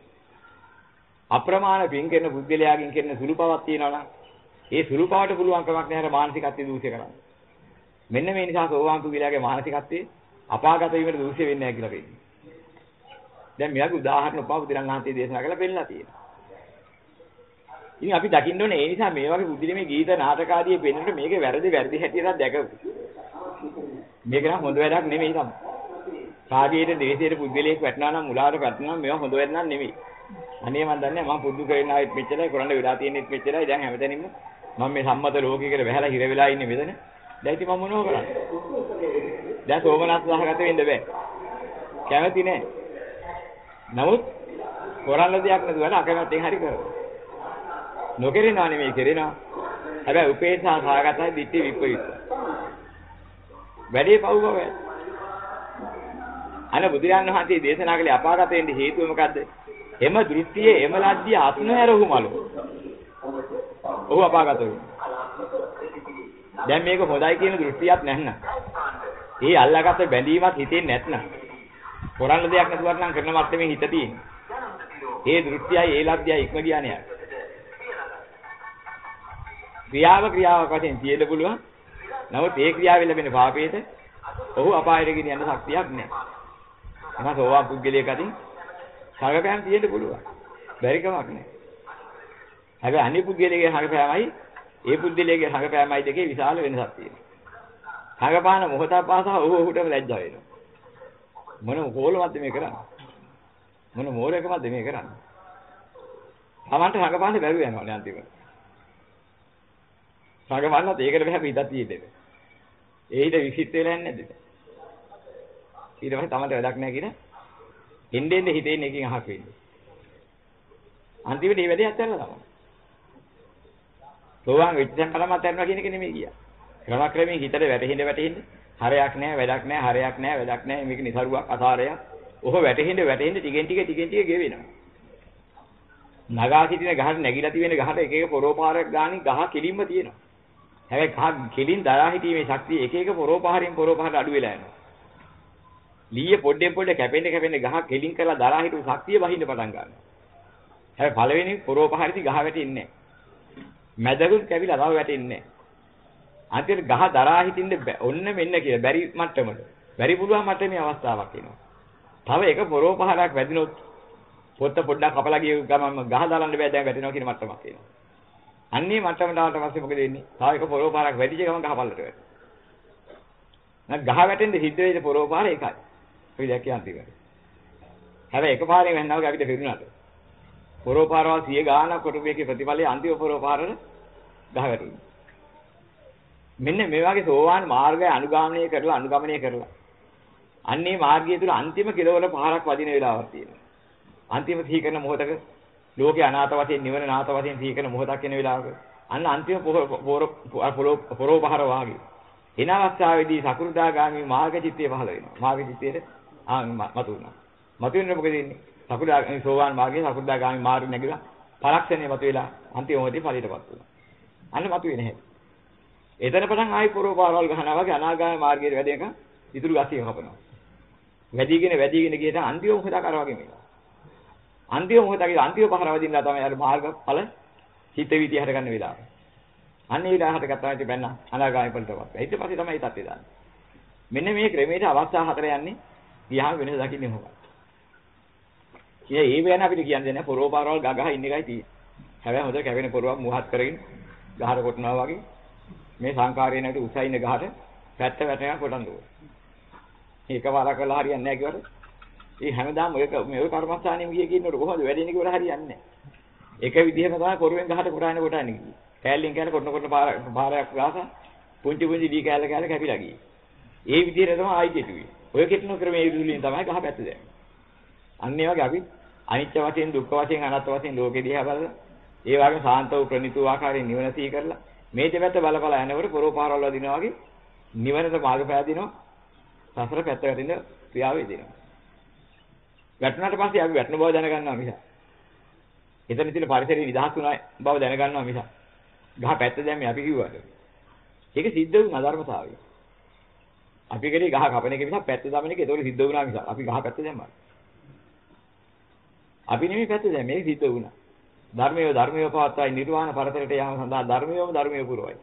A: අප්‍රමාණ පින් කරන බුද්ධිලාගෙන් කරන සුළු පවක් තියෙනවා නම් ඒ සුළු පවට පුළුවන් කමක් නැහැ මානසිකත්වයේ දූෂ්‍ය කරන්න. මෙන්න මේ නිසා සෝවාන් පුද්ගලයාගේ මානසිකත්වයේ අපාගත වීමට දූෂ්‍ය වෙන්නේ නැහැ කියලා කියන්නේ. දැන් මෙයාගේ උදාහරණ උපා බුදුරණාහිතේ දේශනා කරලා පෙන්නලා තියෙනවා. ඉතින් අපි දකින්න ඕනේ ඒ නිසා මේ වගේ බුද්ධිලේ ගීත නාටක ආදී පෙන්වන්නට මේකේ වැරදි වැරදි හැටියට දැකපු. මේක නම් හොඳ වැඩක් නෙමෙයි තමයි. කාර්යයේ දේශයේ පුද්ගලයෙක් වැටෙනවා නම් මුලාට වැටෙනවා මේවා හොඳ වැඩ නෑ නෙමෙයි. අනේ මන් දන්නේ මම පුදු කරගෙන ආවෙත් මෙච්චරයි කරන්න වෙලා තියෙනෙත් මෙච්චරයි දැන් හැමතැනින්ම මම මේ සම්මත ලෝකයකට වැහැලා හිර වෙලා ඉන්නේ මෙතන. දැන් ඉතින් මම මොනව කරන්නේ? දැන් සෝමනස් සහගත වෙන්න බෑ. කැමති නෑ. නමුත් කරන්න දෙයක් නැතුව අකමැත්තෙන් හරි කරනවා. නොකරනවා නෙමෙයි කරනවා. හැබැයි උපේක්ෂා සහගතයි දිට්ඨි විපරීත. වැඩේ පව් බව. අන බුදුරන් වහන්සේ දේශනා කළේ අපාගත වෙන්න හේතුව මොකද්ද? එම දෘෂ්ටියේ එම ලද්දිය අත්නහැරහු මලු. ඔහු අපාගත වෙනවා. දැන් මේක හොඳයි කියන දෘෂ්ටියක් නැත්නම් ඒ අල්ලාගත්ත බැඳීමක් හිතේ නැත්නම් කරන්න දෙයක් නැතුවත් නම් කරන මට්ටමේ හිත තියෙන්නේ. ඒ දෘෂ්ටියයි ඒ ලබ්ධයයි ඉක්ම ගියානේ. ක්‍රියාව ක්‍රියාවක් වශයෙන් තියෙන්න පුළුවන්. නමුත් ඒ ක්‍රියාවෙන් ලැබෙන පාපේට ඔහු අපායට ගෙන යන ශක්තියක් නැහැ. එනවා සෝවාන් පුද්ගලයෙක් අතින් සගපෑම් තියෙන්න පුළුවන්. බැරි කමක් නැහැ. හැබැයි අනිත් පුද්ගලයාගේ සගපෑමයි ඒ පුද්ගලයාගේ සගපෑමයි දෙකේ විශාල වෙනසක් තියෙනවා. සගපාන මොහොතක් පාසා ඔහු ඔහුටම ලැජ්ජා වෙනවා. මොන කෝලමත්ද මේ කරන්නේ? මොන මෝරයකමද මේ කරන්නේ? Tamanට සගපාන්න බැරුව යනවා අන්තිමට. සගපන්නත් ඒකට බෑ හිතක් තියෙන්නේ. ඒ හිත විසිට වෙලා යන්නේ නැද්ද? ඊට පස්සේ Tamanට වැඩක් නැහැ කියන එන්නේ එන්නේ හිතේ ඉන්න එකකින් අහක් වෙන්නේ. අන්තිමට මේ වැඩේ අත්හැරලා තමයි. සෝවාන් වෙච්ච දැන් කලම අත්හැරනවා කියන එක නෙමෙයි කියා. ක්‍රමක්‍රමයෙන් හිතට වැටෙහිඳ වැටෙහිඳ හරයක් නැහැ වැඩක් නැහැ හරයක් නැහැ වැඩක් නැහැ මේක નિසරුවක් අසාරයක්. ඔහො වැටෙහිඳ වැටෙහිඳ ටිකෙන් ටික ටිකෙන් ටික ගෙවෙනවා. නගා සිටින ගහට නැగిලා තියෙන ගහට එක එක පොරෝපාරයක් ගානින් ගහ කෙලින්ම තියෙනවා. හැබැයි ගහ කෙලින් දරා හිටීමේ ශක්තිය එක එක පොරෝපාරයෙන් පොරෝපාරට අඩු වෙලා යනවා. ලීය පොඩ්ඩෙන් පොඩ්ඩ කැපෙන්න කැපෙන්න ගහ කෙලින් කරලා දරා හිටු ශක්තිය බහින්න පටන් ගන්නවා. හැබැයි පළවෙනි පොරෝපාරෙදි ගහ වැටෙන්නේ නැහැ. මැදකුත් කැවිලා තව වැටෙන්නේ නැහැ. අන්තිමට ගහ දරා හිටින්න ඔන්න මෙන්න කියලා බැරි මට්ටමට. බැරි පුළුවන් මට්ටමේ අවස්ථාවක් එනවා. තව එක පොරෝපහරක් වැදිනොත් පොත්ත පොඩ්ඩක් කපලා ගිය ගමන් ගහ දාලන්න බෑ දැන් වැටෙනවා කියන මට්ටමක් එනවා. අන්නේ මට්ටමට ආවට පස්සේ මොකද වෙන්නේ? තව එක පොරෝපහරක් වැදිච්ච ගමන් ගහ පල්ලට වැටෙනවා. නැත් ගහ වැටෙන්න සිද්ධ වෙයිද පොරෝපහර එකයි. ඔය දැක්කේ අන්තිමට. හැබැයි එකපාරෙන් වෙන්නා වගේ අපිට පිරුණාට. පොරෝපහරවල් 100 ගාණක් කොටුවේකේ ප්‍රතිඵලයේ අන්තිම පොරෝපහරට ගහ වැටුණා. මෙන්න මේ වගේ සෝවාන් මාර්ගය අනුගාමනය කරලා අනුගමනය කරලා අන්නේ මාර්ගය තුල අන්තිම කෙලවර පහරක් වදින වෙලාවක් තියෙනවා. අන්තිම සිහි කරන මොහොතක ලෝකේ අනාත වශයෙන් නිවන නාත වශයෙන් සිහි කරන මොහොතක් එන වෙලාවක අන්න අන්තිම පොරෝ පහර වාගේ එන අවස්ථාවේදී සකුරුදාගාමි මාර්ග චිත්තය පහළ වෙනවා. මාර්ග චිත්තයේ ආ මතු වෙනවා. මතු වෙනකොට මොකද වෙන්නේ? සකුරුදාගාමි සෝවාන් මාර්ගයේ සකුරුදාගාමි මාර්ග නැගිලා පරක්ෂණය මතු වෙලා අන්තිම මොහොතේ ඵලයටපත් වෙනවා. අන්න මතු වෙන්නේ නැහැ. එතන පටන් ආයි පොරෝපාරවල් ගහනවා වගේ අනාගාමී මාර්ගයේ වැඩේක ඉතුරු ගසිය කපනවා. වැඩිගෙන වැඩිගෙන ගියට අන්තිම මොහොතක් අර වගේ මේක. අන්තිම මොහොතකදී අන්තිම පහර වදින්නා තමයි අර මාර්ගඵල හිත විදි හට ගන්න වෙලාව. අන්න ඒ දාහට ගත්තා ඉතින් බැන්න අනාගාමී ඵලටපත්. ඊට පස්සේ තමයි තත්ත්වය දාන්නේ. මෙන්න මේ ක්‍රමයට අවස්ථා හතර යන්නේ ගියාම වෙනස දකින්නේ මොකක්ද? ඒ වෙන අපිට කියන්නේ නැහැ පොරෝපාරවල් ගගහ ඉන්න එකයි තියෙන්නේ. හැබැයි හොඳ කැවෙන පොරවක් මුහත් කරගෙන ගහර කොටනවා වගේ මේ සංකාරය නැති උසයින ගහට පැත්ත වැටෙනවා කොටන් දුව. ඒකවර කළා හරියන්නේ නැහැ කිව්වට ඒ හැමදාම ඔය මේ කර්මස්ථානෙම ගියේ කියනකොට කොහොමද වැඩෙන්නේ කියලා හරියන්නේ නැහැ. එක විදිහම තමයි පොරුවෙන් ගහට කොටාගෙන කොටාගෙන ගියේ. කෑල්ලෙන් කෑල්ල කොටන කොටන පාරයක් ගාස පුංචි පුංචි දී කෑල්ල කෑල්ල කැපිලා ගියේ. ඒ විදිහට තමයි ආයි කෙටුවේ. ඔය කෙටන ක්‍රමයේ විදුලියෙන් තමයි ගහ පැත්ත දැම්මේ. අන්න ඒ වගේ අපි අනිත්‍ය වශයෙන් දුක්ඛ වශයෙන් අනාත්ම වශයෙන් ලෝකෙ දිහා බලලා ඒ වගේම සාන්ත වූ ප්‍රණිත වූ ආකාරයෙන් නිවන සිහි කරලා මේ දෙපැත්ත බලපලා යනකොට පොරෝපාරවල වදිනවා වගේ නිවනට මාර්ග පෑදිනවා සසර පැත්ත වැටෙන ක්‍රියාව වේදිනවා. වැටුණාට පස්සේ අපි වැටෙන බව දැනගන්නවා මිස. එතන තියෙන පරිසරයේ නිදහස් වුණා බව දැනගන්නවා මිස. ගහ පැත්ත දැම්මේ අපි කිව්වට. ඒක සිද්ධ වුණ ධර්මතාවය. අපි කරේ ගහ කපන එක මිස පැත්ත දමන එක ඒතකොට සිද්ධ වුණා මිස. අපි ගහ පැත්ත දැම්මා. අපි නෙමෙයි පැත්ත දැම්මේ ඒක සිද්ධ වුණා. ධර්මයේ ධර්මයේ පවත්වායි නිර්වාණ පරතරයට යාම සඳහා ධර්මයේම ධර්මයේ පුරවයි.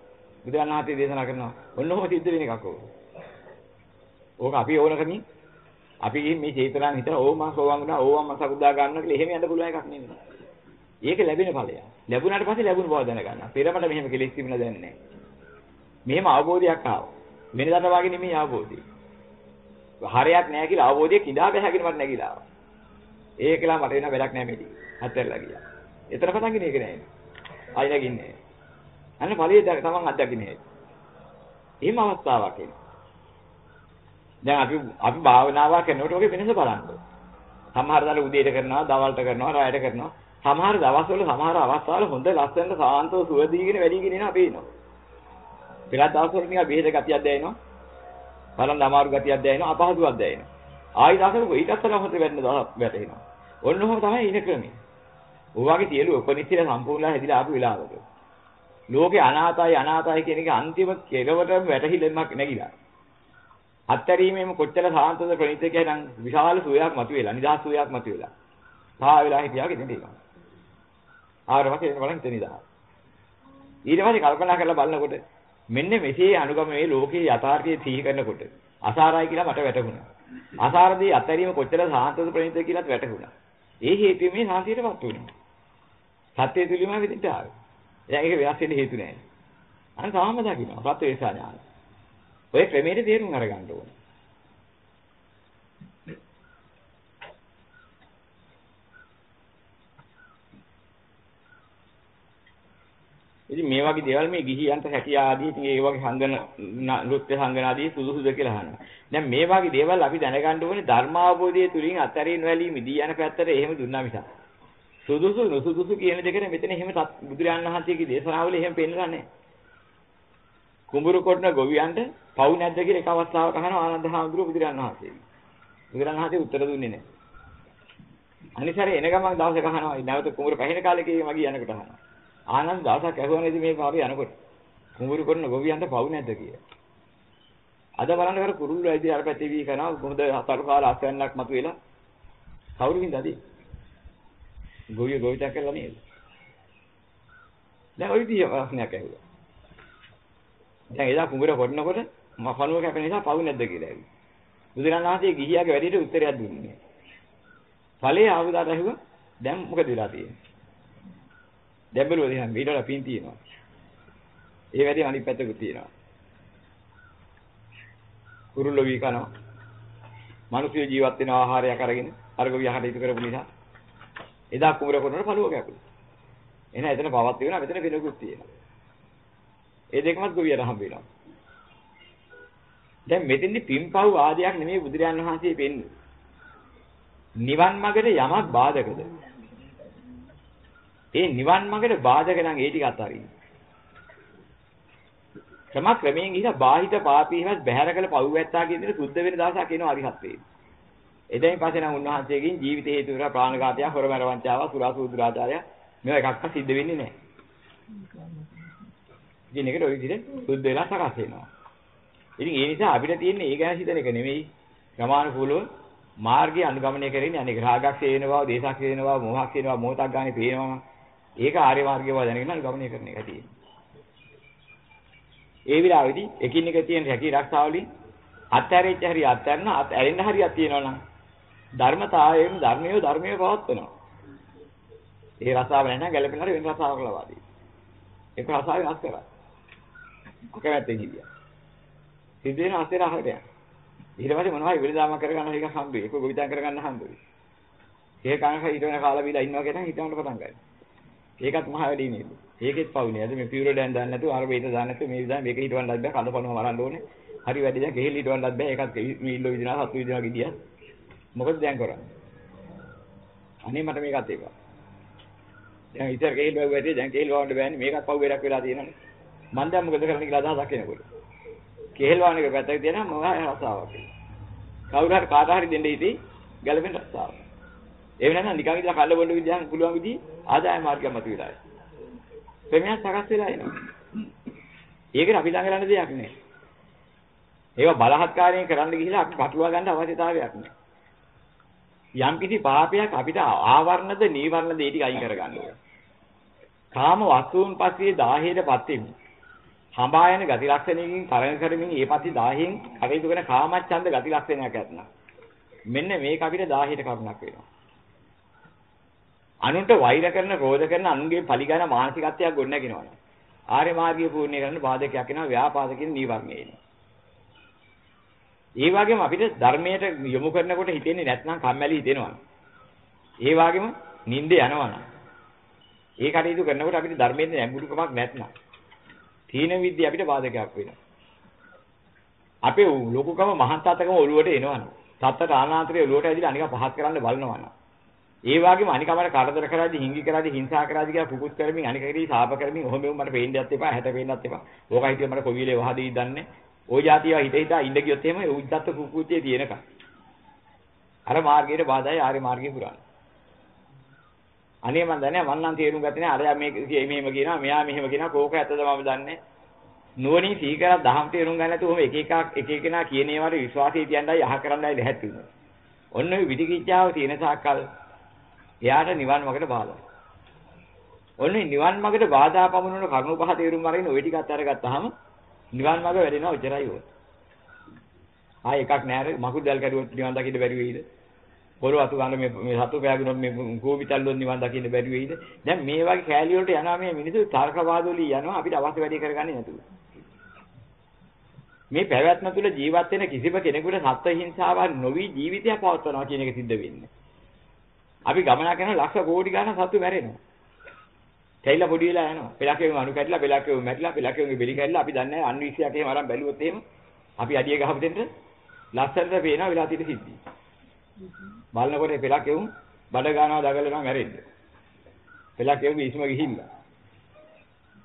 A: බුදුන් වහන්සේ දේශනා කරනවා. ඔන්නෝම සිද්ධ වෙන එකක් ඕක. ඕක අපි ඕනකමින් අපි ගිහින් මේ චේතනාන් හිතන ඕ මම සෝවන් වුණා ඕ මම සකුදා ගන්නවා කියලා එහෙම යන්න පුළුවන් එකක් නෙමෙයි. ඒක ලැබෙන ඵලය. ලැබුණාට පස්සේ ලැබුණ බව දැනගන්න. පෙරමඩ මෙහෙම කෙලෙස් තිබුණ දැන් නැහැ. මෙහෙම අවබෝධයක් ආවා. වෙනදාට වගේ නෙමෙයි අවබෝධය. හරයක් නැහැ කියලා අවබෝධය කිඳා බැහැගෙන මට නැගිලා ආවා. ඒකලා මට වෙන වැඩක් නැහැ මේටි. හතරලා ගියා. එතන පටන් ගෙන එක නෑ. ආයි නැගින්නේ. අන්න ඵලයේ තමන් අත්දකින්නේ. එහෙම අවස්ථාවක් එන්නේ. දැන් අපි අපි භාවනාව කරනකොට ඔගේ වෙනස බලන්න. සමහර දල උදේට කරනවා, දවල්ට කරනවා, රාත්‍රීට කරනවා. සමහර දවස්වල සමහර අවස්ථාවල හොඳ ලස්සනට සාන්තව සුවදීගෙන වැඩිගෙන එනවා පේනවා. පෙරත් දවස්වල නිකන් බෙහෙත ගතියක් දැනෙනවා. බලන්න අමාරු ගතියක් දැනෙනවා, අපහසුයක් දැනෙනවා. ආයි දවසක ඊටත් වඩා හොඳ වෙන්න දවස් වැටෙනවා. ඔන්න ඔහොම තමයි ඉන ක්‍රමය. ඔයවාගේ සියලු උපනිශ්චය සම්පූර්ණලා හැදිලා ආපු වෙලාවක. ලෝකේ අනාතයි අනාතයි කියන එක අන්තිම කෙලවරම වැටහිලෙන්නක් නැగిලා. අත්තරීමේම කොච්චර සාන්තද ප්‍රණීත කියනනම් විශාල සුවයක් මතුවෙලා නිදහස් සුවයක් මතුවෙලා. තා වෙලා හිටියා කිතින් තියෙනවා. ආවරමක එන බලන් හිතේ නිදහස්. ඊට පස්සේ කල්පනා කරලා බලනකොට මෙන්න මෙසේ අනුගම මේ ලෝකයේ යථාර්ථය සිහි කරනකොට අසාරයි කියලා මට වැටහුණා. අසාරදී අත්තරීම කොච්චර සාන්තද ප්‍රණීත කියලාත් වැටහුණා. ඒ හේතුව මේ සාන්තියටපත් වුණා. සත්‍ය තුලින්ම විදිහට ආවේ. දැන් ඒක වෙනස් වෙන්න හේතු නැහැ. අන්න තාම දකින්න ප්‍රත්‍යේසා ඥාන. ඔය ක්‍රමයේ තේරුම් අරගන්න ඕනේ. ඉතින් මේ වගේ දේවල් මේ ගිහියන්ට හැකියා ආදී ඉතින් ඒ වගේ සංගන නෘත්‍ය සංගන ආදී සුදුසුද කියලා අහනවා. දැන් මේ වගේ දේවල් අපි දැනගන්න ඕනේ ධර්මාවබෝධය තුලින් අතරින් වැලී මිදී යන පැත්තට එහෙම දුන්නා මිසක්. සුදුසු නුසුදුසු කියන දෙකට මෙතන එහෙම බුදුරජාණන් වහන්සේගේ දේශනාවල එහෙම පෙන්නලා නැහැ. කුඹුරු කොටන ගොවියන්ට පව් නැද්ද කියලා එක අවස්ථාවක අහනවා ආනන්ද හාමුදුරුවෝ බුදුරජාණන් වහන්සේ. බුදුරජාණන් වහන්සේ උත්තර දුන්නේ නැහැ. අනිසාරේ එන ගමන් දවසක අහනවා නැවත කුඹුරු පැහින කාලේ කී මගී යනකොට අහනවා. ආනන්ද දවසක් ඇහුවා නේද මේ පාපේ යනකොට. කුඹුරු කොටන ගොවියන්ට පව් නැද්ද කියලා. අද බලන්න කර කුරුල්ල ඇදී අර පැත්තේ වී කරනවා මොකද හතර කාල අස්වැන්නක් මතුවෙලා කවුරු හින්දාද? ගොවිය ගොවිතැන් කළා නේද? දැන් ওই විදිහ ප්‍රශ්නයක් ඇහුවා. දැන් එදා කුඹුර කොටනකොට මපණුව කැපෙන නිසා පවු නැද්ද කියලා ඇහුවා. බුදුරණන් වහන්සේ ගිහියාගේ වැඩේට උත්තරයක් දුන්නේ. ඵලයේ ආවදාට ඇහුවා දැන් මොකද වෙලා තියෙන්නේ? දැන් බලුවද එහෙනම් ඊට වඩා පින් තියෙනවා. ඒ වැඩේ අනිත් පැත්තකුත් තියෙනවා. කුරුල්ලෝ වී කනවා. මිනිස්සු ජීවත් වෙන ආහාරයක් අරගෙන අර ගොවියා හරියට කරපු නිසා එදා කුඹර කොටනට පළුව කැපුණා. එහෙනම් එතන පවත් තියෙනවා මෙතන වෙනකුත් තියෙනවා. ඒ දෙකමත් ගොවියට හම්බ වෙනවා. දැන් මෙතෙන්දි පින්පව් ආදයක් නෙමෙයි බුදුරයන් වහන්සේ පෙන්නේ. නිවන් මාර්ගට යමක් බාධකද? ඒ නිවන් මාර්ගට බාධක නම් ඒ ටික අතාරින්න. ක්‍රම ක්‍රමයෙන් ගිහිලා බාහිත පාපීවත් බැහැර කළ පව් ඇත්තා කියන දේ සුද්ධ වෙන දවසක් එනවා අරිහත් වේ. එදැයින් පස්සේ නම් උන්වහන්සේගෙන් ජීවිත හේතු කරලා ප්‍රාණඝාතය, හොරමර වංචාව, සුරාසූද්‍රාචාරය මේවා එකක්වත් සිද්ධ වෙන්නේ නැහැ. ඉතින් ඒකට ඔය විදිහට සුද්ධ වෙලා සකස් වෙනවා. ඉතින් ඒ නිසා අපිට තියෙන්නේ ඒ ගැන හිතන එක නෙමෙයි. ක්‍රමානුකූලව මාර්ගය අනුගමනය කරගෙන අනේ රාගක් හේන බව, දේශක් හේන බව, මොහක් හේන බව මොහොතක් ගානේ පේනවම ඒක ආර්ය මාර්ගය බව දැනගෙන අනුගමනය කරන එක තියෙන්නේ. ඒ විලාවේදී එකින් එක තියෙන රැකී ආරක්ෂාවලින් අත්හැරෙච්ච හරිය අත්හැරන ඇරෙන්න හරියක් තියෙනවා නම් ධර්මතාවයෙන් ධර්මිය ධර්මිය පවත්වනවා. ඒ රසාව නැහැ ගැළපෙන හරිය වෙන රසාවක ලබා දී. ඒක රසාව වෙනස් කරා. අකමැත්තෙන් හිටියා. සිද්ධ වෙන අස්තර අහකට යන. ඊට පස්සේ මොනවා විලදාම කරගන්න එක හම්බුයි. ඒක ගොවිතැන් කරගන්න හම්බුයි. ඒ කනක ඊට වෙන කාලා බීලා ඉන්නවා කියන හිතන්න පටන් ගන්නවා. ඒකත් මහ වැඩි නේද? ඒකෙත් පවුනේ. අද මේ පියුර ඩෑන් දාන්න නැතුව අර වේද දාන්න නැතුව මේ විදිහ මේක හිටවන්නත් බෑ. කඳපණුව මරන්න ඕනේ. හරි වැඩි දැන් ගෙහෙල් හිටවන්නත් බෑ. ඒකත් මේ ඉල්ල විදිනා සතු විදිනා ගියා. මොකද දැන් කරන්නේ? අනේ මට මේකත් එපා. දැන් ඉතින් ගෙහෙල් වැවෙද්දී දැන් ගෙහෙල් වවන්න බෑනේ. මේකත් පව් වැඩක් වෙලා තියෙනනේ. මම දැන් මොකද කරන්න කියලා අදහසක් එනකොට. ගෙහෙල් වවන්න එක පැත්තක තියනවා මොකක්ද රසාවක්. කවුරු හරි කාට හරි දෙන්න හිතේ ගැළපෙන රසාවක්. ඒ වෙනනම් නිකන් ඉඳලා කල්ල බොන්න විදිහට පුළුවන් විදිහ ආදාය මාර්ගයක් මත විලායි. ප්‍රමේය සකස් වෙලා එනවා. ඒකට අපි ළඟ කරන්න දෙයක් නෑ. ඒවා බලහත්කාරයෙන් කරන්න ගිහිල්ලා අපි පටලවා ගන්න අවශ්‍යතාවයක් නෑ. යම් කිසි පාපයක් අපිට ආවරණද නීවරණද ඒ ටික අයින් කරගන්න ඕනේ. කාම වස්තුන් පස්සේ 1000ටපත් වෙමි. හඹායන ගති ලක්ෂණයකින් තරඟ කරමින් ඒ පස්සේ 1000න් කටයුතු කරන කාමච්ඡන්ද ගති ලක්ෂණයක් ඇතනම්. මෙන්න මේක අපිට 1000ට කරුණක් වෙනවා. අනුන්ට වෛර කරන, ක්‍රෝධ කරන, අනුන්ගේ පරිගාන මානසිකත්වයක් ගොඩනගෙනවනේ. ආර්ය මාර්ගය පූර්ණේ කරන්න බාධකයක් වෙනවා ව්‍යාපාද කියන නීවරණය එනවා. ඒ වගේම අපිට ධර්මයට යොමු කරනකොට හිතෙන්නේ නැත්නම් කම්මැලි හිතෙනවා. ඒ වගේම නිින්ද යනවා. ඒ කටයුතු කරනකොට අපිට ධර්මයෙන් නැඹුරුකමක් නැත්නම් තීන විද්‍ය අපිට බාධකයක් වෙනවා. අපේ ලොකුකම මහත්තාතකම ඔළුවට එනවනේ. තත්තට ආනාතරේ ඔළුවට ඇදිලා අනික පහත් කරන්න බලනවනේ. ඒ වගේම අනිකමර කරදර කරාදි හිංගි කරාදි හිංසා කරාදි කියලා පුකුත් කරමින් අනිකකදී සාප කරමින් ඔහොම මෙවුම් මට පේන්න දෙයක් එපා හැට පේන්නත් එපා. ඕක හිතිය මට කොවිලේ වහදී දන්නේ. ওই જાතියව හිත හිතා ඉඳ ගියොත් එහෙම උද්දත්ත කුකුතියේ තියෙනකම්. අර මාර්ගයේ බාධායි ආරි මාර්ගයේ පුරාන. අනේ මන් දන්නේ මන් නම් තේරුම් ගත්තේ නෑ අරයා මේ මෙහෙම කියනවා මෙයා මෙහෙම කියනවා කෝක ඇත්තද මම දන්නේ. නුවණින් සීකරක් දහම් තේරුම් ගන්න නැතුව එක එක එක එකනා කියන ඒවාට විශ්වාසය තියන්නයි අහ කරන්නයි ලැහැත් වෙන්නේ. ඔන්න ඔය විදිකිච්ඡාව තියෙන සාකල් එයාට නිවන් මාර්ගට බාධා. ඔන්න නිවන් මාර්ගට බාධා පමුණුන කරුණු පහ තේරුම් අරගෙන ওই ටිකත් අරගත්තාම නිවන් මාර්ග වැඩෙනවා ඔච්චරයි ඕන. ආ එකක් නෑර මකුල් දැල් කරුවොත් නිවන් දකින්න බැරි වෙයිද? පොර අතු ගන්න මේ මේ සතු පෑගුණොත් මේ කෝවිතල්ලොත් නිවන් දකින්න බැරි වෙයිද? දැන් මේ වගේ කෑලි වලට යනවා මේ මිනිස්සු තර්කවාදවලින් යනවා අපිට අවශ්‍ය වැඩේ කරගන්නේ නැතුව. මේ පැවැත්ම තුළ ජීවත් වෙන කිසිම කෙනෙකුට සත්ත්ව හිංසාවක් නොවි ජීවිතයක් පවත්වනවා කියන එක සිද්ධ වෙන්නේ. අපි ගමනක් යන ලක්ෂ කෝටි ගණන් සත්තු මැරෙනවා. කැයිලා පොඩි වෙලා යනවා. පෙලකෙම අණු කැඩිලා පෙලකෙම මැරිලා පෙලකෙමගේ බෙලි කැඩිලා අපි දන්නේ නැහැ අන්විෂයක් එහෙම අරන් බැලුවොත් එහෙම අපි අඩිය ගහපු දෙන්න ලස්සනට පේනවා වෙලා තියෙන සිද්ධි. බලනකොට පෙලකෙම බඩ ගන්නවා දගලනවා මැරෙන්නේ. පෙලකෙමගේ ඉස්ම ගිහිල්ලා.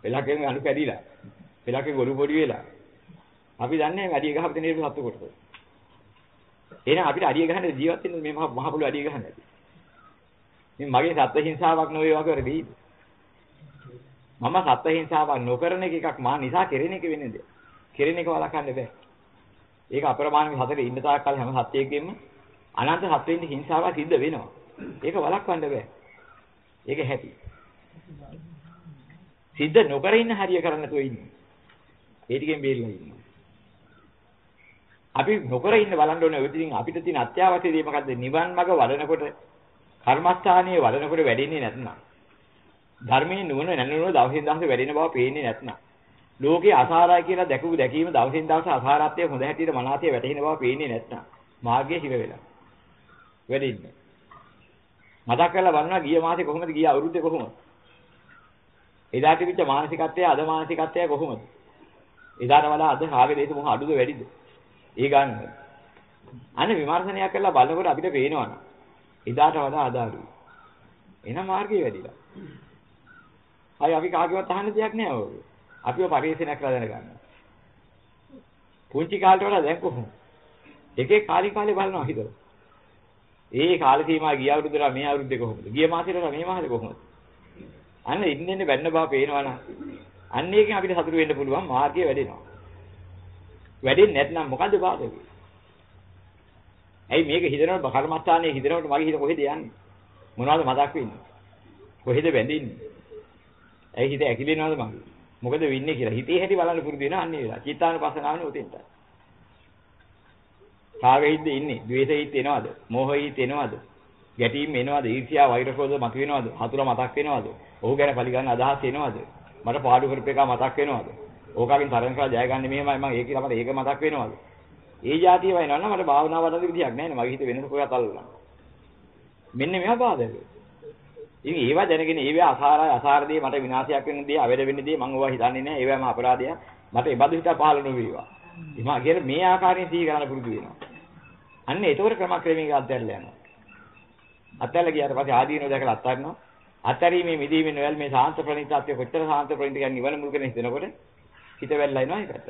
A: පෙලකෙමගේ අණු කැඩිලා. පෙලකෙම ගොළු පොඩි වෙලා. අපි දන්නේ අඩිය ගහපු දෙන ඉරු සත්තු කොටස. එහෙනම් අපිට අඩිය ගහන්න ජීවත් වෙන්න මේ මහ මහ පොළොව අඩිය ගහන්න ඇති. මේ මගේ සත්ත්ව හිංසාවක් නොවේ වගේ වෙයි. මම සත්ත්ව හිංසාවක් නොකරන එකක් මා නිසා කෙරෙන එක වෙන්නේ නේද? කෙරෙන එක වළක්වන්න බෑ. ඒක අප්‍රමාණ හතරේ ඉන්න තාක් කල් හැම සත්‍යයකින්ම අනන්ත සත්වෙින් හිංසාවක් සිද්ධ වෙනවා. ඒක වළක්වන්න බෑ. ඒක හැටි. සිද්ධ නොකර ඉන්න හරිය කරන්න නැතුව ඉන්නේ. ඒ ටිකෙන් බේරිලා ඉන්නවා. අපි නොකර ඉන්න බලන්න ඕනේ ඔය ඉතින් අපිට තියෙන අත්‍යවශ්‍ය දේ මොකද්ද? නිවන් මඟ වඩනකොට කර්මස්ථානයේ වඩනකොට වැඩෙන්නේ නැත්නම් ධර්මයේ නුවණ නැනුනොත් දවසින් දවස වැඩෙන බව පේන්නේ නැත්නම් ලෝකේ අසාරයි කියලා දැකපු දැකීම දවසින් දවස අසාරත්වයේ හොඳ හැටියට මනසේ වැටෙන බව පේන්නේ නැත්නම් මාර්ගයේ හිර වෙලා වැඩින්නේ මතක් කරලා බලනවා ගිය මාසේ කොහොමද ගිය අවුරුද්දේ කොහොමද එදාට තිබිච්ච මානසිකත්වය අද මානසිකත්වය කොහොමද එදාට වඩා අද කාගේ දේශ මොහ අඩුද වැඩිද ඒ ගන්න අනේ විමර්ශනයක් කරලා බලනකොට අපිට පේනවනේ එදාට වඩා අද අඩුයි එන මාර්ගය වැඩිලා අය අපි කාගේවත් අහන්න දෙයක් නෑ ඔය. අපිව පරිශීලනයක් කරලා දැනගන්න. පුංචි කාලේට වඩා දැන් කොහොමද? එකේ කාලි කාලේ බලනවා හිතලා. ඒ කාල සීමා ගිය අවුරුද්දට මේ අවුරුද්දේ කොහොමද? ගිය මාසෙට මේ මාසෙ කොහොමද? අන්න ඉන්න ඉන්න බැන්න බව පේනවනම් අන්න ඒකෙන් අපිට සතුටු වෙන්න පුළුවන් මාර්ගය වැඩෙනවා. වැඩෙන්නේ නැත්නම් මොකද්ද බාධක? ඇයි මේක හිතනකොට කර්මස්ථානයේ හිතනකොට මගේ හිත කොහෙද යන්නේ? මොනවද මතක් වෙන්නේ? කොහෙද බැඳින්නේ? ඇයි හිත ඇකිලෙනවද මගේ? මොකද වෙන්නේ කියලා. හිතේ හැටි බලන්න පුරුදු වෙනවා අන්නේ වෙලා. චිත්තානුපස්සනාවනේ උතෙන්ට. කාගෙහිද ඉන්නේ? ද්වේෂෙහිත් එනවද? මෝහෙහිත් එනවද? ගැටීම් එනවද? ඊර්ෂ්‍යා වෛර ක්‍රෝධ මත වෙනවද? හතුර මතක් වෙනවද? ඔහු ගැන පරිගන්න අදහස් එනවද? මට පාඩු කරපු එක මතක් වෙනවද? ඕකකින් තරන් කරලා ජය ගන්න මෙහෙමයි මම ඒක මට ඒක මතක් වෙනවද? ඒ જાතිය වයින්වන්න මට භාවනාව වඩන්න විදියක් නැහැ නේ. මගේ හිත වෙනස කොහෙවත් අල්ලලා. මෙන්න මෙයා බාධක. ඉතින් ඒවා දැනගෙන ඒවා අසාරයි අසාරදී මට විනාශයක් වෙන දේ අවැඩ වෙන දේ මම ඕවා හිතන්නේ නැහැ ඒවම අපරාධයක් මට ඒ බඳු හිත පහළ නොවේවා එහා කියන මේ ආකාරයෙන් සිහි කරන්න පුරුදු වෙනවා. අන්න ඒතකොට ක්‍රමක්‍රමයෙන් අත්හැරලා යනවා. අත්හැරලා ගියාට පස්සේ ආදීනෝ දැකලා අත්හරිනවා. අත්හැරීමේ මිදීමේ නොයල් මේ සාන්ත ප්‍රණීතත්වය කොච්චර සාන්ත ප්‍රණීත කියන්නේ නිවන මුල් කරගෙන හිතනකොට හිත වැල්ලා එනවා ඒකට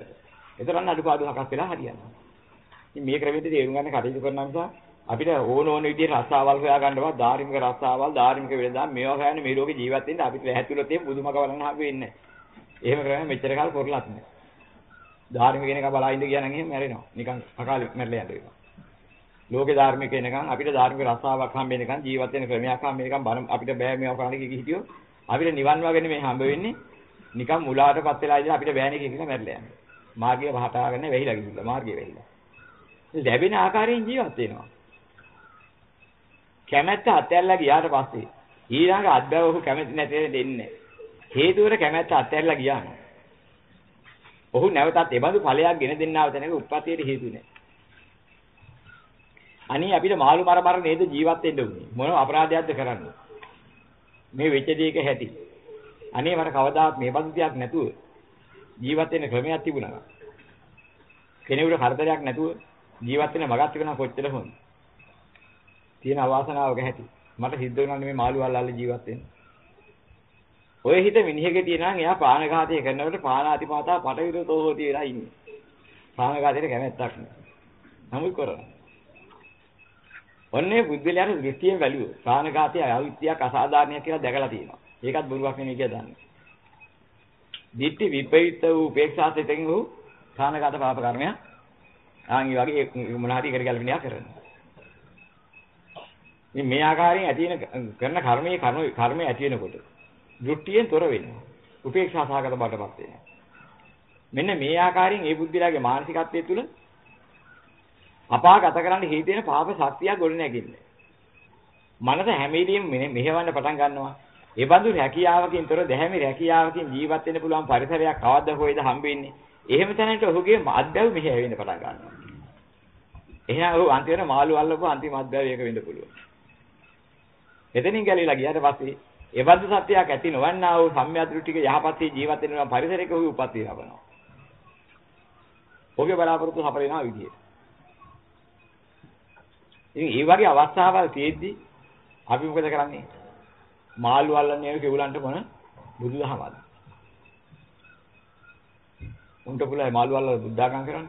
A: ඒතරම් අඩුපාඩු හකක් වෙලා හරියනවා. ඉතින් මේ ක්‍රමෙදී තේරුම් ගන්න කටයුතු කරන නිසා අපිට ඕන ඕන විදිහට රස්සාවල් හොයා ගන්නවා ධාර්මික රස්සාවල් ධාර්මික වෙලඳාම් මේවා හොයන්නේ මේ ලෝකේ ජීවත් වෙන්න අපිට ලැහැත්තුලොත් එහෙම බුදුමක බලන්න හම්බ වෙන්නේ නැහැ. එහෙම කරන්නේ මෙච්චර කාල කරලත් නැහැ. ධාර්මික කෙනෙක් බලා ඉඳ කියනනම් එහෙම මැරෙනවා. නිකන් අකාලේ මැරලා යන්න වෙනවා. ලෝකේ ධාර්මික කෙනකන් අපිට ධාර්මික රස්සාවක් හම්බ වෙනකන් ජීවත් වෙන ක්‍රමයක් හම්බ වෙනකන් බන අපිට බෑ මේවා කරන්න කිය හිටියෝ අපිට නිවන් වගේ මේ හම්බ වෙන්නේ නිකන් මුලාටපත් වෙලා ඉඳලා අපිට බෑනේ කියලා මැරලා යනවා. මාර්ගය වහටාගෙන වෙහිලා ගිහිල්ලා මාර්ගය වෙහිලා. ලැබෙන ආකාරයෙන් ජීවත් වෙනවා. කැමැත්ත අත්හැරලා ගියාට පස්සේ ඊළඟ අත්බව ඔහු කැමැති නැතේ දෙන්නේ. හේතුවර කැමැත්ත අත්හැරලා ගියාම. ඔහු නැවතත් එබඳු ඵලයක් ගෙන දෙන්නව තැනක උත්පත්තියට හේතු නැහැ. අනී අපිට මාළු මර මර නේද ජීවත් වෙන්න උනේ. මොන අපරාධයක්ද කරන්නේ? මේ වෙච්ච දේක හැටි. අනේ මට කවදාත් මේ බඳු දෙයක් නැතුව ජීවත් වෙන්න ක්‍රමයක් තිබුණා. කෙනෙකුට කරදරයක් නැතුව ජීවත් වෙන්න මගක් තිබුණා කොච්චර හොඳ. තියෙන අවාසනාවක හැටි. මට සිද්ධ වෙනවා නෙමෙයි මාළු අල්ලල්ල ජීවත් වෙන්න. ඔය හිත මිනිහෙගේ තියෙනවා එයා ප්‍රාණඝාතය කරනකොට ප්‍රාණාතිපාතා පටවිරතෝ හොති වෙලා ඉන්නේ. ප්‍රාණඝාතයට කැමැත්තක් නෑ. නමුත් කරනවා. ඔන්නේ බුද්ධලයාට දෘෂ්ටියෙන් වැළුව. ප්‍රාණඝාතය අවිත්‍යක් අසාධාරණයක් කියලා දැකලා තියෙනවා. ඒකත් බොරුවක් නෙමෙයි කියලා දන්නේ. දිට්ඨි විපරීත වූ උපේක්ෂා සිතෙන් වූ කාණගත පාප කර්මයක් ආන් මේ වගේ මොන හරි කර ගැලපෙනියක් කරනවා. මේ මේ ආකාරයෙන් ඇති වෙන කරන කර්මයේ කර්ම කර්මය ඇති වෙනකොට දෘෂ්ටියෙන් තොර වෙනවා. උපේක්ෂා සහගත බවටපත් වෙනවා. මෙන්න මේ ආකාරයෙන් ඒ බුද්ධිලාගේ මානසිකත්වයේ තුල අපාගත කරන්න හේතු වෙන පාප ශක්තිය ගොඩ නැගින්නේ. මනස හැමෙදීම මෙහෙවන්න පටන් ගන්නවා. ඒ බඳු රැකියාවකින් තොර දැහැමි රැකියාවකින් ජීවත් වෙන්න පුළුවන් පරිසරයක් කවද්ද හොයද හම්බෙන්නේ. එහෙම තැනට ඔහුගේ අද්දව මෙහෙ වෙන්න පටන් ගන්නවා. එහෙනම් ඔහු අන්තිමට මාළු අල්ලපු අන්තිම අද්දව එක වෙන්න පුළුවන්. එතනින් ගැලවිලා ගියාට පස්සේ ඒ බඳු සත්‍යයක් ඇති නොවන්නා වූ සම්මියදෘෂ්ටික යහපත් ජීවත් වෙන පරිසරයක ඔහු උපත් වෙනවා. ඔහුගේ බලාපොරොත්තු සඵල වෙනවා විදියට. ඉතින් මේ වගේ අවස්ථාවල් තියෙද්දි අපි මොකද කරන්නේ? මාළු අල්ලන්නේ කෙවුලන්ට මොන බුදුදහමද? උන්ට පුළුවන් මාළු අල්ලලා බුද්ධාගම් කරන්න.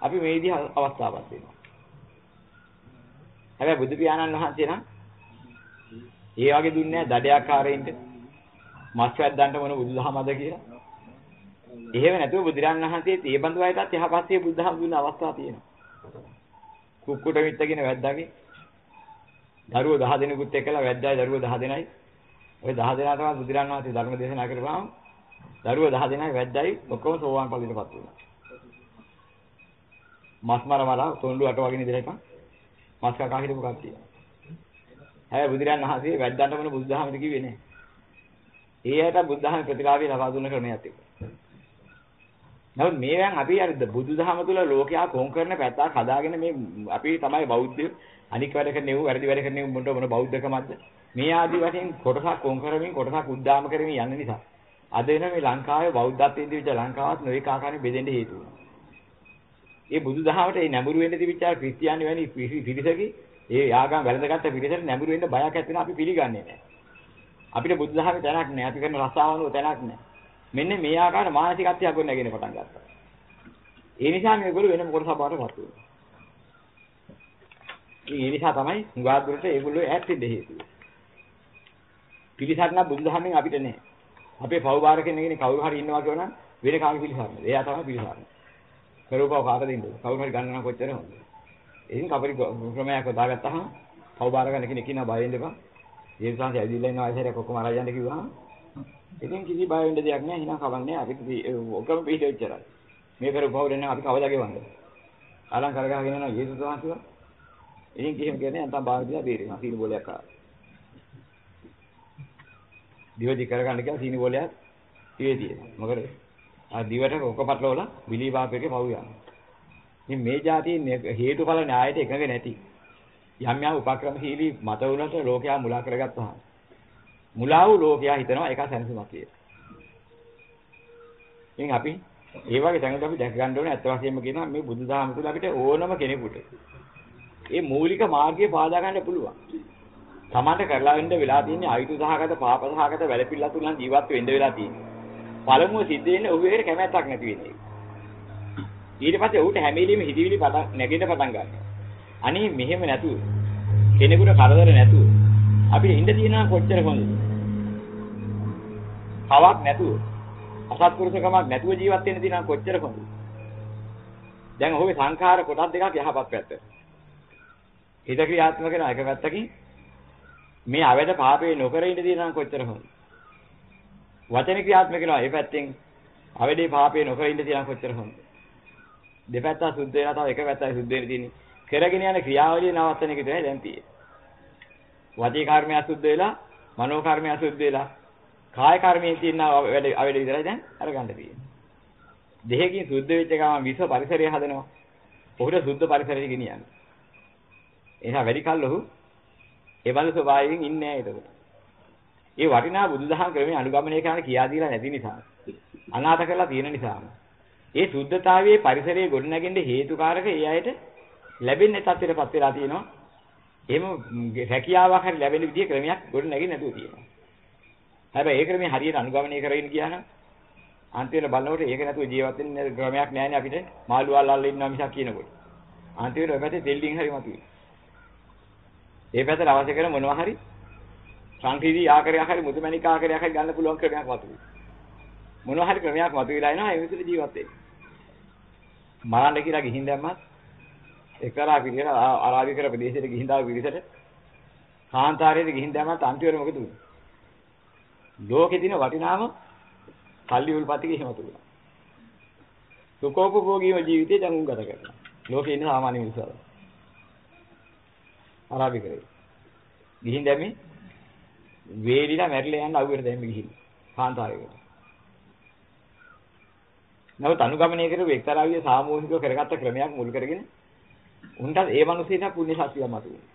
A: අපි මේ විදිහ අවස්ථාවක් දෙනවා. හැබැයි බුදු පියාණන් වහන්සේ නම් ඒ වගේ දුන්නේ නැහැ දඩයක්කාරයින්ට මස් වැද්දන්ට මොන බුදුදහමද කියලා. එහෙම නැතුව බුදුරන් වහන්සේත් ඒ බඳු අයටත් යහපත්යේ බුද්ධහම දුන්න අවස්ථා තියෙනවා. කුක්කුට මිත්ත කියන වැද්දාගේ දරුවෝ 10 දෙනෙකුත් එක්කලා වැද්දායි දරුවෝ 10 දෙනයි. ওই 10 දෙනාටම බුදුරන් වහන්සේ ධර්ම දේශනා කරපුවාම දරුවෝ 10 දෙනයි වැද්දායි ඔක්කොම සෝවාන් ඵලයටපත් වුණා. මස් මර මර තොණ්ඩු අට වගේ ඉඳලා මස් කකා හිටපු කට්ටිය. හැබැයි බුදුරන් වහන්සේ වැද්දන්ට මොන බුද්ධහමද කිව්වේ නැහැ. ඒ ඇයට බුද්ධහම ප්‍රතිලාභය ලබා දුන්න ක්‍රමයක් තිබුණා. නමුත් මේවෙන් අපි අර බුදුදහම තුල ලෝකයා කොන් කරන පැත්තක් හදාගෙන මේ අපි තමයි බෞද්ධ අනික් වැඩ කරන්නේ වූ වැරදි වැඩ කරන්නේ මොන මොන බෞද්ධකමක්ද මේ ආදි වශයෙන් කොටසක් කොන් කරමින් කොටසක් උද්දාම කරමින් යන නිසා අද වෙන මේ ලංකාවේ බෞද්ධත්වයෙන් දිවිච්ච ලංකාවත් නොඒක ආකාරයෙන් බෙදෙන්න හේතු වුණා. ඒ බුදුදහමට ඒ නැඹුරු වෙන්න තිබිච්ච අර ක්‍රිස්තියානි වැනි පිරිසකි ඒ යාගම් වැළඳගත්ත පිරිසට නැඹුරු වෙන්න බයක් ඇති වෙන අපි පිළිගන්නේ නැහැ. අපිට බුදුදහමේ තැනක් නැහැ. අපි කරන රස්සාවනුව තැනක් නැහැ. මෙන්න මේ ආකාර මානසිකත්වයක් ගොඩ නැගෙන පටන් ගත්තා. ඒ නිසා මේගොල්ලෝ වෙන කොටසක් බාටපත් වුණා. ඒ නිසා තමයි හුඟා දුරට ඒගොල්ලෝ ඈත් වෙන්න හේතුව. පිළිසරණ බුදුදහමෙන් අපිට නැහැ. අපේ පව් බාර කෙනෙක් කවුරු හරි ඉන්නවා කියනනම් වෙන කාගේ පිළිසරණද? එයා තමයි පිළිසරණ. කරෝපව කාටද ඉන්නේ? කවුරු හරි ගන්න නම් කොච්චර හොඳද? ඉතින් කපරි ක්‍රමයක් දාගත්තාම පව් බාර ගන්න කෙනෙක් ඉන්නවා බය වෙන්න එපා. ඒ සංසය ඇවිල්ලා ඉන්නවා ඇසරයක් ඔක්කොම අරන් යන්න කිව්වහම ඉතින් කිසි බය වෙන්න දෙයක් නැහැ. හිනා කවන්නේ අපිට ඔකම පිළිදෙච්චරයි. මේ කරු පවුල නැහැ අපි කවදා ගෙවන්නේ. අලං කරගහගෙන යනවා යේසුස් වහන්සේව. ඉතින් කිසිම කියන්නේ නැත්නම් බාහිර දිලා බේරෙනවා. සීනි බෝලයක් ආවා. දිවදි කරගන්න කියලා සීනි බෝලයක් ඉවේ තියෙනවා. මොකද ආ දිවට ඔක පටලවලා බිලී බාපේගේ පව් යනවා. ඉතින් මේ જાතියේ හේතුඵල න්‍යායයට එකඟ නැති යම් යම් උපක්‍රමශීලී මත උනට ලෝකයා මුලා කරගත්තා. මුලා වූ ලෝකයා හිතනවා ඒක සැනසීමක් කියලා. ඉතින් අපි ඒ වගේ තැනකට අපි දැක ගන්න ඕනේ අත්ත වශයෙන්ම කියනවා මේ බුදුදහම තුළ අපිට ඕනම කෙනෙකුට මේ මූලික මාර්ගය පාදා ගන්න පුළුවන්. තමන්ට කරලා වෙන්න වෙලා තියෙන්නේ ආයුධ සහගත පාප සහගත වැළපිල්ල තුල ජීවත් වෙන්න වෙලා තියෙන්නේ. පළමුව සිද්ධ වෙන්නේ ඔහු ඒකට කැමැත්තක් නැති වෙන්නේ. ඊට පස්සේ ඌට හැමෙලෙම හිතවිලි පටන් නැගෙන්න පටන් ගන්නවා. අනේ මෙහෙම නැතුව කෙනෙකුට කරදර නැතුව අපිට ඉඳ තියෙනවා කොච්චර හොඳද? කවක් නැතුව අසත්පුරුෂකමක් නැතුව ජීවත් වෙන්න දිනා කොච්චර හොඳද? දැන් ඔහුගේ සංඛාර කොටස් දෙකක් යහපත් පැත්ත. හිත ක්‍රියාත්මක කරන එක පැත්තකින් මේ අවැඩ පාපේ නොකර ඉන්න දිනා කොච්චර හොඳද? වචන ක්‍රියාත්මක කරනවා ඒ පැත්තෙන් අවැඩේ පාපේ නොකර ඉන්න දිනා කොච්චර හොඳද? දෙපැත්ත සුද්ධ වෙනවා තව එක පැත්තයි සුද්ධ වෙන්න තියෙන්නේ. කරගෙන යන ක්‍රියාවලිය නවත්තන එක විතරයි දැන් තියෙන්නේ. වාචික කර්මය අසුද්ධ වෙලා මනෝ කර්මය අසුද්ධ වෙලා කාය කර්මයෙන් තියෙන වැඩ අවැඩ විතරයි දැන් අරගන්න තියෙන්නේ. දෙහකින් සුද්ධ වෙච්ච ගමන් විශ්ව පරිසරය හදනවා. ඔහුට සුද්ධ පරිසරය ගෙනියන්නේ. එහෙනම් වැඩි කල් ඔහු ඒ බඳු ස්වභාවයෙන් ඉන්නේ නැහැ ඒකට. ඒ වටිනා බුදුදහම ක්‍රමයේ අනුගමනය කරන්න කියා දීලා නැති නිසා අනාථ කරලා තියෙන නිසා ඒ සුද්ධතාවයේ පරිසරයේ ගොඩනැගෙන්න හේතුකාරක ඒ අයට ලැබෙන්නේ තත්ත්වයටපත් වෙලා තියෙනවා. එහෙම රැකියාවක් හරි ලැබෙන විදිහ ක්‍රමයක් ගොඩනැගෙන්නේ නැතුව තියෙනවා. හැබැයි ඒ ක්‍රමයේ හරියට අනුගමනය කරගෙන ගියා නම් අන්තිමට බලනකොට ඒක නැතුව ජීවත් වෙන්න ක්‍රමයක් නැහැ අපිට මාළු අල්ලල්ලා ඉන්නවා මිසක් කියනකොට. අන්තිමට ඔය පැත්තේ තෙල්ඩින් හරි මතුවේ. ඒ පැත්තට අවශ්‍ය කරන මොනවා හරි සංකීර්ණ ආකාරයක් හරි මුදුමැණික ආකාරයක් හරි ගන්න පුළුවන් ක්‍රමයක් මතුවේ. මොනවා හරි ක්‍රමයක් මතුවලා එනවා ඒ විදිහට ජීවත් වෙන්න. මරන්න කියලා ගිහින් දැම්මත් එකලා පිළිර අරාබිකර ප්‍රදේශයට ගිහින් දාව පිළිසට කාන්තාරයට ගිහින් දැම්මත් අන්තිමට මොකද උනේ? ලෝකේ දින වටිනාම කල්ලි උල්පතිගේ එහෙම තුනක්. සුඛෝපභෝගීව ජීවිතේ දැන් උන් ගත කරනවා. ලෝකේ ඉන්න සාමාන්‍ය මිනිස්සු. අරාබිකරේ. ගිහින් දැම්මේ වේලිලා මැරිලා යන්න අවුවට දැම්මේ ගිහින්. කාන්තාරයකට. නමුත් අනුගමනය කරපු එක්තරා විදිහේ සාමූහිකව කරගත්ත ක්‍රමයක් මුල් කරගෙන උන්ට ඒ මිනිස්සුන්ට පුණ්‍ය ශක්තිය මතුවුණා.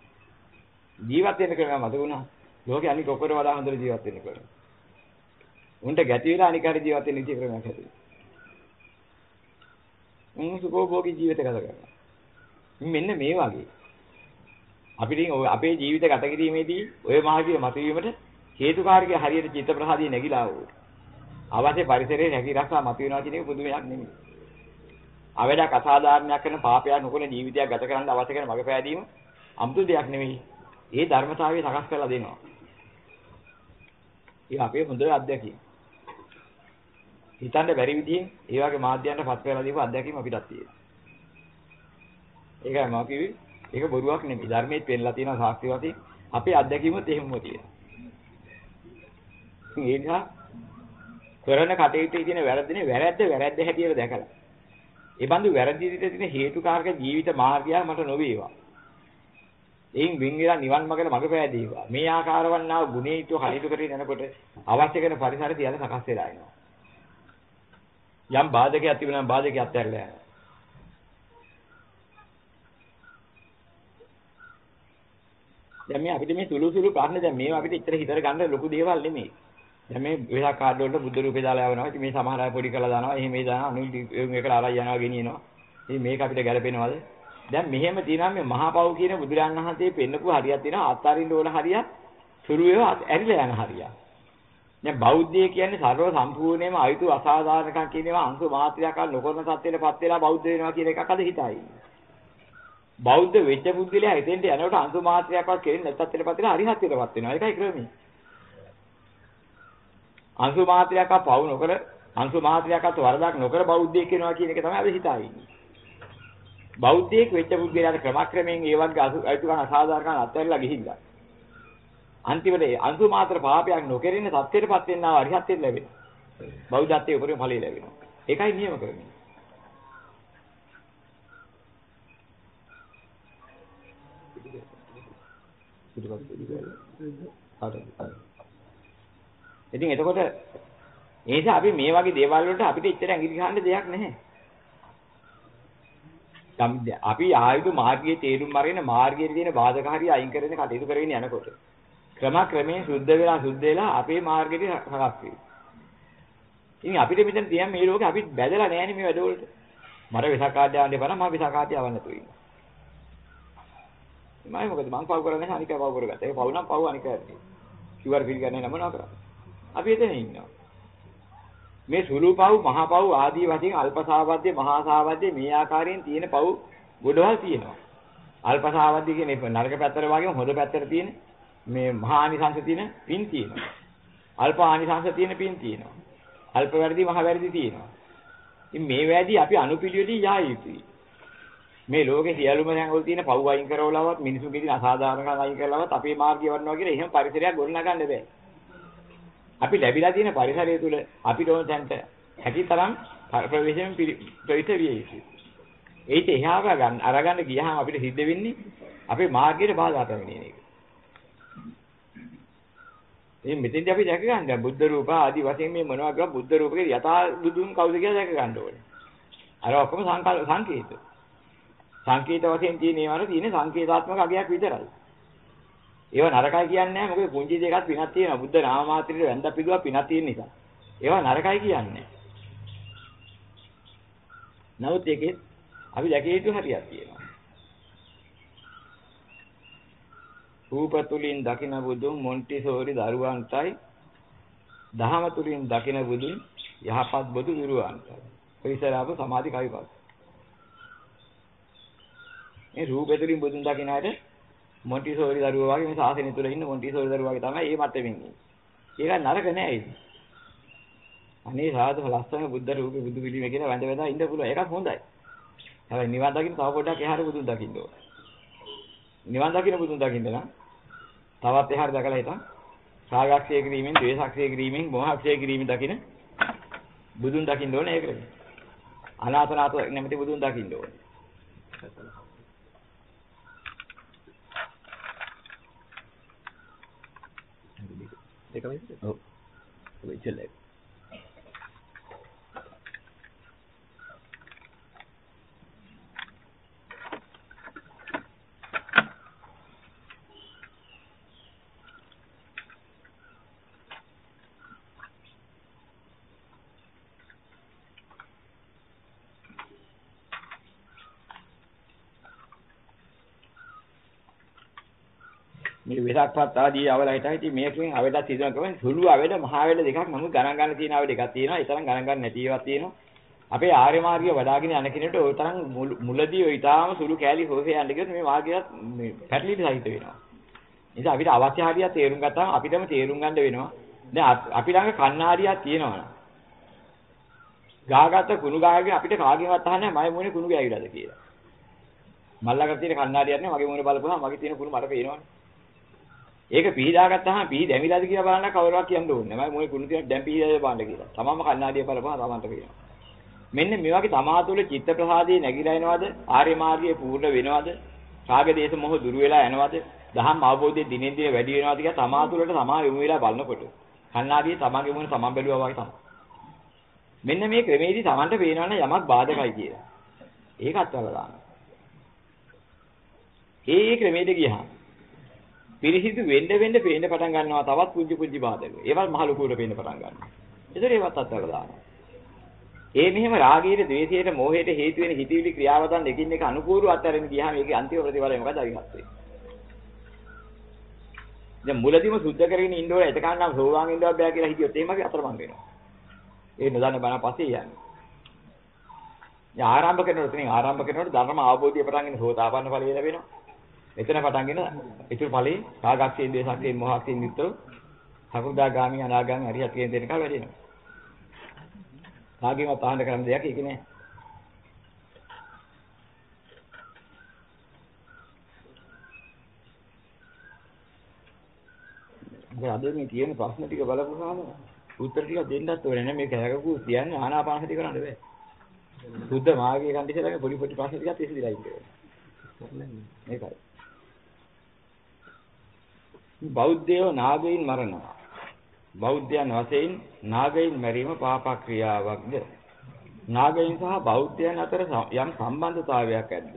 A: ජීවත් වෙන්න ක්‍රමයක් මතුවුණා. ලෝකේ අනික ඔක්කොට වඩා හොඳට ජීවත් වෙන්න ක්‍රමයක්. උන්ට ගැති වෙලා අනික හරි ජීවත් වෙන්න ඉති ක්‍රමයක් හැදුවා. උන් සුඛෝභෝගී ජීවිත ගත කරනවා. මෙන්න මේ වගේ අපිට අපේ ජීවිත ගත කිරීමේදී ඔය මාර්ගය මතුවීමට හේතුකාරක හරියට චිත්ත ප්‍රහාදී නැగిලා වූ අවශ්‍ය පරිසරයේ නැගී රක්ෂා මතුවෙනවා කියන එක පුදුමයක් නෙමෙයි. අවඩක් අසාධාරණයක් කරන පාපයක් නොකරන ජීවිතයක් ගත කරන්න අවශ්‍ය කරන මඟ පෑදීම අමුතු දෙයක් නෙමෙයි. ඒ ධර්මතාවය සකස් කරලා දෙනවා. ඒ අපේ හොඳ අත්දැකීම. හිතන්න බැරි විදිහෙන් ඒ වගේ මාධ්‍යයන්ට පත් කරලා දීපු අත්දැකීම අපිටත් තියෙනවා. ඒකයි මම කිව්වේ ඒක බොරුවක් නෙමෙයි. ධර්මයේ පෙන්ලා තියෙන සාක්ෂි වශයෙන් අපේ අත්දැකීමත් එහෙමම තියෙනවා. ඒ නිසා කරන කටයුත්තේ තියෙන වැරදිනේ වැරද්ද වැරද්ද හැටියට දැකලා. ඒ බඳු වැරදි දිට තියෙන හේතුකාරක ජීවිත මාර්ගය මට නොවේවා. එයින් වින් වෙලා නිවන් මාර්ගල මඟ පෑදේවා. මේ ආකාරවන්නා ගුණීත්ව කටයුතු කරගෙන යනකොට අවශ්‍ය කරන පරිසරය තියලා සකස් වෙලා එනවා. යම් බාධකයක් තිබුණා නම් බාධකයක් අත්හැරලා යනවා. දැන් මේ අපිට මේ සුළු සුළු කාරණේ දැන් මේවා අපිට ඉතර හිතර ගන්න ලොකු දේවල් නෙමෙයි. දැන් මේ වෙලා කාඩ් වලට බුද්ධ රූපේ දාලා යවනවා. ඉතින් මේ සමහර අය පොඩි කරලා දානවා. එහෙම මේ දානවා. අනුල් මේකට අරයි යනවා ගෙනියනවා. ඉතින් මේක අපිට ගැලපෙනවද? දැන් මෙහෙම තියෙනවා මේ මහා පව් කියන බුදුරන් වහන්සේ පෙන්නපු හරියක් තියෙනවා. අත්හරින්න ඕන හරියක් සුළු ඒවා ඇරිලා යන හරියක්. දැන් බෞද්ධය කියන්නේ සර්ව සම්පූර්ණයෙන්ම අයුතු අසාධාරණකම් කියන ඒවා අංශ මාත්‍රයක් නොකරන සත්‍යයටපත් වෙලා බෞද්ධ වෙනවා කියන එකක් අද හිතයි. බෞද්ධ වෙච්ච පුද්ගලයා හිතෙන්ට යනකොට අංශ මාත්‍රයක්වත් කෙරෙන්නේ නැත්නම් සත්‍යයටපත් වෙලා හරිහත්යටපත් වෙනවා. ඒකයි ක්‍රමය. අංශු මාත්‍රයක් පව නොකර අංශු මාත්‍රයක්වත් වරදක් නොකර බෞද්ධයෙක් වෙනවා කියන එක තමයි අපි හිතාවේ. බෞද්ධයෙක් වෙච්ච පුද්ගලයාට ක්‍රමක්‍රමයෙන් ඒ වගේ අයිතු කරන අසාධාරණ අත්හැරලා ගිහිල්ලා. අන්තිමට අංශු මාත්‍ර පාපයක් නොකරින සත්‍යයටපත් වෙනවා අරිහත්ත්වයට ලැබෙනවා. බෞද්ධත්වයේ උපරිම ඵලය ලැබෙනවා. ඒකයි නියම කරන්නේ. ඉතින් එතකොට ඒ නිසා අපි මේ වගේ දේවල් වලට අපිට ඉච්චර ඇඟිලි ගහන්න දෙයක් නැහැ. අපි ආයුධ මාර්ගයේ තේරුම් අරගෙන මාර්ගයේ තියෙන බාධක හරිය අයින් කරගෙන කටයුතු කරගෙන යනකොට ක්‍රම ක්‍රමයෙන් සුද්ධ වෙලා සුද්ධ වෙලා අපේ මාර්ගෙට හරස් වෙයි. ඉතින් අපිට මෙතන තියන් මේ ලෝකේ අපි බැදලා නැහැනේ මේ වැඩවලට. මට විසකාඩය යන්න බෑ මම විසකාඩය යවන්න තුයි. මම මොකද මං පව් කරන්නේ අනික පව් කරගත්තා. ඒක පව් නම් පව් අනික ඇත්තේ. කිව්වර පිළිගන්නේ නැම නවා කරා. අපි එතන ඉන්නවා. මේ සුළු පව් මහා පව් ආදී වශයෙන් අල්පසාවද්‍ය මහා සාවද්‍ය මේ ආකාරයෙන් තියෙන පව් ගොඩවල් තියෙනවා. අල්පසාවද්‍ය කියන්නේ නරක පැත්තට වගේම හොඳ පැත්තට තියෙන මේ මහා ආනිසංශ තියෙන පින් තියෙනවා. අල්ප ආනිසංශ තියෙන පින් තියෙනවා. අල්ප වැඩි මහා වැඩි තියෙනවා. ඉතින් මේ වැඩි අපි අනුපිළිවෙලින් යා යුතුයි. මේ ලෝකේ සියලුම තැන්වල තියෙන පව් අයින් කරවලවත් මිනිසුන්ගේ තියෙන අසාධාරණකම් අයින් කරලවත් අපේ මාර්ගය වඩනවා කියලා එහෙම පරිසරයක් ගොඩනගන්න බෑ. අපි ලැබිලා තියෙන පරිසරය තුල අපිට ඕන තැනට හැකිතරම් ප්‍රවේශයෙන් ප්‍රවිත විය යුතුයි. ඒක එහාව ගන්න අරගන්න ගියාම අපිට සිද්ධ වෙන්නේ අපේ මාර්ගයට බාධා පැමිණෙන එක. ඉතින් මෙතෙන්දී අපි දැක ගන්න බුද්ධ රූප ආදී වශයෙන් මේ මොනවා කියව බුද්ධ රූපකේ යථා බුදුන් කවුද කියලා දැක ගන්න ඕනේ. අර ඔක්කොම සංකේත. සංකේත වශයෙන් තියෙන ඒවාට තියෙන සංකේතාත්මක අගයක් විතරයි. ඒවා නරකයි කියන්නේ නැහැ මොකද පුංචි දෙකක් පිනක් තියෙනවා. බුද්ධ නාම මාත්‍රිට වැඳ පිදුවා පිනක් තියෙන නිසා. ඒවා නරකයි කියන්නේ නමුත් ඒකේ අපි දැකිය යුතු හරියක් තියෙනවා. රූප තුලින් දකින බුදුන් මොන්ටිසෝරි දරුවන්ටයි දහම තුලින් දකින බුදුන් යහපත් බුදු විරුවන්ටයි. පරිසරාව සමාධි කවිපත්. මේ රූප තුලින් බුදුන් දකින අයට මොන්ටිසෝරි දරුවෝ වගේ මේ සාසනය තුල ඉන්න මොන්ටිසෝරි දරුවෝ වගේ තමයි මේ මට්ටමින් ඉන්නේ. ඒක නරක නෑ ඒක. අනේ සාදු ලස්සන බුද්ධ රූපේ බුදු පිළිමේ කියලා වැඳ වැඳ ඉන්න පුළුවන්. ඒකත් හොඳයි. හැබැයි නිවන් දකින්න තව පොඩ්ඩක් එහාට බුදුන් දකින්න ඕන. නිවන් දකින්න බුදුන් දකින්න නම් තවත් එහාට දැකලා හිටන් රාගක්ෂය කිරීමෙන්, ද්වේෂක්ෂය කිරීමෙන්, මොහක්ෂය කිරීමෙන් දකින්න බුදුන් දකින්න ඕනේ ඒකද? අනාථනාත නැමැති බුදුන් දකින්න ඕනේ.
B: දෙකම ඉතින්. ඔව්. ඔය ඉතින්
A: මේ වෙසක්පත් ආදී අවල හිටයි. ඉතින් මේකෙන් අවෙඩ තිරන ක්‍රමෙන් සුළු අවෙඩ මහ අවෙඩ දෙකක් නමුත් ගණන් ගන්න තියෙන අවෙඩ එකක් තියෙනවා. ඒ තරම් ගණන් ගන්න නැති ඒවා තියෙනවා. අපේ ආර්ය මාර්ගය වඩාගෙන යන කෙනෙකුට ওই තරම් මුලදී ඔය ඊටාම සුළු කෑලි හොසේ යන්න ගියොත් මේ මාර්ගයත් මේ පැටලීටි සහිත වෙනවා. නිසා අපිට අවශ්‍ය හරියට තේරුම් ගත්තාම අපිටම තේරුම් ගන්න වෙනවා. දැන් අපි ළඟ කණ්ණාඩියක් තියෙනවනේ. ගාගත කුණු ගාගෙන අපිට කාගෙන්වත් අහන්නේ මම මොනේ කුණු ගෑවිලාද කියලා. මල්ලකට තියෙන කණ්ණාඩියක් නේ මගේ මොනේ බලපුවහම මගේ තියෙන කුණු මට පේනවනේ. ඒක පිහදා ගත්තාම පිහි දැමිලාද කියලා බලන්න කවුරුවක් කියන්න ඕනේ නැහැ. මොයි කුණු තියෙන දැන් පිහදාද බලන්න කියලා. තමන්ම කන්නාඩිය බලපුවා තමන්ට කියනවා. මෙන්න මේ වගේ තමා තුළ චිත්ත ප්‍රසාදේ නැగిලා එනවද? ආර්ය මාර්ගයේ පූර්ණ වෙනවද? රාග දේශ මොහ දුරු වෙලා යනවද? දහම් අවබෝධයේ දිනෙන් දින වැඩි වෙනවද කියලා තමා තුළට තමා යොමු වෙලා බලනකොට කන්නාඩියේ තමන්ගේ මොන තමන් බැලුවා වගේ තමයි. මෙන්න මේ ක්‍රමේදී තමන්ට පේනවනේ යමක් බාධකයි කියලා. ඒකත් වලදාන. ඒ ක්‍රමේද ගියහම පිරිසිදු වෙන්න වෙන්න පේන්න පටන් ගන්නවා තවත් පුංචි පුංචි බාධක. ඒවත් මහ ලොකුවට පේන්න පටන් ගන්නවා. ඒතර ඒවත් අත්හැරලා දානවා. ඒ මෙහෙම රාගයට, ද්වේෂයට, මෝහයට හේතු වෙන හිතවිලි ක්‍රියාවතන් දෙකින් එක අනුකූලව අත්හැරෙන්න ගියාම ඒකේ අන්තිම ප්‍රතිඵලය මොකද අවිහත් වෙන්නේ. දැන් මුලදීම සුද්ධ කරගෙන ඉන්න ඕනේ එතකන් නම් සෝවාන් ඉන්නවත් බෑ කියලා හිතියොත් එහෙමගේ අතරමං වෙනවා. ඒ නොදන්න බණ පස්සේ යන්නේ. දැන් ආරම්භ කරනකොට ඉතින් ආරම්භ කරනකොට ධර්ම අවබෝධය පටන් ගෙන සෝතාපන්න ඵලය ලැබෙනවා. එතන පටන්ගෙන ඉතුරු ඵලේ රාගක්ෂයෙන් දේශක්ෂයෙන් මොහක්ෂයෙන් යුක්තව සකුදාගාමි අනාගාමි හරියට කියන දෙනක වැඩෙනවා. රාගෙම පහඳ කරන දෙයක් ඒක නෑ. අද මේ තියෙන ප්‍රශ්න ටික බලපුවාම උත්තර ටික දෙන්නත් ඕනේ නේ මේක හැකකු කියන්නේ ආනාපානසති කරන්න බෑ. සුද්ධ මාර්ගයේ කන්දිෂන් එකේ පොඩි පොඩි ප්‍රශ්න ටිකක් ඉස්සෙල්ලා ඉන්නේ. මේකයි. බෞද්ධයෝ නාගයින් මරනවා. බෞද්ධයන් වශයෙන් නාගයින් මැරීම පාප ක්‍රියාවක්ද? නාගයින් සහ බෞද්ධයන් අතර යම් සම්බන්ධතාවයක් ඇද්ද?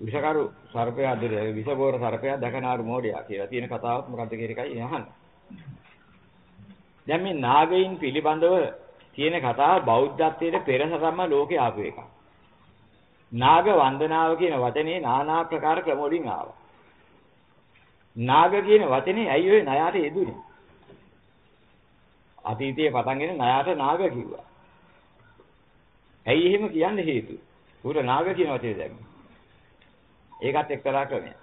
A: විෂකරු සර්පයා දුර විෂබෝර සර්පයා දකනාරු මෝඩයා කියලා තියෙන කතාවක් මොකද්ද කියන එකයි අහන්නේ. දැන් මේ නාගයින් පිළිබඳව තියෙන කතාව බෞද්ධත්වයේ පෙරසරම ලෝකේ ආපු එකක්. නාග වන්දනාව කියන වචනේ নানা ආකාර ක්‍රම වලින් ආවා. නාග කියන වචනේ ඇයි ඔය ණයට යෙදුනේ? අතීතයේ පටන්ගෙන ණයට නාග කිව්වා. ඇයි එහෙම කියන්න හේතුව? උඩ නාග කියන වචනේ දැම්මේ. ඒකත් එක්තරා ක්‍රමයක්.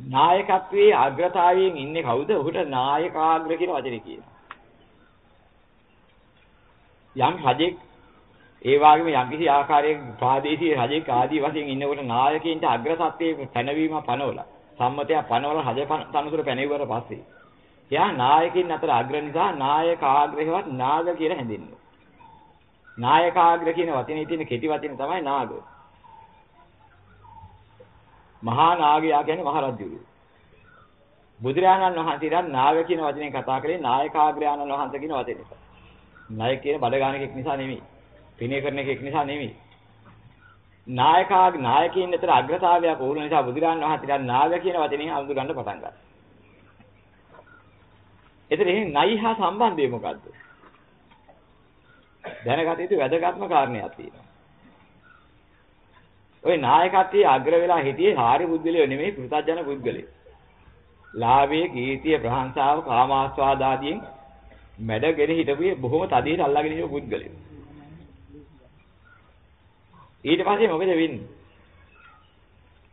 A: නායකත්වයේ අග්‍රතාවයෙන් ඉන්නේ කවුද? ඔහුට නායකාග්‍ර කියන වචනේ කියනවා. යම් රජෙක් ඒ වගේම යම්කිසි ආකාරයක ප්‍රාදේශීය රජෙක් ආදී වශයෙන් ඉන්නකොට නායකයින්ට අග්‍රසත්වයේ පැනවීම පනවලා සම්මතය පනවලා රජ තනතුර පැනෙවුවට පස්සේ එයා නායකින් අතර අග්‍ර නිසා නායකාග්‍රහවත් නාග කියලා හැඳින්වෙනවා. නායකාග්‍ර කියන වචනේ තියෙන කෙටි වචනේ තමයි නාග. මහා නාගයා කියන්නේ මහරජුරු. බුදුරජාණන් වහන්සේලා නාග කියන වචනේ කතා කරේ නායකාග්‍රයාණන් වහන්සේ කියන වචනේ. නායක කියන බඩගානකෙක් නිසා නෙමෙයි. විනය කරන එකෙක් නිසා නෙමෙයි. නායකා නායකයින් අතර අග්‍රතාවයක් වුණ නිසා බුදුරන් වහන්සේලා නාග කියන වචනේ හඳුනගන්න පටන් ගත්තා. එතන එහෙනම් නයි හා සම්බන්ධය මොකද්ද? දැනගත යුතු වැදගත්ම කාරණයක් තියෙනවා. ওই නායකත්වයේ අග්‍ර වෙලා හිටියේ හාරි බුද්ධලියෝ නෙමෙයි පුරුතජන පුද්ගලයෝ. ලාභයේ කීර්තිය ප්‍රහංසාව කාමාස්වාද ආදීන් මැඩගෙන හිටපුවේ බොහොම තදින් අල්ලාගෙන හිටපු පුද්ගලයෝ. ඊට පස්සේ මොකද වෙන්නේ?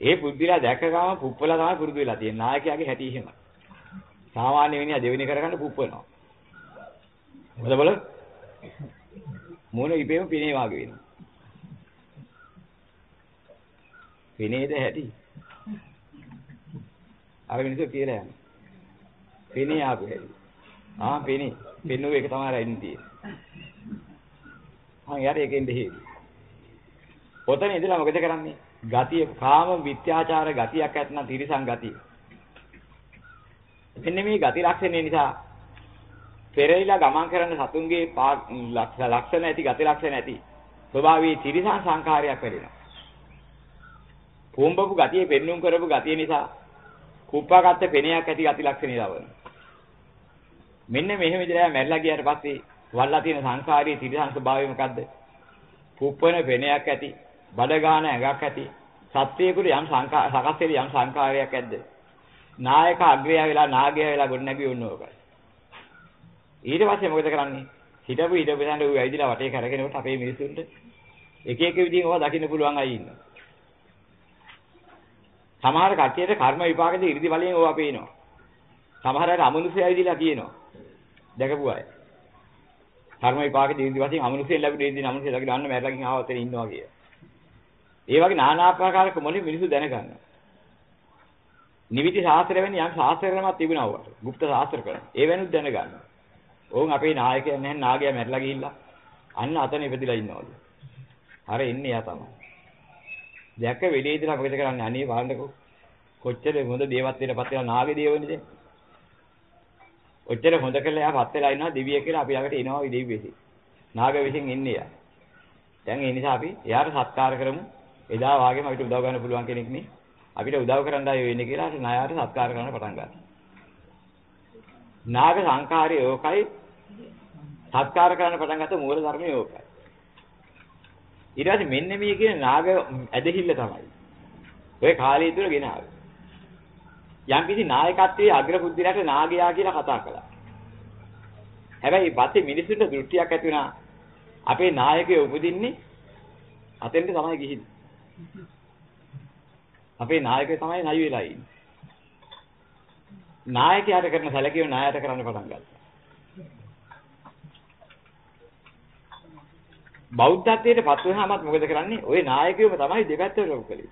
A: ඒ බුද්ධිලා දැක්ක ගමන් පුප්පලා තමයි පුරුදු වෙලා තියෙන්නේ. නායකයාගේ හැටි එහෙම. සාමාන්‍ය වෙනියා දෙවෙනි කරගන්න පුප්පනවා. මොකද බල? මොන ඉපේම පිනේ වාගේ වෙනවා. පිනේද හැටි. අර මිනිස්සු කියලා යනවා. පිනේ ආපු හැටි. ආ පිනේ. පින්නු එක තමයි රැඳී තියෙන්නේ. හා යාර එකෙන් දෙහෙවි. ඔතන ඉඳලා මොකද කරන්නේ? ගතිය කාම විත්‍යාචාර ගතියක් ඇත්නම් තිරිසන් ගතිය. මෙන්න මේ ගති ලක්ෂණය නිසා පෙරේලා ගමන් කරන සතුන්ගේ ලක්ෂණ ඇති ගති ලක්ෂණ ඇති ස්වභාවී තිරිසන් සංකාරයක් වෙනවා. පොම්බපු ගතිය පෙන්눔 කරපු ගතිය නිසා කුප්පාගත්ත පෙනයක් ඇති ගති ලක්ෂණය ලබන. මෙන්න මෙහෙම විදිහට මැරිලා ගියාට පස්සේ වල්ලා තියෙන සංකාරී තිරිසන් ස්වභාවය මොකද්ද? කුප්පන පෙනයක් ඇති, බඩ ගාන ඇඟක් ඇති. සත්වයකට යම් සංකා සකස් වෙලි යම් සංකාරයක් ඇද්ද? නායක අග්‍රයා වෙලා නාගයා වෙලා ගොඩ නැගී උන්න ඕකයි. ඊට පස්සේ මොකද කරන්නේ? හිටපු හිටපු තැනට ඌ ඇවිදලා වටේ කරගෙනකොට අපේ මිනිසුන්ට එක එක විදිහින් ඕවා දකින්න පුළුවන් අය ඉන්නවා. සමහර කට්ටියට කර්ම විපාකද 이르දි වලින් ඕවා පේනවා. සමහර අය අමනුෂ්‍ය ඇවිදලා කියනවා දැකපු අය. කර්ම විපාකද 이르දි වශයෙන් අමනුෂ්‍යයෙන් ලැබුණේ ඉඳි අමනුෂ්‍ය ළඟට ගන්න මැරලාකින් ආවතේ ඉන්නවා කියලා ඒ වගේ নানা ආකාරක මොලේ මිනිස්සු දැනගන්නවා. නිවිති ශාස්ත්‍ර වෙන්නේ යම් ශාස්ත්‍රයක්ම තිබුණා වට. গুপ্ত ශාස්ත්‍ර කරන. ඒ වෙනුත් දැනගන්නවා. ඕන් අපේ නායකයන් නැහැ නාගයා මැරලා ගිහිල්ලා අන්න අතන ඉපදිලා ඉන්නවලු. අර ඉන්නේ යා තමයි. දැක්ක වෙලේ ඉඳලා මොකද කරන්නේ? අනේ බලන්නකෝ. කොච්චර හොඳ දේවත් වෙනපත් වෙලා නාගේ දේවනේද? ඔච්චර හොඳ කරලා යා පත් වෙලා ඉන්නවා දිවිය කියලා අපි ළඟට එනවා විදෙවි වෙසි. නාග විසින් එන්නේ යා. දැන් ඒ නිසා අපි එයාට සත්කාර කරමු. එදා වාගේම අපිට උදව් ගන්න පුළුවන් කෙනෙක් නේ. අපිට උදව් කරන්න ආයෙ වෙන්නේ කියලා නායාට සත්කාර කරන්න පටන් ගන්නවා. නාග සංඛාරය ඕකයි සත්කාර කරන්න පටන් ගත්ත මූල ධර්මය ඕකයි. ඊට පස්සේ මෙන්න මේ කියන නාග ඇදහිල්ල තමයි. ඔය කාලය තුල ගෙනාවේ. යම් කිසි නායකත්වයේ අග්‍රබුද්ධිලට නාගයා කියලා කතා කළා. හැබැයි පස්සේ මිනිස්සුන්ට දෘෂ්ටියක් ඇති වුණා. අපේ නායකයෝ උපදින්නේ අතෙන්ට තමයි ගිහින්නේ. අපේ නායකයෝ තමයි නයි වෙලා ඉන්නේ. නායකයාට කරන සැලකීම නායයට කරන්න පටන් ගත්තා. බෞද්ධත්වයට පත් වෙනාමත් මොකද කරන්නේ? ওই නායකයෝම තමයි දෙපැත්තට ලොකු කලේ.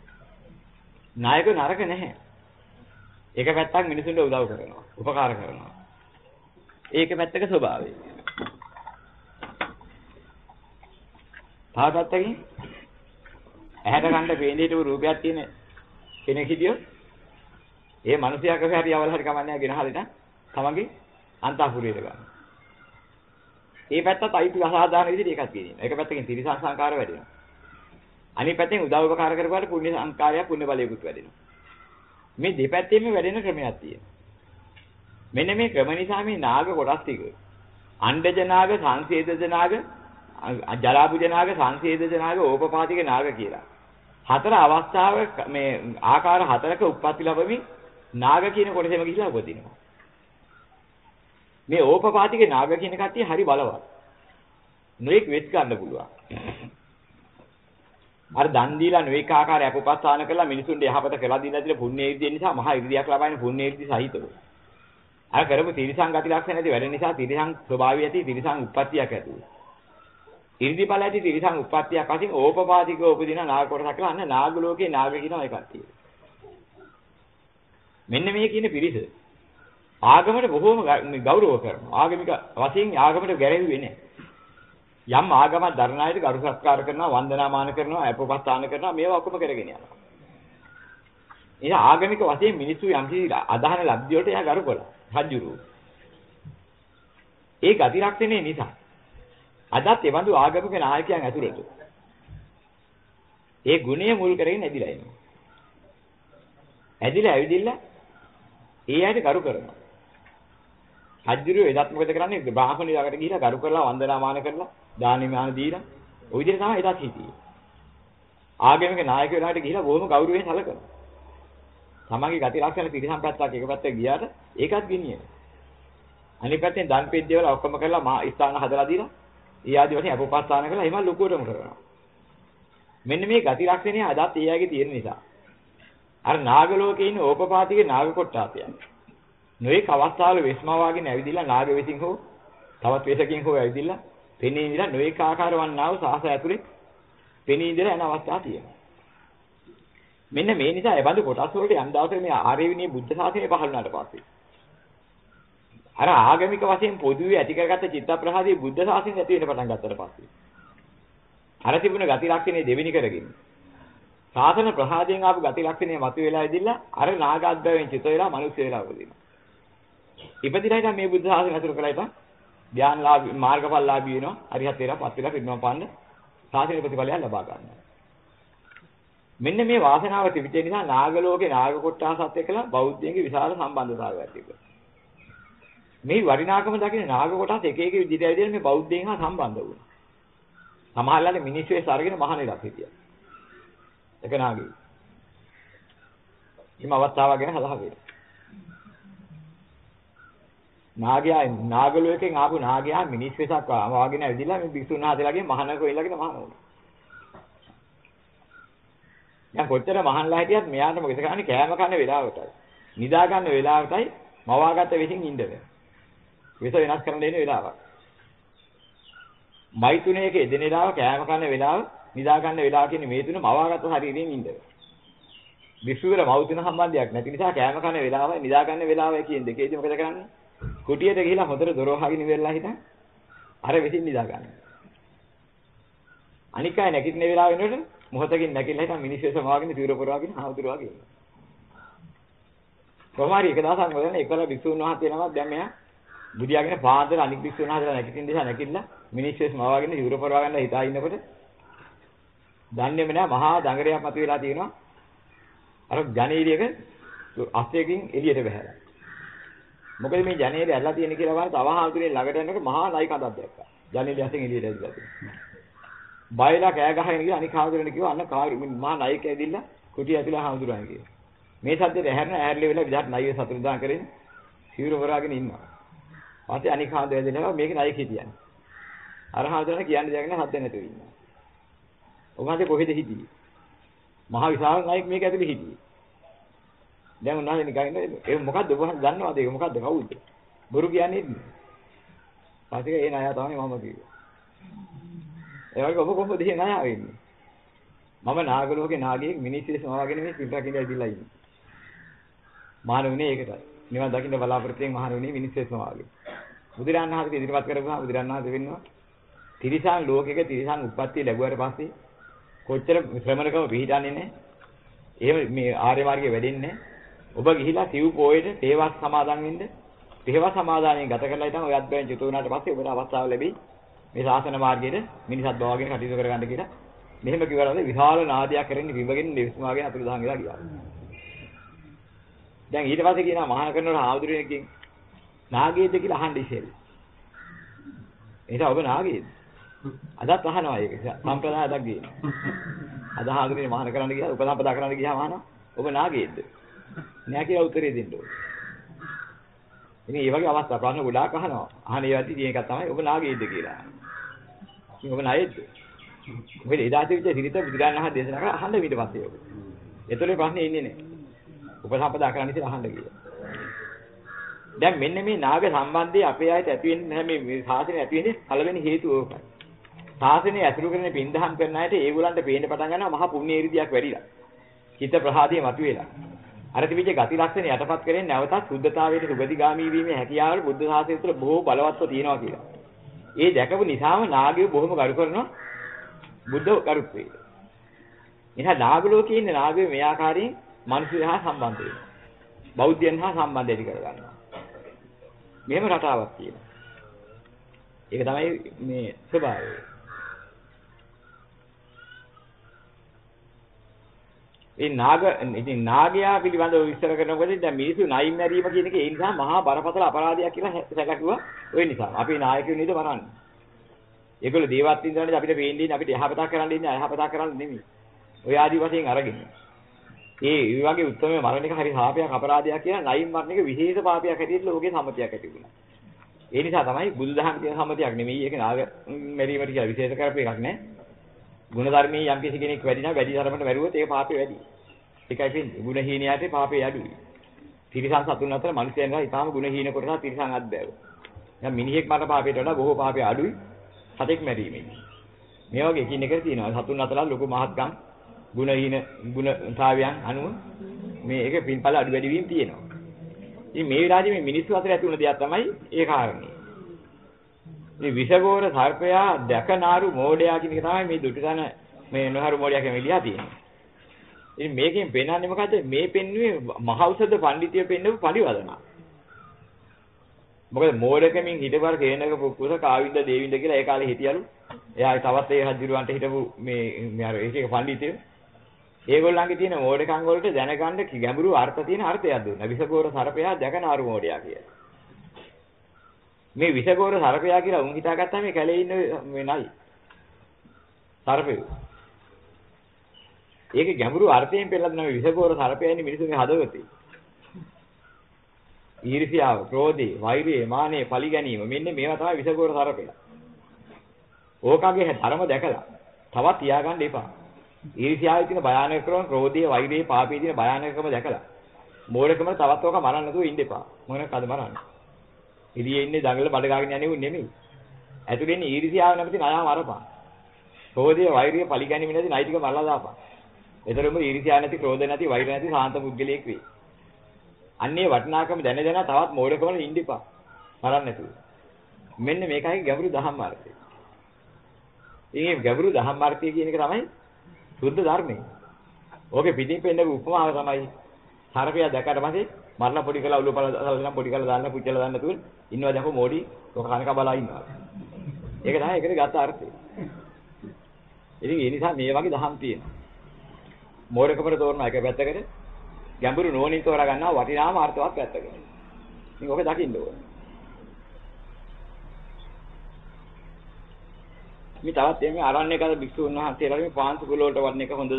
A: නායකයෝ නරක නැහැ. එක පැත්තක් මිනිසුන්ට උදව් කරනවා, උපකාර කරනවා. ඒක පැත්තක ස්වභාවය. තව පැත්තකින් ඇහැට ගන්න පේන්නේ හිටපු රූපයක් තියෙන කෙනෙක් හිටියොත් ඒ මිනිසයා කවේ හරි අවල් හරි කමන්නේ ගෙනහලිට තමන්ගේ අන්තහපුරයට ගන්න. ඒ පැත්තත් අයිති අසාධාරණ විදිහට ඒකත් කියනවා. එක පැත්තකින් තිරිසන් සංකාර වැඩෙනවා. අනිත් පැත්තෙන් උදව් උපකාර කරපුවාට පුණ්‍ය සංකාරයක් පුණ්‍ය බලයකුත් වැඩෙනවා. මේ දෙපැත්තෙම වැඩෙන ක්‍රමයක් තියෙනවා. මෙන්න මේ ක්‍රම නිසා මේ නාග කොටස් ටික අණ්ඩජ නාග, සංසේදජ නාග, ජලාබුජ නාග, සංසේදජ නාග, ඕපපාතික නාග කියලා. හතර අවස්ථාවක මේ ආකාර හතරක උප්පත්ති ලැබෙමින් නාග කියන කොටසෙම ගිහිලා උපදිනවා. මේ ඕපපාතික නාග කියන කට්ටිය හරි බලවත්. නොඑක් වෙස් ගන්න පුළුවන්. අර දන් දීලා නොඑක ආකාරයක් උපස්ථාන කරලා මිනිසුන්ට යහපත කළා දීලා දීලා පුණ්‍ය ඉර්ධිය නිසා මහා ඉර්ධියක් ලබන්නේ පුණ්‍ය ඉර්ධි සහිතව. අර කරපු තිරිසං ගති ලක්ෂණ ඇති වැඩ නිසා තිරිසං ස්වභාවය ඇති තිරිසං උප්පත්තියක් ඇති. ඉර්ධි බල ඇති තිරිසං උප්පත්තියක් වශයෙන් ඕපපාතිකව උපදින නාග කොටසක් කියලා අන්න නාග ලෝකේ නාග කියන එක කට්ටිය. මෙන්න මේ කියන පිරිස ආගමට බොහෝම ගෞරව කරනවා. ආගමික වශයෙන් ආගමට ගැරෙන්නේ නැහැ. යම් ආගමක් දරණායට ගරු සත්කාර කරනවා, වන්දනාමාන කරනවා, අපපස්ථාන කරනවා මේවා ඔක්කොම කරගෙන යනවා. ඉතින් ආගමික වශයෙන් මිනිස්සු යම් කිසි අදහන ලබ්ධිය වලට එයා ගරු කළා. රජුරු. ඒ ගති රක්ෂණය නිසා අදත් එවඳු ආගමික නායකයන් ඇතුළත ඒ ගුණය මුල් කරගෙන ඇදිලා එනවා. ඇදිලා ඇවිදිලා ඒ අයට ගරු කරනවා. රජුරු එදත් මොකද කරන්නේ බ්‍රාහ්මණ ළඟට ගිහිලා කරු කරලා වන්දනාමාන කරලා දානිමාන දීලා ওই විදිහට තමයි එදත් හිටියේ. ආගමික නායකයෝ ළඟට ගිහිලා බොහොම ගෞරවයෙන් සැලකනවා. තමන්ගේ ගති ලක්ෂණ පිරිසම්පත්තක් එක පැත්තක ගියාට ඒකත් ගෙනියන. අනිත් පැත්තෙන් දන් පෙද්දේවල ඔක්කොම කරලා මා ස්ථාන හදලා දීලා ඒ ආදි වශයෙන් අපෝපස්ථාන කරලා එහෙම ලොකුවටම කරනවා. මෙන්න මේ ගති ලක්ෂණය අදත් ඒ අයගේ තියෙන නිසා. අර නාග ලෝකේ ඉන්න ඕපපාතිකේ නාග කොට්ටාපයන්. නොඑක අවස්ථාවල වෙස්මවාගෙන ඇවිදිලා නාග වෙසින් හෝ තවත් වෙසකින් හෝ ඇවිදිලා පෙනී ඉඳලා නොඑක ආකාර වන්නා වූ සාසය ඇතුලේ පෙනී ඉඳලා යන අවස්ථා තියෙනවා. මෙන්න මේ නිසා ඒ බඳු කොටස් වලට යම් දවසක මේ ආර්ය විනී බුද්ධ ශාසනය පහළ වුණාට පස්සේ අර ආගමික වශයෙන් පොදුවේ ඇති කරගත්ත චිත්ත ප්‍රහාදී බුද්ධ ශාසනය ඇති වෙන්න පටන් ගත්තට පස්සේ අර තිබුණ ගති ලක්ෂණේ දෙවෙනි කරගෙන සාසන ප්‍රහාදයෙන් ආපු ගති ලක්ෂණේ මතුවලා ඉදිලා අර නාගාද්භවයෙන් චිත වෙලා මිනිස් වෙලා උපදිනවා. ඉපදිලා ඉතින් මේ බුද්ධ ශාසනය අතුරු කළා ඉතින් ධ්‍යානලාභී මාර්ගඵලලාභී වෙනවා. අරිහත් වෙලා පත් වෙලා පිරිනමන පාන්න ශාසනීය ප්‍රතිඵලයක් ලබා ගන්නවා. මෙන්න මේ වාසනාව තිබිච්ච නිසා නාග ලෝකේ නාග කොට්ටාසත් එක්කලා බෞද්ධයන්ගේ විශාල සම්බන්ධතාවයක් තිබුණා. මේ වරිණාකම දකින නාග කොටස් එක එක විදිහට ඇවිදින මේ බෞද්ධයන් හා සම්බන්ධ වුණා. සමහරවල් මිනිස්සු ඒ සාරගෙන මහණෙලක් හිටියා. එක නාගේ. හිම අවස්ථාව ගැන සලහා වෙනවා. නාගයා නාග ලෝකයෙන් ආපු නාගයා මිනිස් වෙසක් ආවාගෙන ඇවිදලා මේ භික්ෂුන් වහන්සේලාගේ මහානක වෙලාගෙන මහාන වුණා. දැන් කොච්චර මහාන්ලා හිටියත් මෙයාට මොකද කරන්නේ කෑම කන වෙලාවටයි. නිදා ගන්න වෙලාවටයි මවාගත්ත වෙසින් ඉන්න බෑ. විස වෙනස් කරන්න දෙන වෙලාවක්. මෛතුනේක එදෙන වෙලාව කෑම කන වෙලාව නිදා ගන්න වෙලාව කියන්නේ මේ තුන මවාගත්ත ශරීරයෙන් ඉන්න බෑ. විසුවර මෞතුන සම්බන්ධයක් නැති නිසා කෑම කන වෙලාවයි නිදා ගන්න වෙලාවයි කියන දෙකේදී මොකද කරන්නේ? කුටියට ගිහිලා හොඳට දොර වහගෙන ඉවරලා හිටන් අර විසින් නිදා ගන්න. අනික අය නැගිටින වෙලාව වෙනකොට මොහොතකින් නැගිටලා හිටන් මිනිස්සු සමාවගෙන තීර පුරවාගෙන හාමුදුරුවා කියනවා. කොහොමරි එක දවසක් මොකද එකල විසුණු වහන්සේ නමක් දැන් මෙයා බුදියාගෙන පාන්දර අනික් විසුණු වහන්සේලා නැගිටින නිසා නැගිටලා මිනිස්සු සමාවගෙන තීර පුරවාගෙන හිතා ඉන්නකොට දන්නේම නෑ මහා දඟරයක් මතුවලා තියෙනවා. අර ජනේලියක අස්සයකින් එළියට බහැලා. මොකද මේ ජනේලය ඇල්ලලා තියෙන කියලා බලන්න තව හාමුදුරනේ ළඟට යනකොට මහා නයි කඳක් දැක්කා. ජනේලය අතෙන් එළියට ඇවිල්ලා තියෙනවා. බයලා කෑ ගහගෙන ගියා අනික හාමුදුරනේ කිව්වා අන්න කාරි මහා නයික ඇවිල්ලා කුටිය ඇතුළේ හාමුදුරන් කිව්වා. මේ සද්දේ ඇහැරන ඇහැරලි වෙලා විදහාට නයිය සතුටුදාන් කරගෙන සිවුර වරාගෙන ඉන්නවා. ඊපස්සේ අනික හාමුදුරේ දෙනවා මේක නයික හිටියන්නේ. අර හාමුදුරනේ කියන්නේ දෙයක් නෑ හද්ද නැතුව ඉන්නවා. උන්වහන්සේ කොහෙද හිටියේ? මහා විශාල නයික මේක ඇතුළේ හිටියේ. දැන් උන්වහන්සේ නිකන් ඉන්නේ ඒ මොකද්ද ඔබ දන්නවද ඒක මොකද්ද කවුද? බොරු කියන්නේ ඉන්නේ. පස්සේ ඒ ණය තමයි මම කිව්වේ. ඒ වගේ ඔබ කොහොමද එහෙ ණය වෙන්නේ? මම නාග ලෝකේ නාගයෙක් මිනිස්සු සමාවගෙන මේ පිටකින් ඇවිල්ලා ඉන්නේ. මහණුනේ ඒකටයි. නිවන් දකින්න බලාපොරොත්තු වෙන මහණුනේ මිනිස්සු සමාවගෙන. බුදුරණන් වහන්සේ ඉදිරිපත් කරපුවා බුදුරණන් වහන්සේ වෙන්නවා. තිරිසන් ලෝකෙක තිරිසන් උප්පත්තිය ලැබුවාට පස්සේ කොච්චර ශ්‍රමණකම පිළිටන්නේ නැහැ. එහෙම මේ ආර්ය මාර්ගයේ වැඩෙන්නේ නැහැ. ඔබ ගිහිලා සිව් පොයේට තේවස් සමාදන් වෙන්න. තේවස් සමාදානයෙන් ගත කරලා ඉතින් ඔය අත්බැයෙන් චුත වුණාට පස්සේ ඔබට අවස්ථාව ලැබෙයි මේ ශාසන මාර්ගයේ මිනිසත් බවගෙන කටයුතු කරගන්න කියලා. මෙහෙම කිව්වරද විශාල නාදයක් කරගෙන විවගෙන නිවිස්මාගෙන අතුරු දහන් වෙලා ගියා. දැන් ඊට පස්සේ කියනවා මහා කරනකොට ආවුදුරෙනකින් නාගයේද කියලා අහන්න ඉතින්. ඒක ඔබ නාගයේද? අදත් අහනවා ඒක සම්ප්‍රදායක් ගේන. අද ආගමේ මහාන කරන්න ගියා උපසම්පදා කරන්න ගියාම අහනවා ඔබ නාගයේද? නෑ කියලා උත්තරේ දෙන්න ඕනේ. ඉතින් මේ වගේ අවස්ථා ප්‍රශ්න ගොඩාක් අහනවා. අහන ඒවාදී තියෙන එකක් තමයි ඔබ නාගයේද කියලා. ඉතින් ඔබ නායේද? මොකද එදා තිබිච්ච සිරිත බුදුරණන් අහ දේශනා කරලා අහන්න ඊට පස්සේ ඔබ. ඒතොලේ ප්‍රශ්නේ ඉන්නේ නෑ. උපසම්පදා කරන්න ඉතින් අහන්න කියලා. දැන් මෙන්න මේ නාග සම්බන්ධය අපේ ආයත ඇති වෙන්නේ නැහැ මේ සාසනය ඇති වෙන්නේ පළවෙනි හේතුව ඕකයි. සාසනය ඇතුළු කරන පින්දහම් කරන අයට ඒගොල්ලන්ට පේන්න පටන් ගන්නවා මහා පුණ්‍ය ඉරිදියක් වැඩිලා. චිත්ත ප්‍රහාදයේ මතුවෙලා. අර තිබිච්ච ගති ලක්ෂණ යටපත් කරගෙන නැවතත් සුද්ධතාවයට සුගතිගාමී වීමේ හැකියාව බුද්ධ ශාසනය තුළ බොහෝ බලවත්ව තියෙනවා කියලා. ඒ දැකපු නිසාම නාගයෝ බොහොම ගරු කරනවා බුද්ධ කරුත්වේ. එහා නාග ලෝකයේ ඉන්න නාගයෝ මේ ආකාරයෙන් මිනිස්සු හා සම්බන්ධ වෙනවා. බෞද්ධයන් හා සම්බන්ධ ඇති කරගන්නවා. මෙහෙම රටාවක් තියෙනවා. ඒක තමයි මේ ස්වභාවය. ඒ නාග ඉතින් නාගයා පිළිබඳව විස්තර කරනකොට දැන් මිනිස්සු නයින් මැරීම කියන එක ඒ නිසා මහා බරපතල අපරාධයක් කියලා සැකකුවා ওই නිසා. අපි නායකයෝ නේද මරන්නේ. ඒගොල්ලෝ දේවත් ඉඳලානේ අපිට පේන්නේ අපිට යහපතක් කරන්න ඉන්නේ අයහපතක් කරන්න නෙමෙයි. ඔය ආදි වශයෙන් අරගෙන. ඒ ඒ වගේ උත්තරමේ මරණ එක හරි පාපයක් අපරාධයක් කියලා නයින් මරණ එක විශේෂ පාපයක් හැටියට ලෝකේ සම්මතියක් ඇති වුණා. ඒ නිසා තමයි බුදුදහම කියන සම්මතියක් නෙමෙයි ඒක නාග මැරීමට කියලා විශේෂ කරපු එකක් නෑ. ගුණ ධර්මයේ යම් කිසි කෙනෙක් වැඩි නම් වැඩි ධර්මකට වැරුවොත් ඒක පාපේ වැඩි. ඒකයි පින්නේ. ගුණ හීනයට පාපේ අඩුයි. තිරිසන් සතුන් අතර මිනිසෙන්ලා ඊටාම ගුණහීන කොටස තිරිසන් අද්දෑව. දැන් මිනිහෙක් මරන පාපයට වඩා බොහෝ පාපය අඩුයි සතෙක් මැරීමෙන්. මේ වගේ එකින් එකට තියෙනවා. සතුන් අතර ලොකු මහත්කම් ගුණහීන ගුණතාවයන් අනුව මේ ඒක පින්පල අඩු වැඩි වීම තියෙනවා. ඉතින් මේ විලාදී මේ මිනිස්සු අතර ඇති වුණ දෙයක් තමයි ඒ කාරණේ. මේ විෂගෝර සර්පයා දැකනාරු මෝඩයා කියන එක තමයි මේ දුටුසන මේ නොහරු මෝඩයා කියන විලියා තියෙන්නේ. ඉතින් මේකෙන් පෙන්වන්නේ මොකද්ද? මේ පෙන්වුවේ මහෞෂධ පඬිතිය පෙන්වපු පරිවදනා. මොකද මෝඩකමින් හිටපර කේනක පුකුස කාවින්ද දේවින්ද කියලා ඒ කාලේ හිටියලු. එයා තවත් ඒ හජුරුවන්ට හිටපු මේ මේ අර එක එක පඬිතියෝ ඒගොල්ලන්ගේ තියෙන මෝඩකම් වලට දැනගන්න ගැඹුරු අර්ථ තියෙන අර්ථයක් දුන්නා. විසගෝර සර්පයා දැකනාරු මෝඩයා කියලා. මේ විසගෝර සර්පයා කියලා උන් හිතාගත්තා මේ කැලේ ඉන්න මේ නයි. සර්පය. ඒකේ ගැඹුරු අර්ථයෙන් පෙන්නලා දෙන මේ විසගෝර සර්පයා ඉන්නේ මිනිසුන්ගේ හදවතේ. ඊර්ෂ්‍යාව, ක්‍රෝධය, වෛරය, මානය, පලි ගැනීම මෙන්න මේවා තමයි විසගෝර සර්පයා. ඕකගේ ධර්ම දැකලා තවත් තියාගන්න එපා. ඊර්ෂ්‍යාවේ තියෙන භයානකකම, ක්‍රෝධයේ, වෛරයේ, පාපයේ තියෙන භයානකකම දැකලා මෝඩකම තවත් ඕක මරන්න නැතුව ඉන්න එපා. මොනකද මරන්නේ? එළියේ ඉන්නේ දඟල බඩ ගාගෙන යන්නේ උන් නෙමෙයි. ඇතුලේ ඉන්නේ ඊර්ෂ්‍යාව නැමැති නයාම අරපන්. ක්‍රෝධයේ, වෛරයේ, පලි ගැනීම නැති නයි ටික මරලා දාපන්. එතරම් ඊර්ෂ්‍යාව නැති, ක්‍රෝධ නැති, වෛර නැති සාන්ත පුද්ගලයෙක් වෙයි. අන්නේ වටිනාකම දැන දැන තවත් මෝඩකම ඉන්න එපා. මරන්න නැතුව. මෙන්න මේකයි ගැඹුරු දහම් මාර්ගය. ඉතින් ගැඹුරු දහම් මාර්ගය කියන එක තමයි සුද්ධ ධර්මය. ඕකේ පිටින් පෙන්නපු උපමාව තමයි හරපියා දැක්කට පස්සේ මරණ පොඩි කළා උළු පළ දාලා පොඩි කළා දාන්න පුච්චලා දාන්න තුල් ඉන්නවා දැකෝ මොඩි ඔක කනක බලා ඉන්නවා. ඒක තමයි ඒකට ගත්ත අර්ථය. ඉතින් ඒ නිසා මේ වගේ දහම් තියෙනවා. මෝඩකමර තෝරන එක පැත්තකට ගැඹුරු නෝනින් තෝරා ගන්නවා වටිනාම අර්ථවත් පැත්තකට. ඉතින් ඔක දකින්න ඕනේ. මේ තවත් එමේ අරණ්‍යගත භික්ෂුන් වහන්සේලාගේ පාන්සු කුල වලට වඩන එක හොඳද?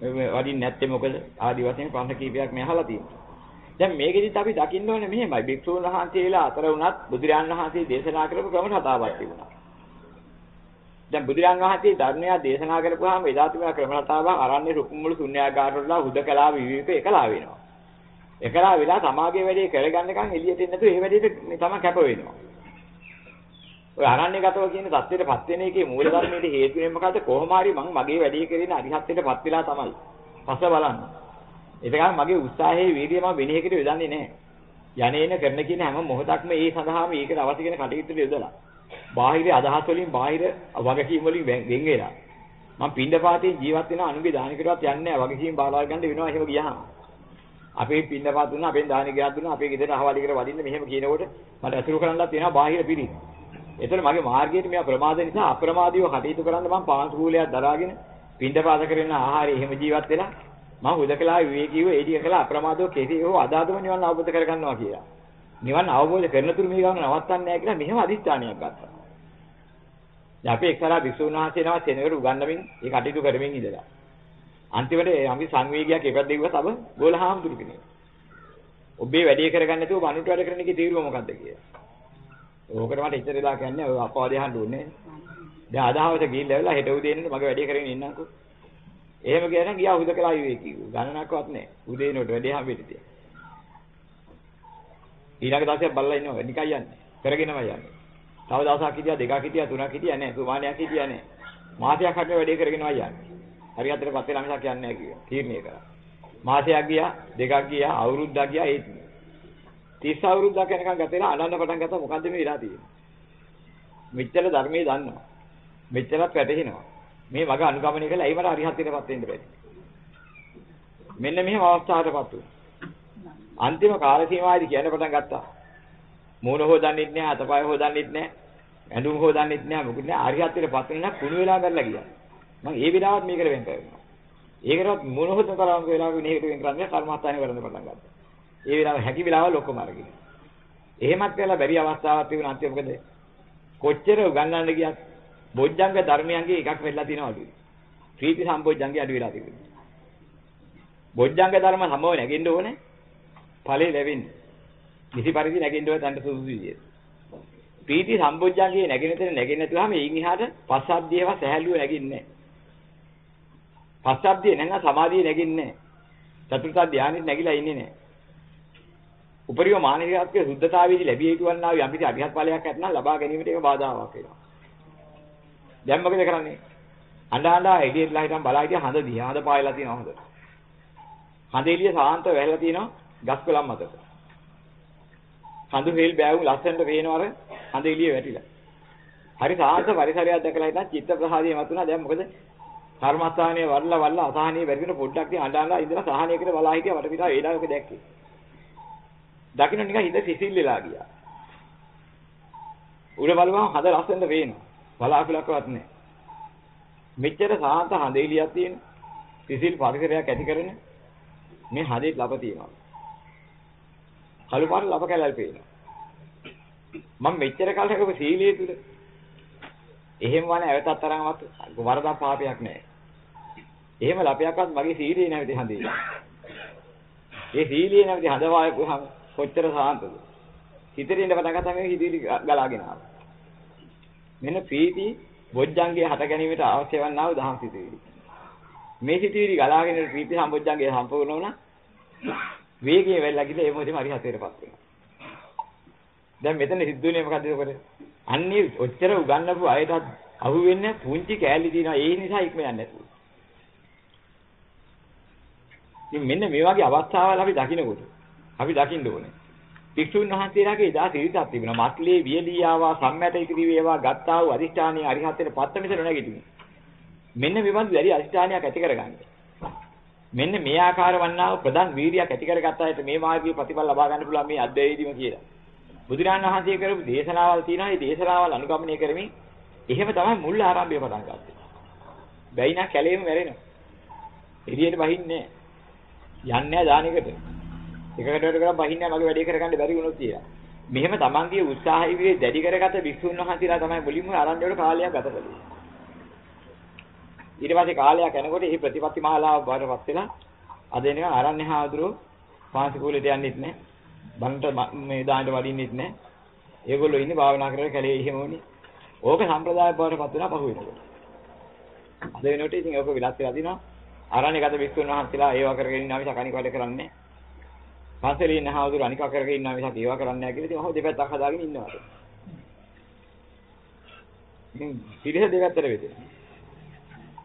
A: වඩින්නේ නැත්තේ මොකද? ආදි වශයෙන් ප්‍රශ්න කීපයක් මේ අහලා තියෙනවා. දැන් මේකෙදිත් අපි දකින්න ඕනේ මෙහෙමයි. භික්ෂුන් වහන්සේලා අතර වුණත් බුදුරයන් වහන්සේ දේශනා කරපු ක්‍රම රටාවක් තිබුණා. දැන් බුදුරයන් වහන්සේ ධර්මය දේශනා කරපුවාම එදා තිබුණ ක්‍රම රටාවක් අරණ්‍ය රුක්මුළු ශුන්‍යාගාරවල හුදකලා විවිධ එකලා වෙනවා. එකලා වෙලා සමාගයේ වැඩේ කරගන්නකම් එළියට එන්න නැතුව ඒ වැඩේට තමයි කැප වෙනවා. ඔය අරණ්‍යගතව කියන தත්ත්වයටපත් වෙන එකේ මූල ධර්මයේ හේතු වෙන්නේ මොකද්ද? කොහොම හරි මම මගේ වැඩේ කරගෙන අරිහත්ත්වයටපත් වෙලා තමයි. පස්ස බලන්න. එතකන් මගේ උත්සාහයේ වීර්යය මම වෙන එකකට යොදන්නේ නැහැ. යන්නේන කරන කියන හැම මොහොතක්ම ඒ සඳහාම ඒකට අවශ්‍ය කරන කටයුතු යොදලා. බාහිර අදහස් වලින් බාහිර වගකීම් වලින් වෙන් වෙලා. මම පින්ඩපාතේ ජීවත් වෙන අනුගේ දානිකටවත් යන්නේ නැහැ. වගකීම් බාලා ගන්න වෙනවා එහෙම ගියාම. අපේ පින්ඩපාත දුන්නා, අපෙන් දානික ගියා දුන්නා, අපේ ගෙදර අහවලි කර වදින්න මෙහෙම කියනකොට මට අසුරු කරන්නත් වෙනවා බාහිර පිළිත්. එතන මගේ මාර්ගයට මෙයා ප්‍රමාද නිසා අප්‍රමාදීව කටයුතු කරන්න මම පාංශුකූලයක් දරාගෙන පින්ඩපාත කරන ආහාරය එහෙම ජීවත් වෙලා මම හුදකලා විවේකීව ඒ ටික කළා අප්‍රමාදව කෙසේ හෝ අදාදම නිවන් අවබෝධ කරගන්නවා කියලා. නිවන් අවබෝධ කරන තුරු මේ ගමන නවත්තන්නේ නැහැ කියලා මෙහෙම අදිස්ථානයක් ගත්තා. දැන් අපි එක්තරා විසුණු වහන්සේ නමක් සෙනඟට උගන්වමින් ඒ කටයුතු කරමින් ඉඳලා. අන්තිමට අපි සංවේගයක් එපැද්දෙව්ව තව ගෝලහාමුදුරු කෙනෙක්. ඔබේ වැඩේ කරගන්න නැතුව මනුට වැඩ කරන එකේ තීරුව මොකද්ද කියලා. ඕකට මට ඉතර වෙලා කියන්නේ ඔය අපවාදය අහන්න ඕනේ. දැන් අදහවත ගිහිල්ලා වෙලා හෙට උදේ එන්න මගේ වැඩේ කරගෙන ඉන්නම්කෝ. එහෙම කියන ගියා හුදකලා විවේකී. ගණනක්වත් නැහැ. උදේ නෝට වැඩේ හම්බෙන්න තියෙන. ඊළඟ දවසේ බල්ලා ඉන්නවා නිකන් යන්නේ. කරගෙනම යන්නේ. තව දවසක් හිටියා දෙකක් හිටියා තුනක් හිටියා නැහැ. සුමානයක් හිටියා නැහැ. මාසයක් හරියට වැඩේ කරගෙනම යන්නේ. හරියටට පස්සේ ළමසක් යන්නේ නැහැ කියලා. තීරණය කරා. මාසයක් ගියා දෙකක් ගියා අවුරුද්දක් ගියා ඒත් 30 අවුරුද්දක් යනකම් ගතේලා අනන්න පටන් ගත්තා මොකද්ද මේ වෙලා තියෙන්නේ. මෙච්චර ධර්මයේ දන්නවා. මෙච්චරත් වැටහෙනවා. මේ වග අනුගමනය කළා ඒ මට අරිහත්ත්වයටපත් වෙන්න බැරි. මෙන්න මෙහෙම අවස්ථාවකටපත් වුණා. අන්තිම කාල සීමාවේදී කියන්න පටන් ගත්තා. මූණ හොදන්නෙත් නෑ, අතපය හොදන්නෙත් නෑ, ඇඳුම් හොදන්නෙත් නෑ, මොකද නෑ අරිහත්ත්වයටපත් වෙන කුණු වෙලා කරලා ගියා. මම ඒ විලාවත් මේකට වෙන් කරනවා. ඒකටත් මූණ හොදන තරම් වෙලාවක මේකට වෙන් කරන්නේ කර්මස්ථානේ කරන්න පටන් ගත්තා. ඒ වෙලාව හැකි වෙලාවල් ඔක්කොම අරගෙන. එහෙමත් වෙලා බැරි අවස්ථාවක් තිබුණා අන්තිම මොකද? කොච්චර උගන්වන්න ගියත් බොජ්ජංග ධර්මයන්ගේ එකක් වෙලා තියෙනවා අඩුයි. ප්‍රීති සම්බොජ්ජංගේ අඩු වෙලා තිබුණා. බොජ්ජංග ධර්ම සමව නැගෙන්න ඕනේ. ඵලෙ ලැබෙන්න. කිසි පරිදි නැගෙන්න ඕනේ තන්ට සුදුසු විදියට. ප්‍රීති සම්බොජ්ජංගේ නැගෙන තැන නැගෙන්නේ නැතුවම එයින් එහාට පස්සද්ධියව සහැල්ලුව නැගින්නේ නැහැ. පස්සද්ධිය නැත්නම් සමාධිය නැගින්නේ නැහැ. චතුර්ථ ධානයෙ නැగిලා ඉන්නේ නැහැ. උපරිම මානසිකත්වයේ සුද්ධතාවයේදී ලැබිය යුතු වන්නා වූ යම්කිසි අභිහත් ඵලයක් ඇතනම් ලබා ගැනීමට ඒක බාධාවක් වෙනවා. දැන් මොකද කරන්නේ? අඬ අඬ එළියෙట్లా හිටන් බලා හිටිය හඳ දිහා හඳ පායලා තියෙනවා හොඳට. හඳ එළිය සාන්ත වැහලා තියෙනවා ගස් කොළන් මතට. හඳු හේල් බෑවුම් ලස්සනට පේනවා අර හඳ එළිය වැටිලා. හරි සාන්ත පරිසරයක් දැකලා හිටන් චිත්ත ප්‍රසාදිය මතුණා දැන් මොකද? කර්මස්ථානයේ වල්ලා වල්ලා අසහනිය වැඩිගෙන පොඩ්ඩක් තිය අඬ අඬ ඉඳලා සහනියකට බලා හිටියා වටපිටාව ඒලාවක දැක්කේ. දකින්න නිකන් හිත සිසිල් වෙලා ගියා. උඩ බලපුවම හඳ ලස්සනට පේනවා. බලාකුලක්වත් නැහැ. මෙච්චර සාන්ත හඳ එළියක් තියෙන සිසිල් පරිසරයක් ඇති කරන මේ හදේ ලබ තියෙනවා. කළු පාට ලබ කැලල් පේනවා. මම මෙච්චර කල් හැකපු සීලයේ තුල එහෙම වන ඇවතත් තරම්වත් වරදක් පාපයක් නැහැ. එහෙම ලපයක්වත් මගේ සීලයේ නැවති හඳේ. ඒ සීලයේ නැවති හඳ වායපුවාම කොච්චර සාන්තද? හිතේ ඉඳ පටන් ගත්තා මේ හිතේ ගලාගෙන ආවා. මෙන්න ප්‍රීති බොජ්ජංගයේ හට ගැනීමට අවශ්‍ය වන්නා වූ දහම් සිතුවිලි. මේ සිතුවිලි ගලාගෙන ප්‍රීති සම්බොජ්ජංගයේ සම්පූර්ණ වුණා. වේගයෙන් වෙලා ගිහලා ඒ මොහොතේම හරි හතරපත් වෙනවා. දැන් මෙතන සිද්ධුනේ මොකද ඒකට? අන්නේ ඔච්චර උගන්නපු අයටත් අහු වෙන්නේ පුංචි කෑලි දිනවා ඒ නිසා ඉක්ම යන්නේ නැතුව. ඉතින් මෙන්න මේ වගේ අවස්ථාවල් අපි දකිනකොට අපි දකින්න ඕනේ. භික්ෂුන් වහන්සේලාගේ එදා සිරිතක් තිබුණා. මත්ලේ වියලී ආවා සම්මැට ඉතිරි වේවා ගත්තා වූ අදිෂ්ඨානීය අරිහත්ත්වයට පත්ත මිසර නැගිටිනේ. මෙන්න මේ වගේ වැඩි අදිෂ්ඨානයක් ඇති කරගන්න. මෙන්න මේ ආකාර වන්නා වූ ප්‍රධාන වීරියක් ඇති කරගත්ත අයට මේ මාර්ගයේ ප්‍රතිඵල ලබා ගන්න පුළුවන් මේ අධ්‍යයනයේදීම කියලා. බුදුරජාණන් වහන්සේ කරපු දේශනාවල් තියෙනවා. මේ දේශනාවල් අනුගමනය කරමින් එහෙම තමයි මුල් ආරම්භය පටන් ගත්තේ. බැයි නම් කැලේම වැරෙනවා. එළියට බහින්නේ නැහැ. යන්නේ නැහැ දානෙකට. එකකට කරලා බහින්නේ මගේ වැඩේ කරගන්න බැරි වුණොත් කියලා. මෙහෙම තමන්ගේ උත්සාහය විදිහේ දැඩි කරගත විසුණු වහන්සේලා තමයි මුලින්ම ආරම්භ වල කාලයක් ගත කළේ. ඊට පස්සේ කාලයක් යනකොට මේ ප්‍රතිපත්ති මාලාව බාරපත් වෙලා අද එනකන් ආරණ්‍ය හාමුදුරුවෝ පාසි කුලෙට යන්නෙත් නැහැ. බන්ට මේ දාන්නට වඩින්නෙත් නැහැ. ඒගොල්ලෝ ඉන්නේ භාවනා කරලා කැලේ එහෙම වුණේ. ඕක සම්ප්‍රදාය බාරපත් වෙනා පහු වෙනකොට. අද වෙනකොට ඉතින් ඕක විලාත් වෙලා දිනවා. ආරණ්‍යගත විසුණු වහන්සේලා ඒවා කරගෙන ඉන්නා මිසක් අනික වැඩ කරන්නේ නැහැ. පන්සලේ ඉන්න හාමුදුරු අනික කරගෙන ඉන්නවා මිසක් ඒවා කරන්නේ නැහැ කියලා ඉතින් ඔහොම දෙපැත්තක් හදාගෙන ඉන්නවා. ඉතින් පිරිස දෙපැත්තට බෙදෙනවා.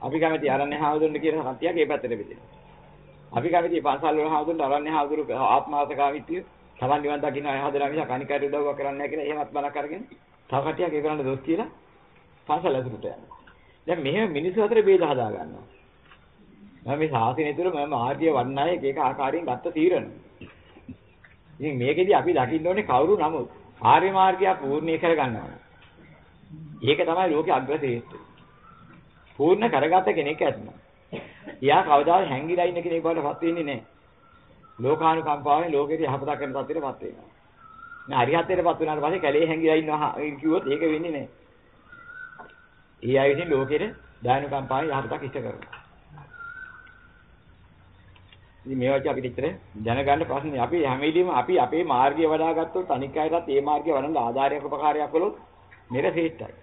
A: අපි කැමති අරන්නේ හාමුදුරන් කියන කතියක් ඒ පැත්තට බෙදෙනවා. අපි කැමති පන්සල් වල හාමුදුරන් අරන්නේ හාමුදුරු ආත්මාර්ථකාමීත්වය තමන් නිවන් දකින්න අය හදලා මිසක් අනිකට උදව්ව කරන්නේ නැහැ කියලා එහෙමත් බලක් අරගෙන තව කටියක් ඒ කරන්න දොස් කියලා පන්සල් ඇතුළට යනවා. දැන් මෙහෙම මිනිස්සු අතර ભેද හදා ගන්නවා. මම මේ ශාසනය තුළ මම ආර්ය වර්ණය එක එක ආකාරයෙන් ගත්ත තීරණ. ඉතින් මේකෙදි අපි දකින්න ඕනේ කවුරු නමුත් ආර්ය මාර්ගය පූර්ණේ කරගන්නවා. ඒක තමයි ලෝකේ අග්‍රශ්‍රේෂ්ඨ. පූර්ණ කරගත කෙනෙක් ඇත්නම්. එයා කවදාවත් හැංගිලා ඉන්න කෙනෙක් බවට පත් වෙන්නේ නැහැ. ලෝකානුකම්පාවෙන් ලෝකෙට යහපතක් කරන තත්ත්වයට පත් වෙනවා. නේ හරියටට පත් වුණාට පස්සේ කැලේ හැංගිලා ඉන්නවා කිව්වොත් ඒක වෙන්නේ නැහැ. ඒ අය විසින් ලෝකෙට දානුකම්පාවෙන් යහපතක් ඉෂ්ට කරනවා. ඉතින් මේවා කිය අපිට ඉතර දැනගන්න ප්‍රශ්නේ අපි හැම වෙලෙම අපි අපේ මාර්ගය වඩා ගත්තොත් අනික් අයටත් ඒ මාර්ගය වඩන්න ආධාරයක් උපකාරයක් කළොත් මෙර ශ්‍රේෂ්ඨයි.